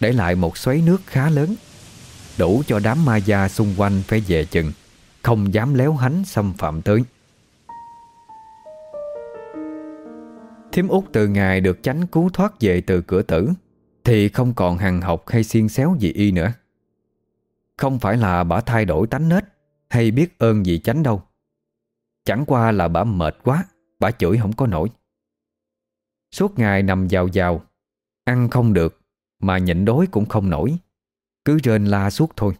Để lại một xoáy nước khá lớn, Đủ cho đám ma gia xung quanh phải về chừng, Không dám léo hánh xâm phạm tới. Thiếm út từ ngày được tránh cứu thoát về từ cửa tử, Thì không còn hằng học hay xiên xéo gì y nữa. Không phải là bà thay đổi tánh nết Hay biết ơn gì tránh đâu. Chẳng qua là bà mệt quá, Bà chửi không có nổi. Suốt ngày nằm vào vào Ăn không được, Mà nhịn đói cũng không nổi, Cứ rên la suốt thôi.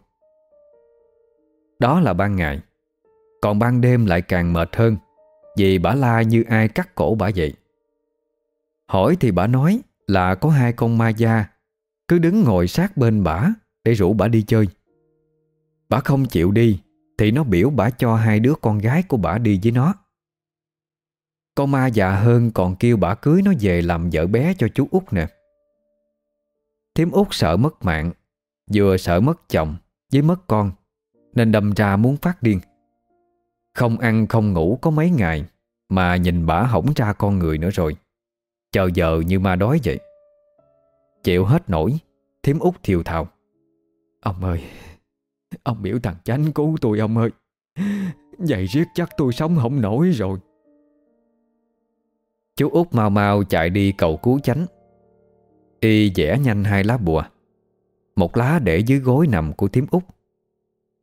Đó là ban ngày, Còn ban đêm lại càng mệt hơn, Vì bà la như ai cắt cổ bà vậy. Hỏi thì bà nói là có hai con ma da, Cứ đứng ngồi sát bên bà Để rủ bà đi chơi. Bà không chịu đi thì nó biểu bà cho hai đứa con gái của bà đi với nó. Con ma già hơn còn kêu bà cưới nó về làm vợ bé cho chú út nè. Thiếm út sợ mất mạng, Vừa sợ mất chồng Với mất con, Nên đâm ra muốn phát điên. Không ăn không ngủ có mấy ngày Mà nhìn bả hỏng ra con người nữa rồi. Chờ giờ như ma đói vậy. Chịu hết nổi Thiếm út thiều thào. Ông ơi! Ông biểu thằng chánh cứu tôi, ông ơi. Vậy riết chắc tôi sống không nổi rồi. Chú út mau mau chạy đi cầu cứu chánh. Y vẽ nhanh hai lá bùa, Một lá để dưới gối nằm của thím út,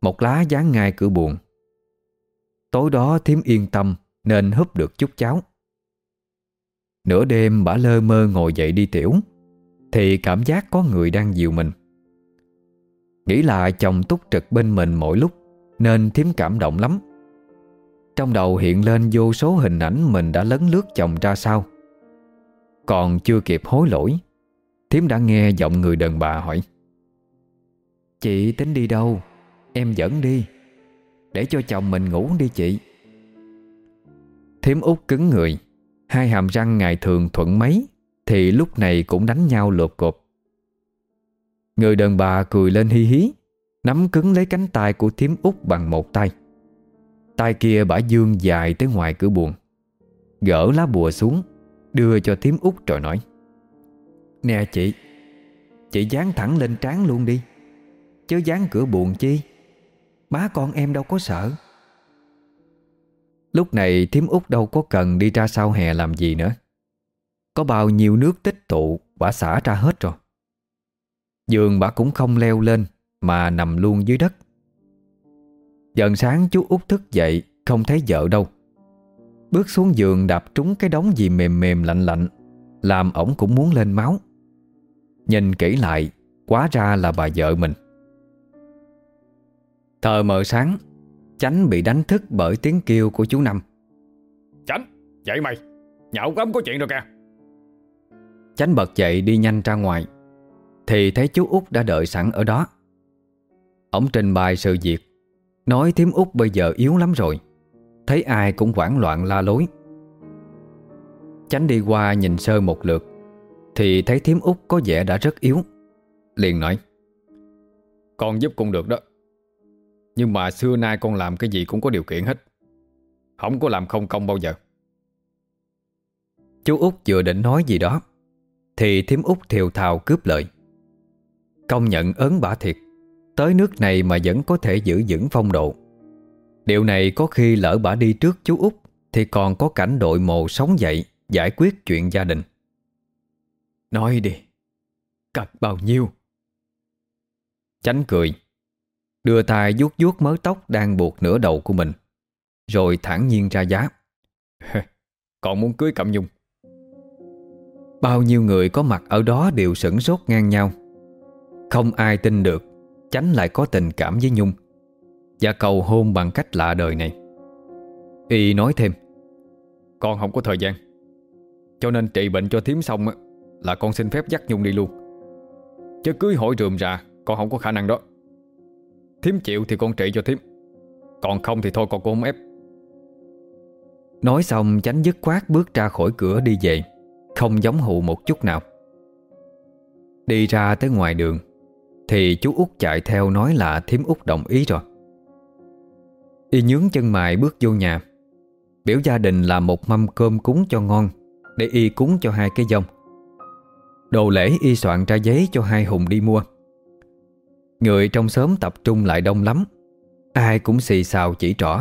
Một lá dán ngay cửa buồn Tối đó thím yên tâm Nên húp được chút cháo. Nửa đêm bà lơ mơ ngồi dậy đi tiểu, Thì cảm giác có người đang dìu mình. Nghĩ là chồng túc trực bên mình mỗi lúc, Nên thím cảm động lắm. Trong đầu hiện lên vô số hình ảnh Mình đã lấn lướt chồng ra sao. Còn chưa kịp hối lỗi Thiếm đã nghe giọng người đàn bà hỏi. Chị tính đi đâu? Em dẫn đi. Để cho chồng mình ngủ đi chị. Thiếm út cứng người, Hai hàm răng ngày thường thuận mấy, Thì lúc này cũng đánh nhau lột cột Người đàn bà cười lên hi hí, Nắm cứng lấy cánh tay của thiếm út bằng một tay. Tay kia bả dương dài tới ngoài cửa buồn Gỡ lá bùa xuống, Đưa cho thiếm út rồi nói, Nè chị Chị dán thẳng lên trán luôn đi. Chứ dán cửa buồn chi? Má con em đâu có sợ. Lúc này thím út đâu có cần đi ra sau hè làm gì nữa. Có bao nhiêu nước tích tụ Bà xả ra hết rồi. Giường bà cũng không leo lên Mà nằm luôn dưới đất. Dần sáng chú út thức dậy Không thấy vợ đâu. Bước xuống giường đạp trúng cái đống gì mềm mềm lạnh lạnh Làm ổng cũng muốn lên máu. Nhìn kỹ lại Quá ra là bà vợ mình. Thờ mờ sáng Chánh bị đánh thức bởi tiếng kêu của chú Năm. Chánh, dậy mày. Nhậu gấm có chuyện rồi kìa. Chánh bật dậy đi nhanh ra ngoài thì thấy chú út đã đợi sẵn ở đó. Ông trình bày sự việc. Nói thím út bây giờ yếu lắm rồi. Thấy ai cũng hoảng loạn la lối. Chánh đi qua nhìn sơ một lượt. Thì thấy thím út có vẻ đã rất yếu. Liền nói, Con giúp con được đó. Nhưng mà xưa nay con làm cái gì cũng có điều kiện hết. Không có làm không công bao giờ. Chú út vừa định nói gì đó, Thì thím út thiều thào cướp lời. Công nhận ớn bả thiệt. Tới nước này mà vẫn có thể giữ vững phong độ. Điều này có khi lỡ bả đi trước chú út, Thì còn có cảnh đội mồ sống dậy, Giải quyết chuyện gia đình. Nói đi cật bao nhiêu? Chánh cười, Đưa tay vuốt vuốt mớ tóc đang buộc nửa đầu của mình, Rồi thản nhiên ra giá. Còn muốn cưới Cẩm Nhung. Bao nhiêu người có mặt ở đó đều sửng sốt ngang nhau. Không ai tin được, Chánh lại có tình cảm với Nhung. Và cầu hôn bằng cách lạ đời này. Y nói thêm, Con không có thời gian. Cho nên trị bệnh cho thím xong Là con xin phép dắt Nhung đi luôn. Chứ cưới hỏi rườm rà, Con không có khả năng đó. Thím chịu thì con trị cho thím, Còn không thì thôi con cũng không ép. Nói xong, chánh dứt khoát bước ra khỏi cửa đi về, Không giống hụ một chút nào. Đi ra tới ngoài đường thì chú út chạy theo nói là thím út đồng ý rồi. Y nhướng chân mày bước vô nhà. Biểu gia đình làm một mâm cơm cúng cho ngon, Để y cúng cho hai cái dông. Đồ lễ y soạn ra giấy cho hai hùng đi mua. Người trong xóm tập trung lại đông lắm, Ai cũng xì xào chỉ trỏ,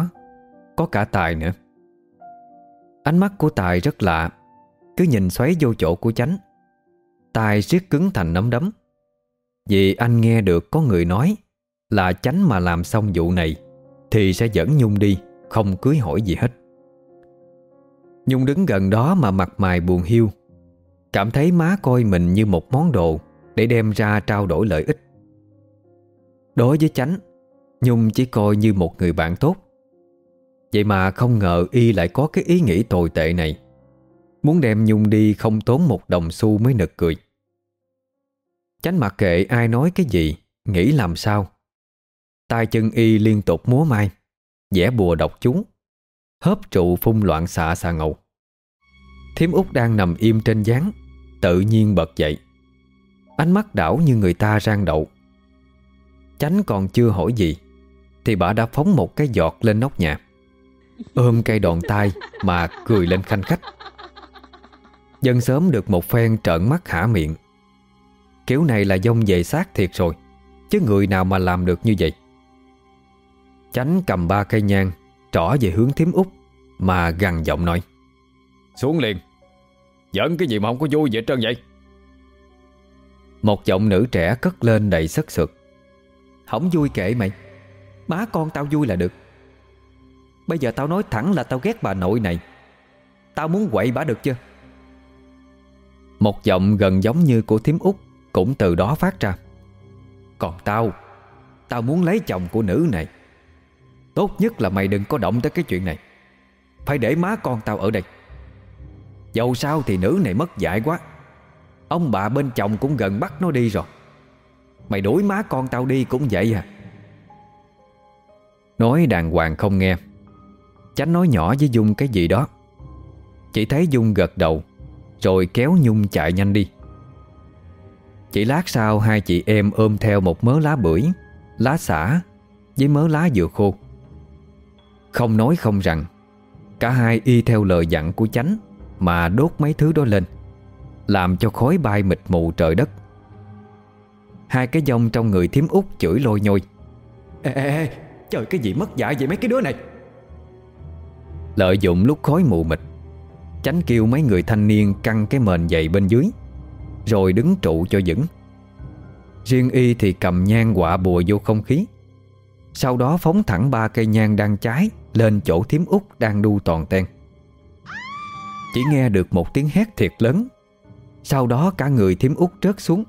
Có cả Tài nữa. Ánh mắt của Tài rất lạ, Cứ nhìn xoáy vô chỗ của chánh. Tài siết cứng thành nắm đấm. Vì anh nghe được có người nói Là chánh mà làm xong vụ này Thì sẽ dẫn Nhung đi, Không cưới hỏi gì hết. Nhung đứng gần đó mà mặt mày buồn hiu, Cảm thấy má coi mình như một món đồ Để đem ra trao đổi lợi ích. Đối với chánh, Nhung chỉ coi như một người bạn tốt. Vậy mà không ngờ y lại có cái ý nghĩ tồi tệ này, Muốn đem Nhung đi không tốn một đồng xu mới nực cười. Chánh mặc kệ ai nói cái gì, Nghĩ làm sao. Tay chân y liên tục múa mai vẽ bùa độc chú. Hớp trụ phun loạn xạ xà ngầu. Thiếm út đang nằm im trên gián Tự nhiên bật dậy. Ánh mắt đảo như người ta rang đậu. Chánh còn chưa hỏi gì, Thì bà đã phóng một cái giọt lên nóc nhà. Ôm cây đòn tay Mà cười lên khanh khách. Dân sớm được một phen trợn mắt hả miệng. Kiểu này là dông về xác thiệt rồi Chứ người nào mà làm được như vậy? Chánh cầm ba cây nhang Trỏ về hướng thím út Mà gằn giọng nói. Xuống liền. Giỡn cái gì mà không có vui vậy trơn vậy? Một giọng nữ trẻ cất lên đầy sức sượt. Không vui kệ mày. Má con tao vui là được. Bây giờ tao nói thẳng là tao ghét bà nội này. Tao muốn quậy bà được chưa? Một giọng gần giống như của thím út cũng từ đó phát ra. Còn tao Tao muốn lấy chồng của nữ này. Tốt nhất là mày đừng có động tới cái chuyện này. Phải để má con tao ở đây. Dầu sao thì nữ này mất dạy quá. Ông bà bên chồng cũng gần bắt nó đi rồi. Mày đuổi má con tao đi cũng vậy à. Nói đàng hoàng không nghe. Chánh nói nhỏ với Dung cái gì đó. Chỉ thấy Dung gật đầu, Rồi kéo Nhung chạy nhanh đi. Chỉ lát sau Hai chị em ôm theo một mớ lá bưởi Lá xả Với mớ lá dừa khô. Không nói không rằng Cả hai y theo lời dặn của chánh Mà đốt mấy thứ đó lên Làm cho khói bay mịt mù trời đất. Hai cái dông trong người thiếm út chửi lôi nhôi. Ê ê ê Trời cái gì mất dạy vậy mấy cái đứa này? Lợi dụng lúc khói mù mịt Tránh kêu mấy người thanh niên căng cái mền dày bên dưới rồi đứng trụ cho vững. Riêng y thì cầm nhang quạ bùa vô không khí. Sau đó phóng thẳng ba cây nhang đang cháy Lên chỗ thiếm út đang đu toàn ten. Chỉ nghe được một tiếng hét thiệt lớn. Sau đó cả người thiếm út rớt xuống,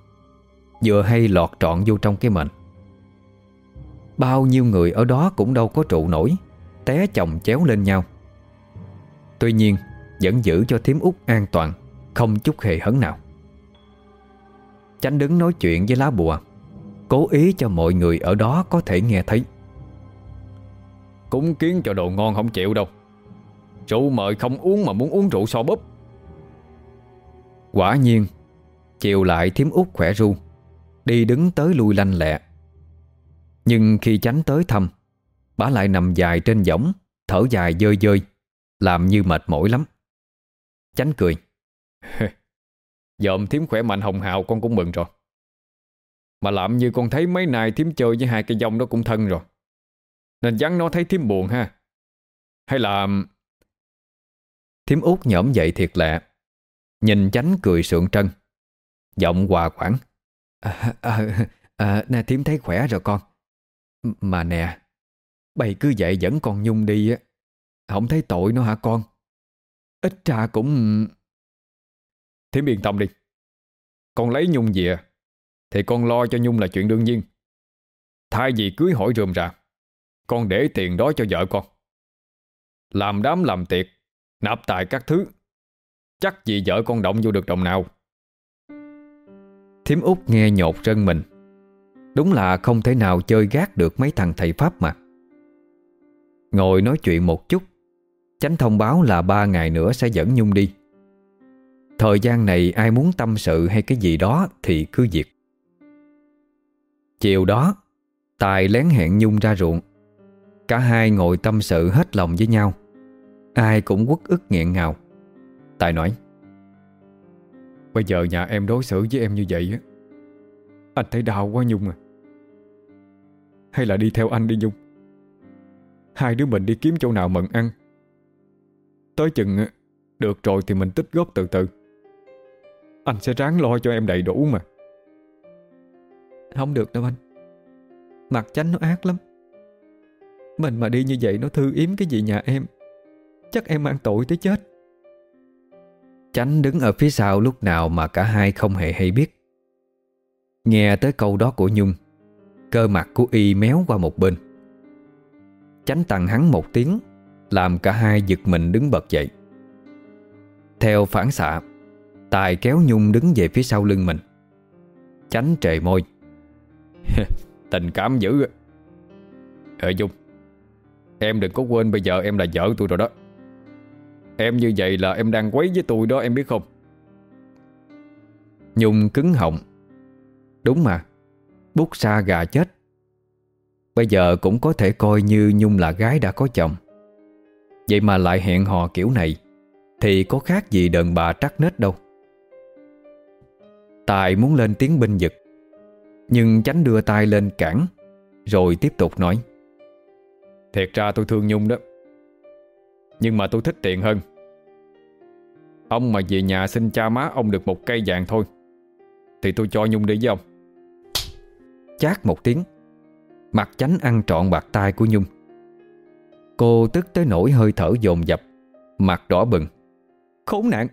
Vừa hay lọt trọn vô trong cái mệnh Bao nhiêu người ở đó cũng đâu có trụ nổi, Té chồng chéo lên nhau. Tuy nhiên, Vẫn giữ cho thím út an toàn, Không chút hề hấn nào. Chánh đứng nói chuyện với lá bùa. Cố ý cho mọi người ở đó có thể nghe thấy. Cúng kiến cho đồ ngon không chịu đâu. Rượu mời không uống mà muốn uống rượu so búp Quả nhiên Chiều lại thím út khỏe ru Đi đứng tới lui lanh lẹ. Nhưng khi tránh tới thăm Bà lại nằm dài trên võng Thở dài dơi dơi Làm như mệt mỏi lắm. Chánh cười. cười Dợm thím khỏe mạnh hồng hào con cũng mừng rồi. Mà làm như con thấy mấy nay thím chơi với hai cây dông đó cũng thân rồi. Nên dắn nó thấy thím buồn ha. Hay là Thím út nhõm dậy thiệt lẹ Nhìn chánh cười sượng trân Giọng hòa quảng. À, à, à, Nè thím thấy khỏe rồi con. Mà nè Bày cứ vậy dẫn con Nhung đi á. Không thấy tội nó hả con? Ít ra cũng Thím yên tâm đi. Con lấy Nhung về, Thì con lo cho Nhung là chuyện đương nhiên. Thay vì cưới hỏi rườm rà, Con để tiền đó cho vợ con. Làm đám làm tiệc, Nạp tài các thứ, Chắc gì vợ con động vô được đồng nào. Thiếm út nghe nhột chân mình. Đúng là không thể nào chơi gác được mấy thằng thầy Pháp mà. Ngồi nói chuyện một chút, Chánh thông báo là ba ngày nữa sẽ dẫn Nhung đi. Thời gian này ai muốn tâm sự hay cái gì đó thì cứ việc. Chiều đó, Tài lén hẹn Nhung ra ruộng. Cả hai ngồi tâm sự hết lòng với nhau. Ai cũng quất ức nghẹn ngào. Tài nói, Bây giờ nhà em đối xử với em như vậy á, Anh thấy đau quá Nhung à. Hay là đi theo anh đi Nhung. Hai đứa mình đi kiếm chỗ nào mận ăn. Tới chừng Được rồi thì mình tích góp từ từ. Anh sẽ ráng lo cho em đầy đủ mà. Không được đâu anh. Mặt chánh nó ác lắm. Mình mà đi như vậy nó thư yếm cái gì nhà em? Chắc em mang tội tới chết. Chánh đứng ở phía sau lúc nào mà cả hai không hề hay biết. Nghe tới câu đó của Nhung Cơ mặt của Y méo qua một bên. Chánh tặng hắn một tiếng Làm cả hai giật mình đứng bật dậy. Theo phản xạ Tài kéo Nhung đứng về phía sau lưng mình. Tránh trề môi. Tình cảm dữ. Ờ Dung, Em đừng có quên bây giờ em là vợ tôi rồi đó. Em như vậy là em đang quấy với tôi đó, em biết không? Nhung cứng họng. Đúng mà, Bút xa gà chết. Bây giờ cũng có thể coi như Nhung là gái đã có chồng. Vậy mà lại hẹn hò kiểu này, Thì có khác gì đàn bà trắc nết đâu. Tài muốn lên tiếng binh giật Nhưng tránh đưa tay lên cản, Rồi tiếp tục nói. Thiệt ra tôi thương Nhung đó. Nhưng mà tôi thích tiền hơn. Ông mà về nhà xin cha má ông được một cây vàng thôi. Thì tôi cho Nhung đi với ông. Chát một tiếng, Mặt chánh ăn trọn bạc tay của Nhung. Cô tức tới nỗi hơi thở dồn dập, Mặt đỏ bừng. Khốn nạn,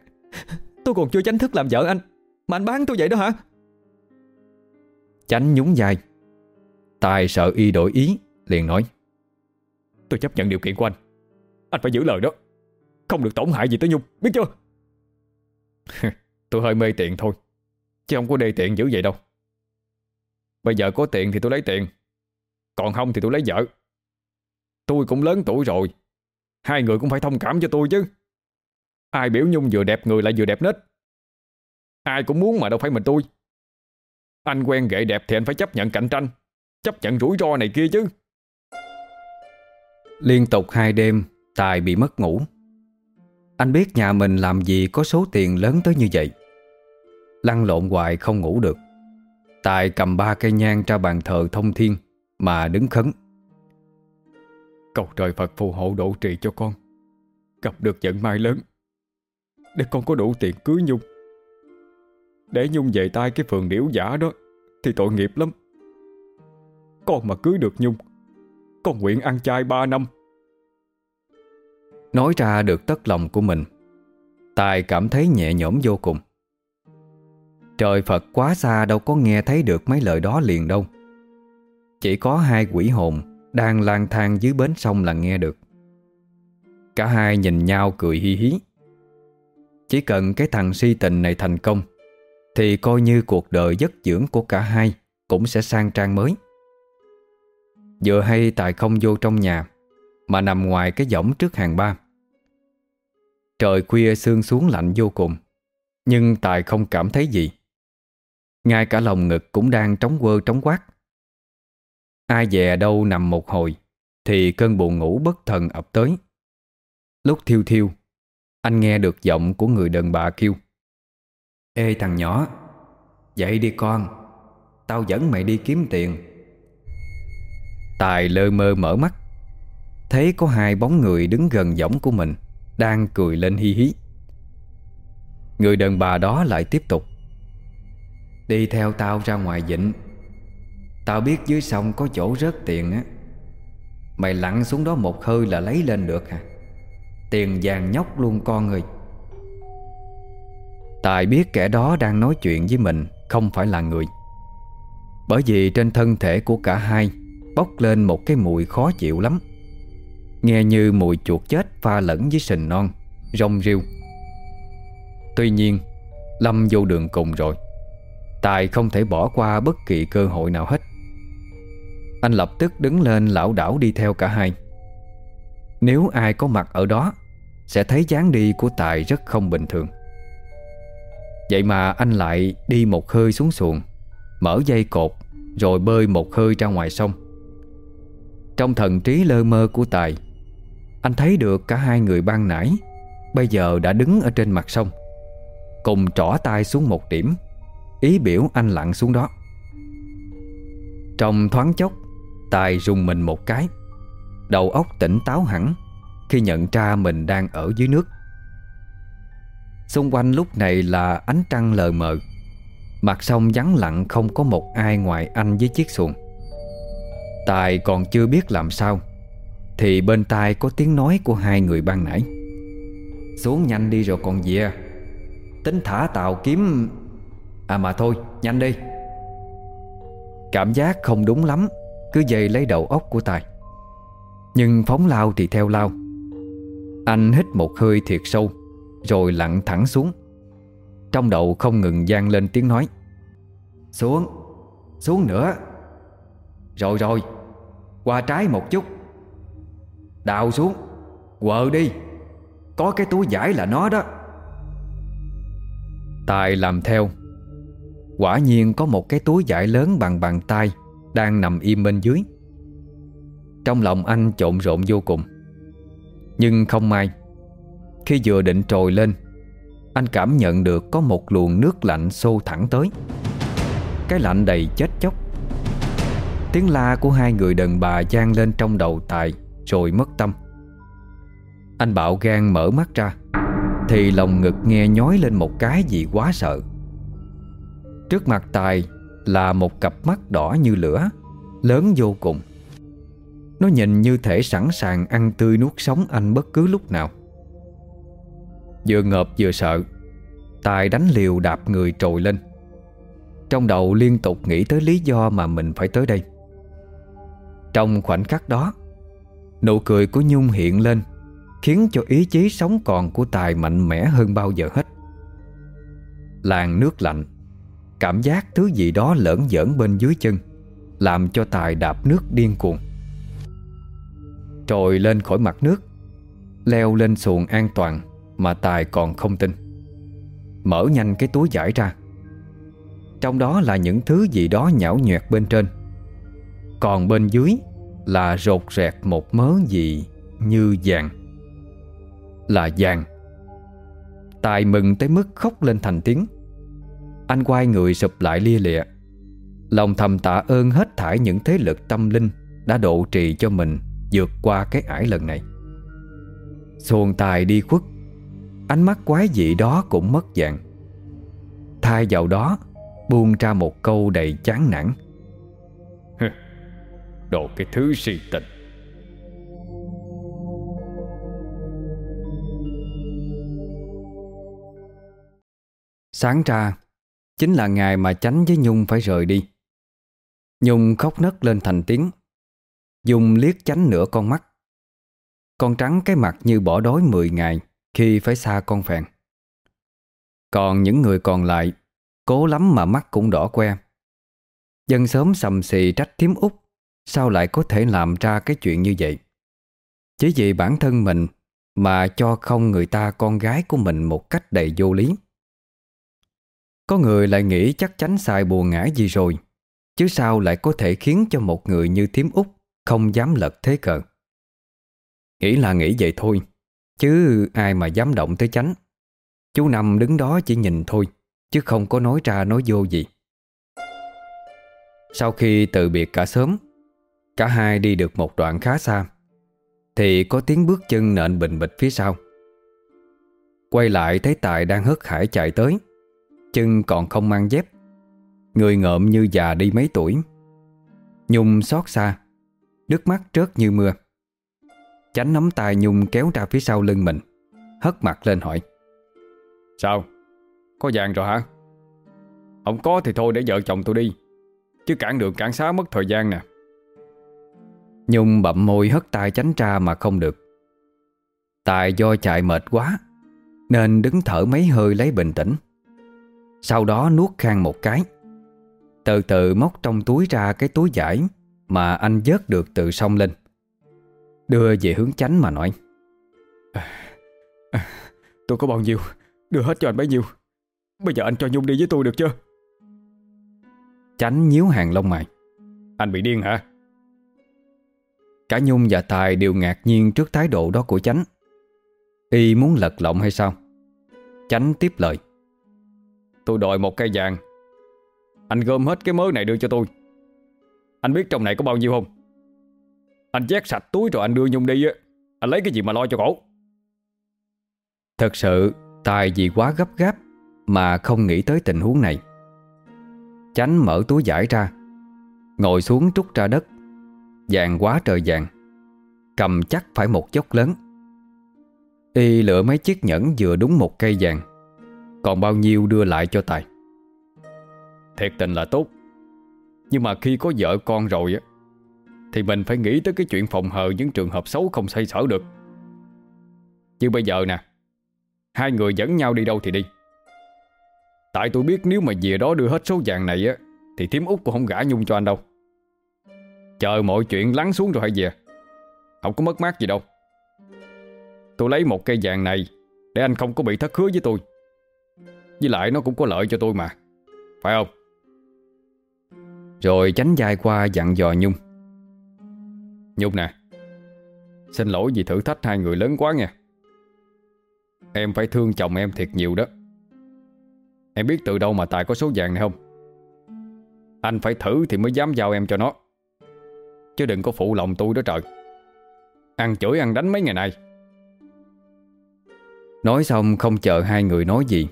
Tôi còn chưa chánh thức làm vợ anh. Mà anh bán tôi vậy đó hả? Chánh nhún vai. Tài sợ y đổi ý, Liền nói. Tôi chấp nhận điều kiện của anh. Anh phải giữ lời đó. Không được tổn hại gì tới Nhung, Biết chưa? Tôi hơi mê tiền thôi, Chứ không có đê tiện dữ vậy đâu. Bây giờ có tiền thì tôi lấy tiền, Còn không thì tôi lấy vợ. Tôi cũng lớn tuổi rồi, Hai người cũng phải thông cảm cho tôi chứ. Ai biểu Nhung vừa đẹp người lại vừa đẹp nết. Ai cũng muốn mà đâu phải mình tôi. Anh quen ghệ đẹp thì anh phải chấp nhận cạnh tranh Chấp nhận rủi ro này kia chứ. Liên tục hai đêm Tài bị mất ngủ. Anh biết nhà mình làm gì có số tiền lớn tới như vậy. Lăn lộn hoài không ngủ được. Tài cầm ba cây nhang ra bàn thờ thông thiên Mà đứng khấn. Cầu trời Phật phù hộ độ trì cho con Gặp được vận mai lớn. Để con có đủ tiền cưới Nhung để Nhung về tay cái phường điểu giả đó, Thì tội nghiệp lắm. Con mà cưới được Nhung, Con nguyện ăn chay ba năm. Nói ra được tất lòng của mình, Tài cảm thấy nhẹ nhõm vô cùng. Trời Phật quá xa đâu có nghe thấy được mấy lời đó liền đâu. Chỉ có hai quỷ hồn Đang lang thang dưới bến sông là nghe được. Cả hai nhìn nhau cười hi hí. Chỉ cần cái thằng si tình này thành công thì coi như cuộc đời giấc dưỡng của cả hai Cũng sẽ sang trang mới. Vừa hay Tài không vô trong nhà, Mà nằm ngoài cái võng trước hàng ba. Trời khuya sương xuống lạnh vô cùng, Nhưng Tài không cảm thấy gì. Ngay cả lòng ngực cũng đang trống quơ trống quát. Ai dè đâu nằm một hồi, Thì cơn buồn ngủ bất thần ập tới. Lúc thiêu thiêu, Anh nghe được giọng của người đàn bà kêu. Ê thằng nhỏ, Dậy đi con, Tao dẫn mày đi kiếm tiền. Tài lơ mơ mở mắt, Thấy có hai bóng người đứng gần giỏng của mình Đang cười lên hi hí. Người đàn bà đó lại tiếp tục, Đi theo tao ra ngoài vịnh. Tao biết dưới sông có chỗ rớt tiền á. Mày lặn xuống đó một hơi là lấy lên được hả Tiền vàng nhóc luôn con ơi. Tài biết kẻ đó đang nói chuyện với mình, Không phải là người. Bởi vì trên thân thể của cả hai Bốc lên một cái mùi khó chịu lắm. Nghe như mùi chuột chết pha lẫn với sình non, Rong riêu Tuy nhiên, Lâm vô đường cùng rồi. Tài không thể bỏ qua bất kỳ cơ hội nào hết. Anh lập tức đứng lên lão đảo đi theo cả hai. Nếu ai có mặt ở đó, Sẽ thấy dáng đi của Tài rất không bình thường. Vậy mà anh lại đi một hơi xuống xuồng, Mở dây cột Rồi bơi một hơi ra ngoài sông. Trong thần trí lơ mơ của Tài, Anh thấy được cả hai người ban nãy Bây giờ đã đứng ở trên mặt sông, Cùng trỏ tay xuống một điểm, Ý biểu anh lặn xuống đó. Trong thoáng chốc, Tài rùng mình một cái, Đầu óc tỉnh táo hẳn Khi nhận ra mình đang ở dưới nước. Xung quanh lúc này là ánh trăng lờ mờ. Mặt sông vắng lặng, không có một ai ngoài anh với chiếc xuồng. Tài còn chưa biết làm sao, Thì bên tai có tiếng nói của hai người ban nãy. Xuống nhanh đi rồi còn về à? Tính thả tàu kiếm. À mà thôi, nhanh đi. Cảm giác không đúng lắm, Cứ dày lấy đầu óc của Tài. Nhưng phóng lao thì theo lao. Anh hít một hơi thiệt sâu. Rồi lặn thẳng xuống. Trong đầu không ngừng gian lên tiếng nói, Xuống Xuống nữa. Rồi rồi, Qua trái một chút. Đào xuống, Quờ đi, Có cái túi giải là nó đó. Tài làm theo. Quả nhiên có một cái túi giải lớn bằng bàn tay Đang nằm im bên dưới. Trong lòng anh trộn rộn vô cùng. Nhưng không may khi vừa định trồi lên. Anh cảm nhận được có một luồng nước lạnh xô thẳng tới. Cái lạnh đầy chết chóc. Tiếng la của hai người đàn bà gian lên trong đầu Tài, Rồi mất tâm. Anh bạo gan mở mắt ra, Thì lòng ngực nghe nhói lên một cái gì quá sợ. Trước mặt Tài là một cặp mắt đỏ như lửa, Lớn vô cùng. Nó nhìn như thể sẵn sàng ăn tươi nuốt sống anh bất cứ lúc nào. Vừa ngợp vừa sợ. Tài đánh liều đạp người trồi lên. Trong đầu liên tục nghĩ tới lý do mà mình phải tới đây. Trong khoảnh khắc đó, Nụ cười của Nhung hiện lên, Khiến cho ý chí sống còn của Tài mạnh mẽ hơn bao giờ hết. Làn nước lạnh, Cảm giác thứ gì đó lởn giỡn bên dưới chân, Làm cho Tài đạp nước điên cuồng. Trồi lên khỏi mặt nước, Leo lên xuồng an toàn. Mà Tài còn không tin. Mở nhanh cái túi giải ra. Trong đó là những thứ gì đó nhão nhoẹt bên trên. Còn bên dưới Là rột rẹt một mớ gì Như vàng. Là vàng. Tài mừng tới mức khóc lên thành tiếng. Anh quay người sụp lại lia lịa. Lòng thầm tạ ơn hết thải những thế lực tâm linh Đã độ trì cho mình vượt qua cái ải lần này. Xuồng tài đi khuất Ánh mắt quái dị đó cũng mất dạng. Thay vào đó Buông ra một câu đầy chán nản. Đồ cái thứ si tình. Sáng ra Chính là ngày mà Chánh với Nhung phải rời đi. Nhung khóc nấc lên thành tiếng. Dung liếc Chánh nửa con mắt. Con trắng cái mặt như bỏ đói 10 ngày khi phải xa con phèn. Còn những người còn lại, Cố lắm mà mắt cũng đỏ que. Dân sớm sầm xì trách thiếm út, Sao lại có thể làm ra cái chuyện như vậy? Chỉ vì bản thân mình Mà cho không người ta con gái của mình Một cách đầy vô lý. Có người lại nghĩ chắc chắn xài buồn ngã gì rồi, Chứ sao lại có thể khiến cho một người như thiếm út Không dám lật thế cờ? Nghĩ là nghĩ vậy thôi. Chứ ai mà dám động tới chánh. Chú Năm đứng đó chỉ nhìn thôi, Chứ không có nói ra nói vô gì. Sau khi từ biệt cả sớm, Cả hai đi được một đoạn khá xa, Thì có tiếng bước chân nện bình bịch phía sau. Quay lại thấy Tài đang hớt hải chạy tới, Chân còn không mang dép. Người ngợm như già đi mấy tuổi. Nhung xót xa, Nước mắt trớt như mưa. Chánh nắm tay Nhung kéo ra phía sau lưng mình. Hất mặt lên hỏi. Sao? Có vàng rồi hả? Không có thì thôi để vợ chồng tôi đi. Chứ cản đường cản xá mất thời gian nè. Nhung bậm môi hất tay tránh ra mà không được. Tài do chạy mệt quá Nên đứng thở mấy hơi lấy bình tĩnh. Sau đó nuốt khang một cái. Từ từ móc trong túi ra cái túi giải Mà anh vớt được từ sông lên Đưa về hướng chánh mà nói. À, à, Tôi có bao nhiêu Đưa hết cho anh bấy nhiêu. Bây giờ anh cho Nhung đi với tôi được chưa? Chánh nhíu hàng lông mày. Anh bị điên hả? Cả Nhung và Tài đều ngạc nhiên trước thái độ đó của Chánh. Y muốn lật lọng hay sao? Chánh tiếp lời. Tôi đòi một cây vàng. Anh gom hết cái mớ này đưa cho tôi. Anh biết trong này có bao nhiêu không Anh chét sạch túi rồi anh đưa Nhung đi á. Anh lấy cái gì mà lo cho cổ Thật sự Tài vì quá gấp gáp Mà không nghĩ tới tình huống này. Chánh mở túi giải ra Ngồi xuống trút ra đất. Vàng quá trời vàng Cầm chắc phải một dốc lớn. Y lựa mấy chiếc nhẫn vừa đúng một cây vàng còn bao nhiêu đưa lại cho Tài. Thiệt tình là tốt Nhưng mà khi có vợ con rồi á thì mình phải nghĩ tới cái chuyện phòng hờ Những trường hợp xấu không xoay sở được. Chứ bây giờ nè, Hai người dẫn nhau đi đâu thì đi. Tại tôi biết nếu mà về đó đưa hết số vàng này á, Thì thím út cũng không gả nhung cho anh đâu. Chờ mọi chuyện lắng xuống rồi hãy về Không có mất mát gì đâu. Tôi lấy một cây vàng này Để anh không có bị thất hứa với tôi. Với lại nó cũng có lợi cho tôi mà, Phải không? Rồi tránh dài qua dặn dò Nhung. Nhung nè. Xin lỗi vì thử thách hai người lớn quá nha Em phải thương chồng em thiệt nhiều đó. Em biết từ đâu mà Tài có số vàng này không? Anh phải thử thì mới dám giao em cho nó. Chứ đừng có phụ lòng tôi đó trời. Ăn chửi ăn đánh mấy ngày nay. Nói xong không chờ hai người nói gì,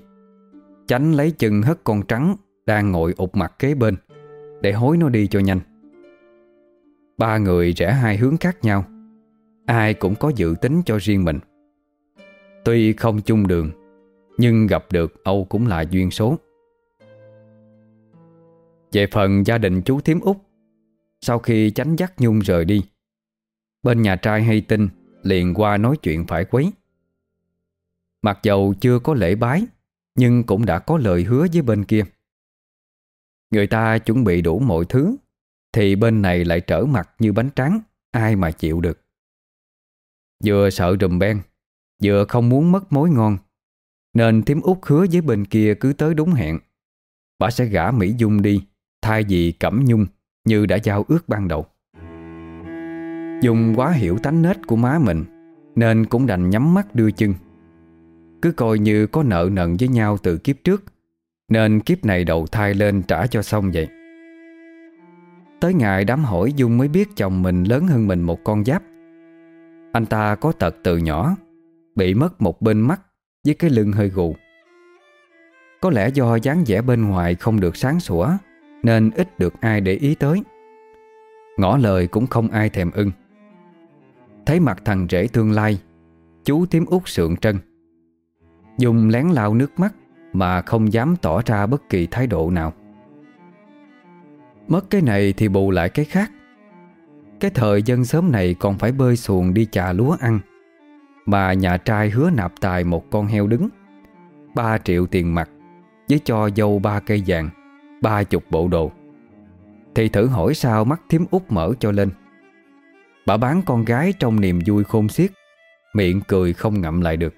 Chánh lấy chân hất con trắng Đang ngồi ụp mặt kế bên Để hối nó đi cho nhanh. Ba người rẽ hai hướng khác nhau. Ai cũng có dự tính cho riêng mình. Tuy không chung đường Nhưng gặp được Âu cũng là duyên số. Về phần gia đình chú Thiếm úc, Sau khi tránh dắt Nhung rời đi Bên nhà trai hay tin Liền qua nói chuyện phải quấy. Mặc dầu chưa có lễ bái Nhưng cũng đã có lời hứa với bên kia. Người ta chuẩn bị đủ mọi thứ thì bên này lại trở mặt như bánh tráng, Ai mà chịu được. Vừa sợ rùm ben Vừa không muốn mất mối ngon, Nên thím út hứa với bên kia cứ tới đúng hẹn. Bà sẽ gả Mỹ Dung đi, Thay vì Cẩm Nhung Như đã giao ước ban đầu. Dung quá hiểu tánh nết của má mình, Nên cũng đành nhắm mắt đưa chân. Cứ coi như có nợ nần với nhau từ kiếp trước, Nên kiếp này đầu thai lên trả cho xong vậy. Tới ngày đám hỏi Dung mới biết chồng mình lớn hơn mình một con giáp. Anh ta có tật từ nhỏ, Bị mất một bên mắt Với cái lưng hơi gù. Có lẽ do dáng vẻ bên ngoài không được sáng sủa, Nên ít được ai để ý tới. Ngỏ lời cũng không ai thèm ưng. Thấy mặt thằng rể tương lai, Chú thím út sượng trân. Dùng lén lau nước mắt Mà không dám tỏ ra bất kỳ thái độ nào. Mất cái này thì bù lại cái khác. Cái thời dân sớm này còn phải bơi xuồng đi chà lúa ăn. Mà nhà trai hứa nạp tài một con heo đứng. Ba triệu tiền mặt, Với cho dâu ba cây vàng, ba chục bộ đồ. Thì thử hỏi sao mắt thím út mở cho lên. Bà bán con gái trong niềm vui khôn xiết, Miệng cười không ngậm lại được.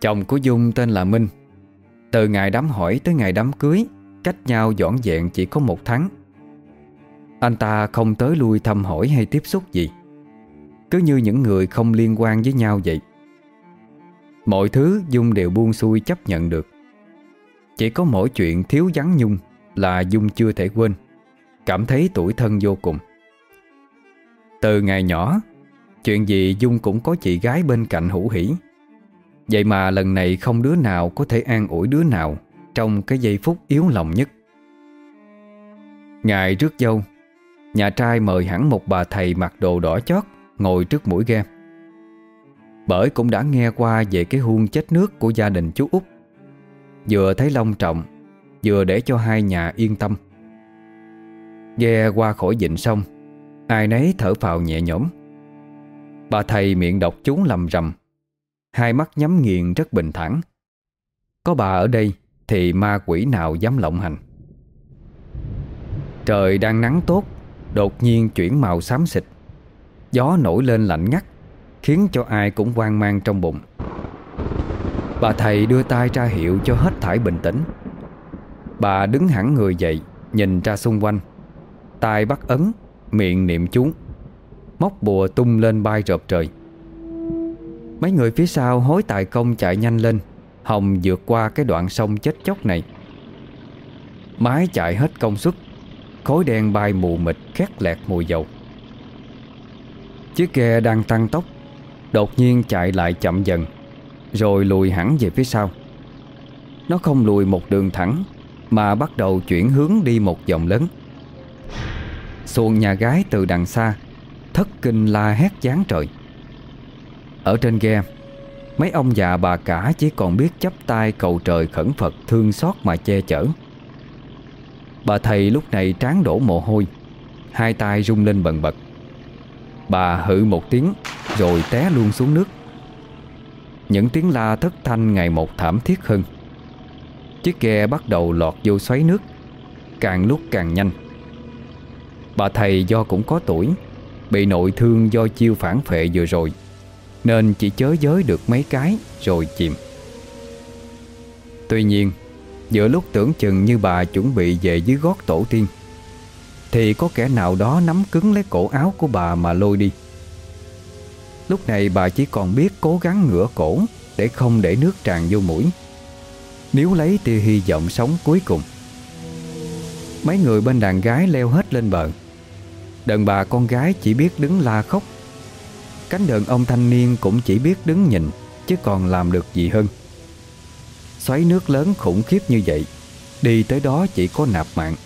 Chồng của Dung tên là Minh. Từ ngày đám hỏi tới ngày đám cưới Cách nhau dọn dẹn chỉ có một tháng. Anh ta không tới lui thăm hỏi hay tiếp xúc gì. Cứ như những người không liên quan với nhau vậy. Mọi thứ Dung đều buông xuôi chấp nhận được. Chỉ có mỗi chuyện thiếu vắng Nhung Là Dung chưa thể quên. Cảm thấy tuổi thân vô cùng. Từ ngày nhỏ, Chuyện gì Dung cũng có chị gái bên cạnh hữu hỉ. Vậy mà lần này không đứa nào có thể an ủi đứa nào. Trong cái giây phút yếu lòng nhất. Ngày rước dâu, Nhà trai mời hẳn một bà thầy mặc đồ đỏ chót Ngồi trước mũi ghe. Bởi cũng đã nghe qua về cái huông chết nước của gia đình chú út. Vừa thấy long trọng, Vừa để cho hai nhà yên tâm. Ghe qua khỏi dịnh sông Ai nấy thở phào nhẹ nhõm. Bà thầy miệng đọc chú lầm rầm, Hai mắt nhắm nghiền rất bình thản. Có bà ở đây thì ma quỷ nào dám lộng hành? Trời đang nắng tốt, Đột nhiên chuyển màu xám xịt. Gió nổi lên lạnh ngắt, Khiến cho ai cũng hoang mang trong bụng. Bà thầy đưa tay ra hiệu cho hết thải bình tĩnh. Bà đứng hẳn người dậy, Nhìn ra xung quanh. Tay bắt ấn, Miệng niệm chú. Móc bùa tung lên bay rợp trời. Mấy người phía sau hối tài công chạy nhanh lên. Hồng vượt qua cái đoạn sông chết chóc này. Mái chạy hết công suất, Khối đen bay mù mịt khét lẹt mùi dầu. Chiếc ghe đang tăng tốc, Đột nhiên chạy lại chậm dần, Rồi lùi hẳn về phía sau. Nó không lùi một đường thẳng, Mà bắt đầu chuyển hướng đi một vòng lớn. Xuồng nhà gái từ đằng xa, Thất kinh la hét gián trời. Ở trên ghe Mấy ông già bà cả chỉ còn biết chấp tay cầu trời khẩn Phật thương xót mà che chở. Bà thầy lúc này tráng đổ mồ hôi, Hai tay rung lên bần bật. Bà hự một tiếng Rồi té luôn xuống nước. Những tiếng la thất thanh ngày một thảm thiết hơn. Chiếc ghe bắt đầu lọt vô xoáy nước, Càng lúc càng nhanh. Bà thầy do cũng có tuổi, Bị nội thương do chiêu phản phệ vừa rồi. Nên chỉ chớ giới được mấy cái Rồi chìm. Tuy nhiên, Giữa lúc tưởng chừng như bà chuẩn bị về dưới gót tổ tiên, Thì có kẻ nào đó nắm cứng lấy cổ áo của bà mà lôi đi. Lúc này bà chỉ còn biết cố gắng ngửa cổ Để không để nước tràn vô mũi Nếu lấy tia hy vọng sống cuối cùng. Mấy người bên đàn gái leo hết lên bờ. Đàn bà con gái chỉ biết đứng la khóc Cánh đàn ông thanh niên cũng chỉ biết đứng nhìn, Chứ còn làm được gì hơn. Xoáy nước lớn khủng khiếp như vậy, Đi tới đó chỉ có nạp mạng.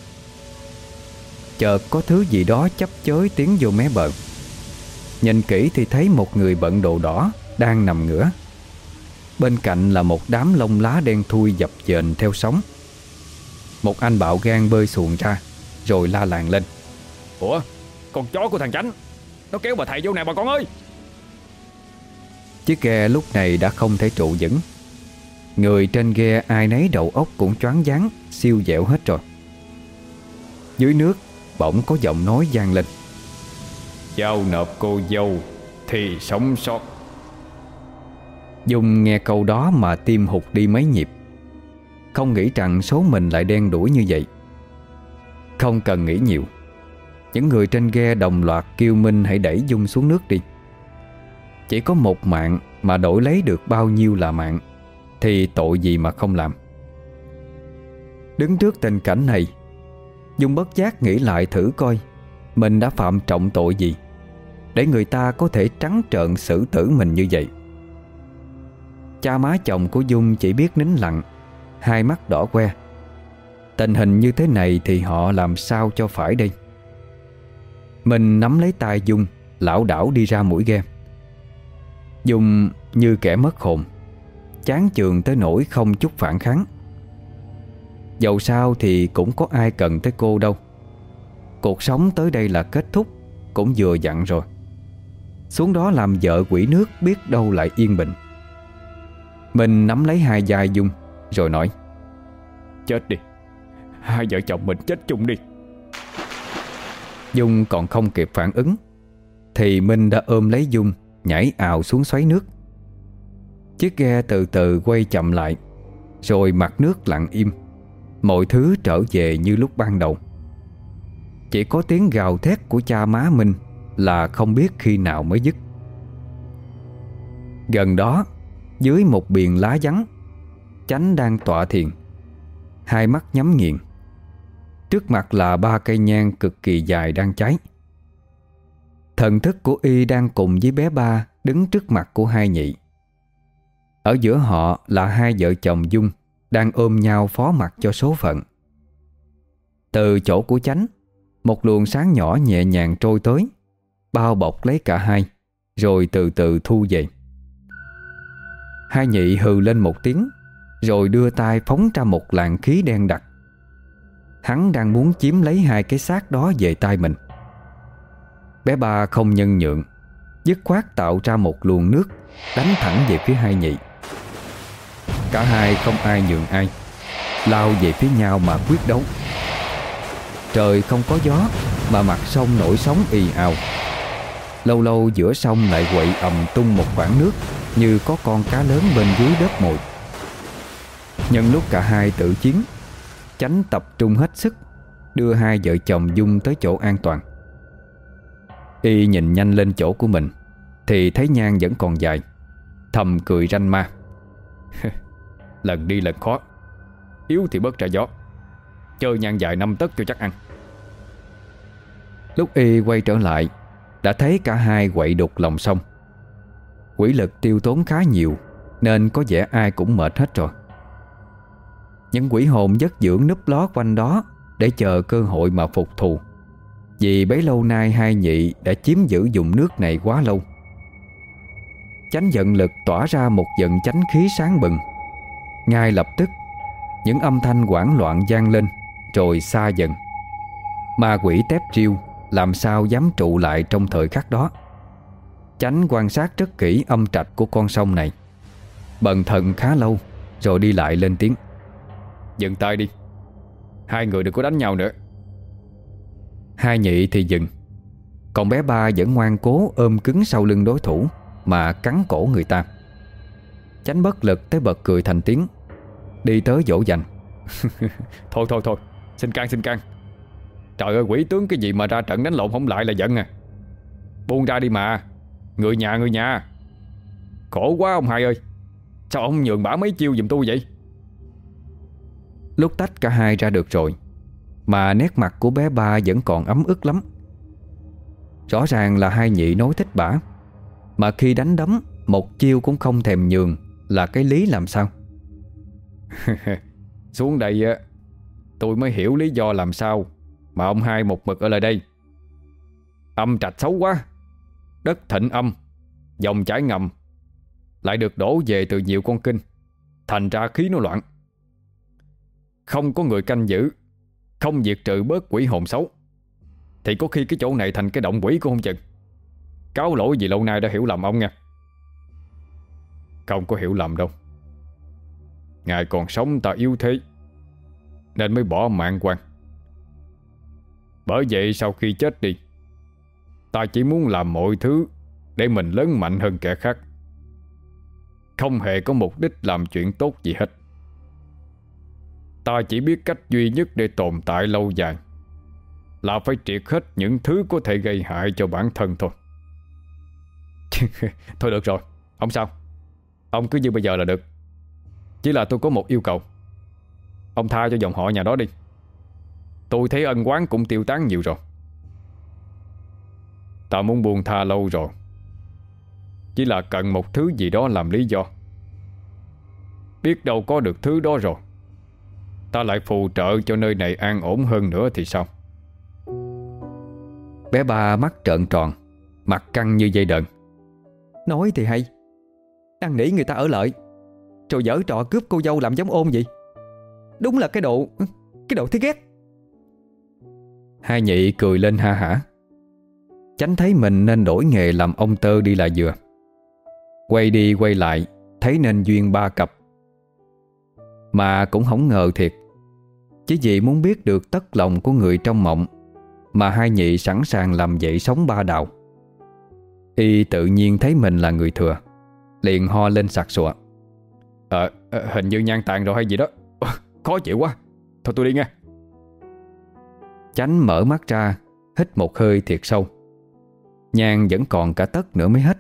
Chợt có thứ gì đó chấp chới tiến vô mé bờ. Nhìn kỹ thì thấy một người bận đồ đỏ Đang nằm ngửa. Bên cạnh là một đám lông lá đen thui dập dềnh theo sóng. Một anh bạo gan bơi xuồng ra, Rồi la làng lên. Ủa, con chó của thằng Chánh, Nó kéo bà thầy vô nè bà con ơi. Chiếc ghe lúc này đã không thể trụ vững. Người trên ghe ai nấy đầu óc cũng choáng váng Siêu dẻo hết rồi. Dưới nước bỗng có giọng nói vang lên. Giao nộp cô dâu Thì sống sót. Dung nghe câu đó mà tim hụt đi mấy nhịp. Không nghĩ rằng số mình lại đen đuổi như vậy. Không cần nghĩ nhiều. Những người trên ghe đồng loạt kêu Minh hãy đẩy Dung xuống nước đi chỉ có một mạng mà đổi lấy được bao nhiêu là mạng, Thì tội gì mà không làm? Đứng trước tình cảnh này, Dung bất giác nghĩ lại thử coi, Mình đã phạm trọng tội gì Để người ta có thể trắng trợn xử tử mình như vậy? Cha má chồng của Dung chỉ biết nín lặng, Hai mắt đỏ que Tình hình như thế này thì họ làm sao cho phải đây? Mình nắm lấy tay Dung Lão đảo đi ra mũi game Dung như kẻ mất hồn, Chán trường tới nỗi không chút phản kháng. Dầu sao thì cũng có ai cần tới cô đâu. Cuộc sống tới đây là kết thúc, Cũng vừa dặn rồi. Xuống đó làm vợ quỷ nước biết đâu lại yên bình. Mình nắm lấy hai vai Dung, Rồi nói, Chết đi, Hai vợ chồng mình chết chung đi. Dung còn không kịp phản ứng, Thì Minh đã ôm lấy Dung Nhảy ào xuống xoáy nước. Chiếc ghe từ từ quay chậm lại, Rồi mặt nước lặng im. Mọi thứ trở về như lúc ban đầu. Chỉ có tiếng gào thét của cha má Minh Là không biết khi nào mới dứt. Gần đó, Dưới một biển lá vắng, Chánh đang tọa thiền. Hai mắt nhắm nghiền. Trước mặt là ba cây nhang cực kỳ dài đang cháy. Thần thức của y đang cùng với bé ba Đứng trước mặt của hai nhị. Ở giữa họ là hai vợ chồng Dung Đang ôm nhau phó mặt cho số phận. Từ chỗ của chánh, Một luồng sáng nhỏ nhẹ nhàng trôi tới, Bao bọc lấy cả hai, Rồi từ từ thu về. Hai nhị hừ lên một tiếng, Rồi đưa tay phóng ra một làn khí đen đặc. Hắn đang muốn chiếm lấy hai cái xác đó về tay mình. Bé ba không nhân nhượng, Dứt khoát tạo ra một luồng nước Đánh thẳng về phía hai nhị. Cả hai không ai nhường ai, Lao về phía nhau mà quyết đấu. Trời không có gió Mà mặt sông nổi sóng ì ào. Lâu lâu giữa sông lại quậy ầm tung một khoảng nước Như có con cá lớn bên dưới đất mồi. Nhân lúc cả hai tự chiến Tránh tập trung hết sức, Đưa hai vợ chồng Dung tới chỗ an toàn. Y nhìn nhanh lên chỗ của mình, Thì thấy nhang vẫn còn dài. Thầm cười ranh ma. Lần đi lần khó, Yếu thì bớt trả gió. Chơi nhang dài năm tấc cho chắc ăn. Lúc Y quay trở lại, Đã thấy cả hai quậy đục lòng sông. Quỷ lực tiêu tốn khá nhiều, Nên có vẻ ai cũng mệt hết rồi. Những quỷ hồn giấc dưỡng núp ló quanh đó Để chờ cơ hội mà phục thù. Vì bấy lâu nay hai nhị Đã chiếm giữ dùng nước này quá lâu. Chánh giận lực tỏa ra một dần chánh khí sáng bừng. Ngay lập tức, Những âm thanh quảng loạn gian lên, Rồi xa dần. Ma quỷ tép riêu, Làm sao dám trụ lại trong thời khắc đó? Chánh quan sát rất kỹ âm trạch của con sông này. Bần thần khá lâu, Rồi đi lại lên tiếng. Dừng tay đi. Hai người đừng có đánh nhau nữa. Hai nhị thì dừng. Còn bé ba vẫn ngoan cố ôm cứng sau lưng đối thủ Mà cắn cổ người ta. Chánh bất lực tới bật cười thành tiếng. Đi tới dỗ dành. Thôi thôi thôi Xin can xin can. Trời ơi quỷ tướng cái gì mà ra trận đánh lộn không lại là giận à. Buông ra đi mà. Người nhà người nhà. Khổ quá ông hai ơi. Sao ông nhường bả mấy chiêu giùm tôi vậy? Lúc tách cả hai ra được rồi mà nét mặt của bé ba vẫn còn ấm ức lắm. Rõ ràng là hai nhị nói thích bả Mà khi đánh đấm, Một chiêu cũng không thèm nhường Là cái lý làm sao. Xuống đây Tôi mới hiểu lý do làm sao Mà ông hai một mực ở lại đây. Âm trạch xấu quá, Đất thịnh âm, Dòng chảy ngầm, Lại được đổ về từ nhiều con kinh, Thành ra khí nó loạn. Không có người canh giữ không diệt trừ bớt quỷ hồn xấu. Thì có khi cái chỗ này thành cái động quỷ của không chừng. Cáo lỗi vì lâu nay đã hiểu lầm ông nha. Không có hiểu lầm đâu. Ngài còn sống ta yêu thế, Nên mới bỏ mạng quan. Bởi vậy sau khi chết đi, Ta chỉ muốn làm mọi thứ Để mình lớn mạnh hơn kẻ khác. Không hề có mục đích làm chuyện tốt gì hết. Ta chỉ biết cách duy nhất để tồn tại lâu dài, Là phải triệt hết những thứ có thể gây hại cho bản thân thôi. Thôi được rồi, Không sao. Ông cứ như bây giờ là được. Chỉ là tôi có một yêu cầu. Ông tha cho dòng họ nhà đó đi. Tôi thấy ân quán cũng tiêu tán nhiều rồi. Ta muốn buông tha lâu rồi. Chỉ là cần một thứ gì đó làm lý do. Biết đâu có được thứ đó rồi. Ta lại phù trợ cho nơi này an ổn hơn nữa thì sao? Bé ba mắt trợn tròn Mặt căng như dây đợn Nói thì hay Đang nỉ người ta ở lợi Rồi dở trò cướp cô dâu làm giống ôm vậy. Đúng là cái độ Cái độ thấy ghét. Hai nhị cười lên ha hả. Chánh thấy mình nên đổi nghề làm ông tơ đi là vừa. Quay đi quay lại Thấy nên duyên ba cặp mà cũng không ngờ thiệt. Chỉ vì muốn biết được tất lòng của người trong mộng Mà hai nhị sẵn sàng làm dậy sống ba đạo. Y tự nhiên thấy mình là người thừa Liền ho lên sặc sụa. Ờ, à, hình như nhan tàn rồi hay gì đó. Khó chịu quá. Thôi tôi đi nghe. Chánh mở mắt ra Hít một hơi thiệt sâu. Nhang vẫn còn cả tấc nữa mới hết.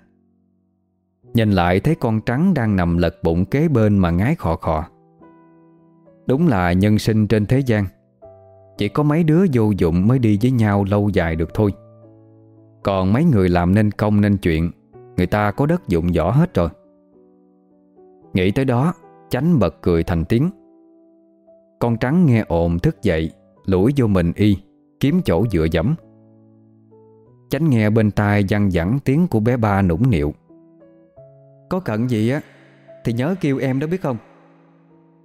Nhìn lại thấy con trắng đang nằm lật bụng kế bên mà ngái khò khò. Đúng là nhân sinh trên thế gian. Chỉ có mấy đứa vô dụng mới đi với nhau lâu dài được thôi. Còn mấy người làm nên công nên chuyện, Người ta có đất dụng võ hết rồi. Nghĩ tới đó, Chánh bật cười thành tiếng. Con trắng nghe ồn thức dậy Lũi vô mình y, Kiếm chỗ dựa dẫm. Chánh nghe bên tai văng vẳng tiếng của bé ba nũng nịu. Có cần gì á, Thì nhớ kêu em đó biết không?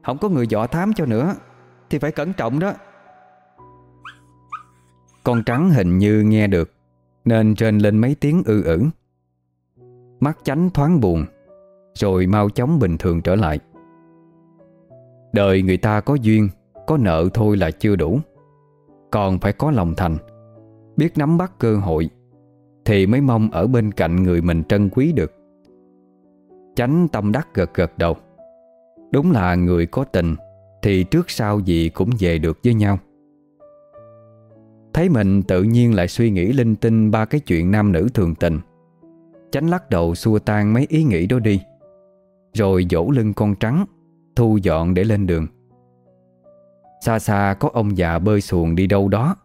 Không có người dọ thám cho nữa, Thì phải cẩn trọng đó. Con trắng hình như nghe được, Nên trên lên mấy tiếng ư ử. Mắt chánh thoáng buồn, Rồi mau chóng bình thường trở lại. Đời người ta có duyên, Có nợ thôi là chưa đủ. Còn phải có lòng thành, Biết nắm bắt cơ hội, Thì mới mong ở bên cạnh người mình trân quý được. Chánh tâm đắc gật gật đầu. Đúng là người có tình Thì trước sau gì cũng về được với nhau. Thấy mình tự nhiên lại suy nghĩ linh tinh Ba cái chuyện nam nữ thường tình. Chánh lắc đầu xua tan mấy ý nghĩ đó đi. Rồi dỗ lưng con trắng Thu dọn để lên đường. Xa xa có ông già bơi xuồng đi đâu đó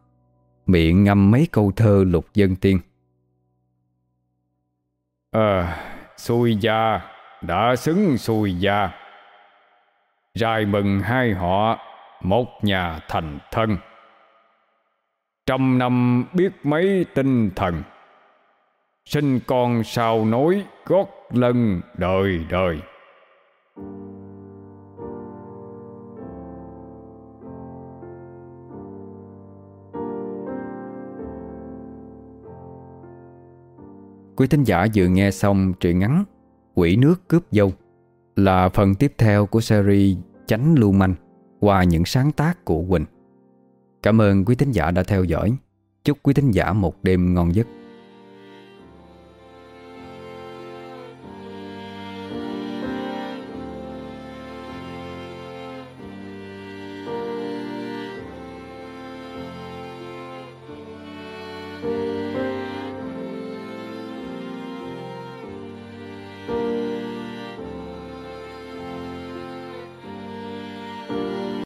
Miệng ngâm mấy câu thơ lục dân tiên. Ờ, à, xui gia, đã xứng xui gia. Rai mừng hai họ, một nhà thành thân. Trăm năm biết mấy tinh thần Sinh con sao nối gót lân đời đời. Quý thính giả vừa nghe xong truyện ngắn Quỷ nước cướp dâu. Là phần tiếp theo của series Chánh lưu manh Qua những sáng tác của Quỳnh. Cảm ơn quý thính giả đã theo dõi. Chúc quý thính giả một đêm ngon giấc.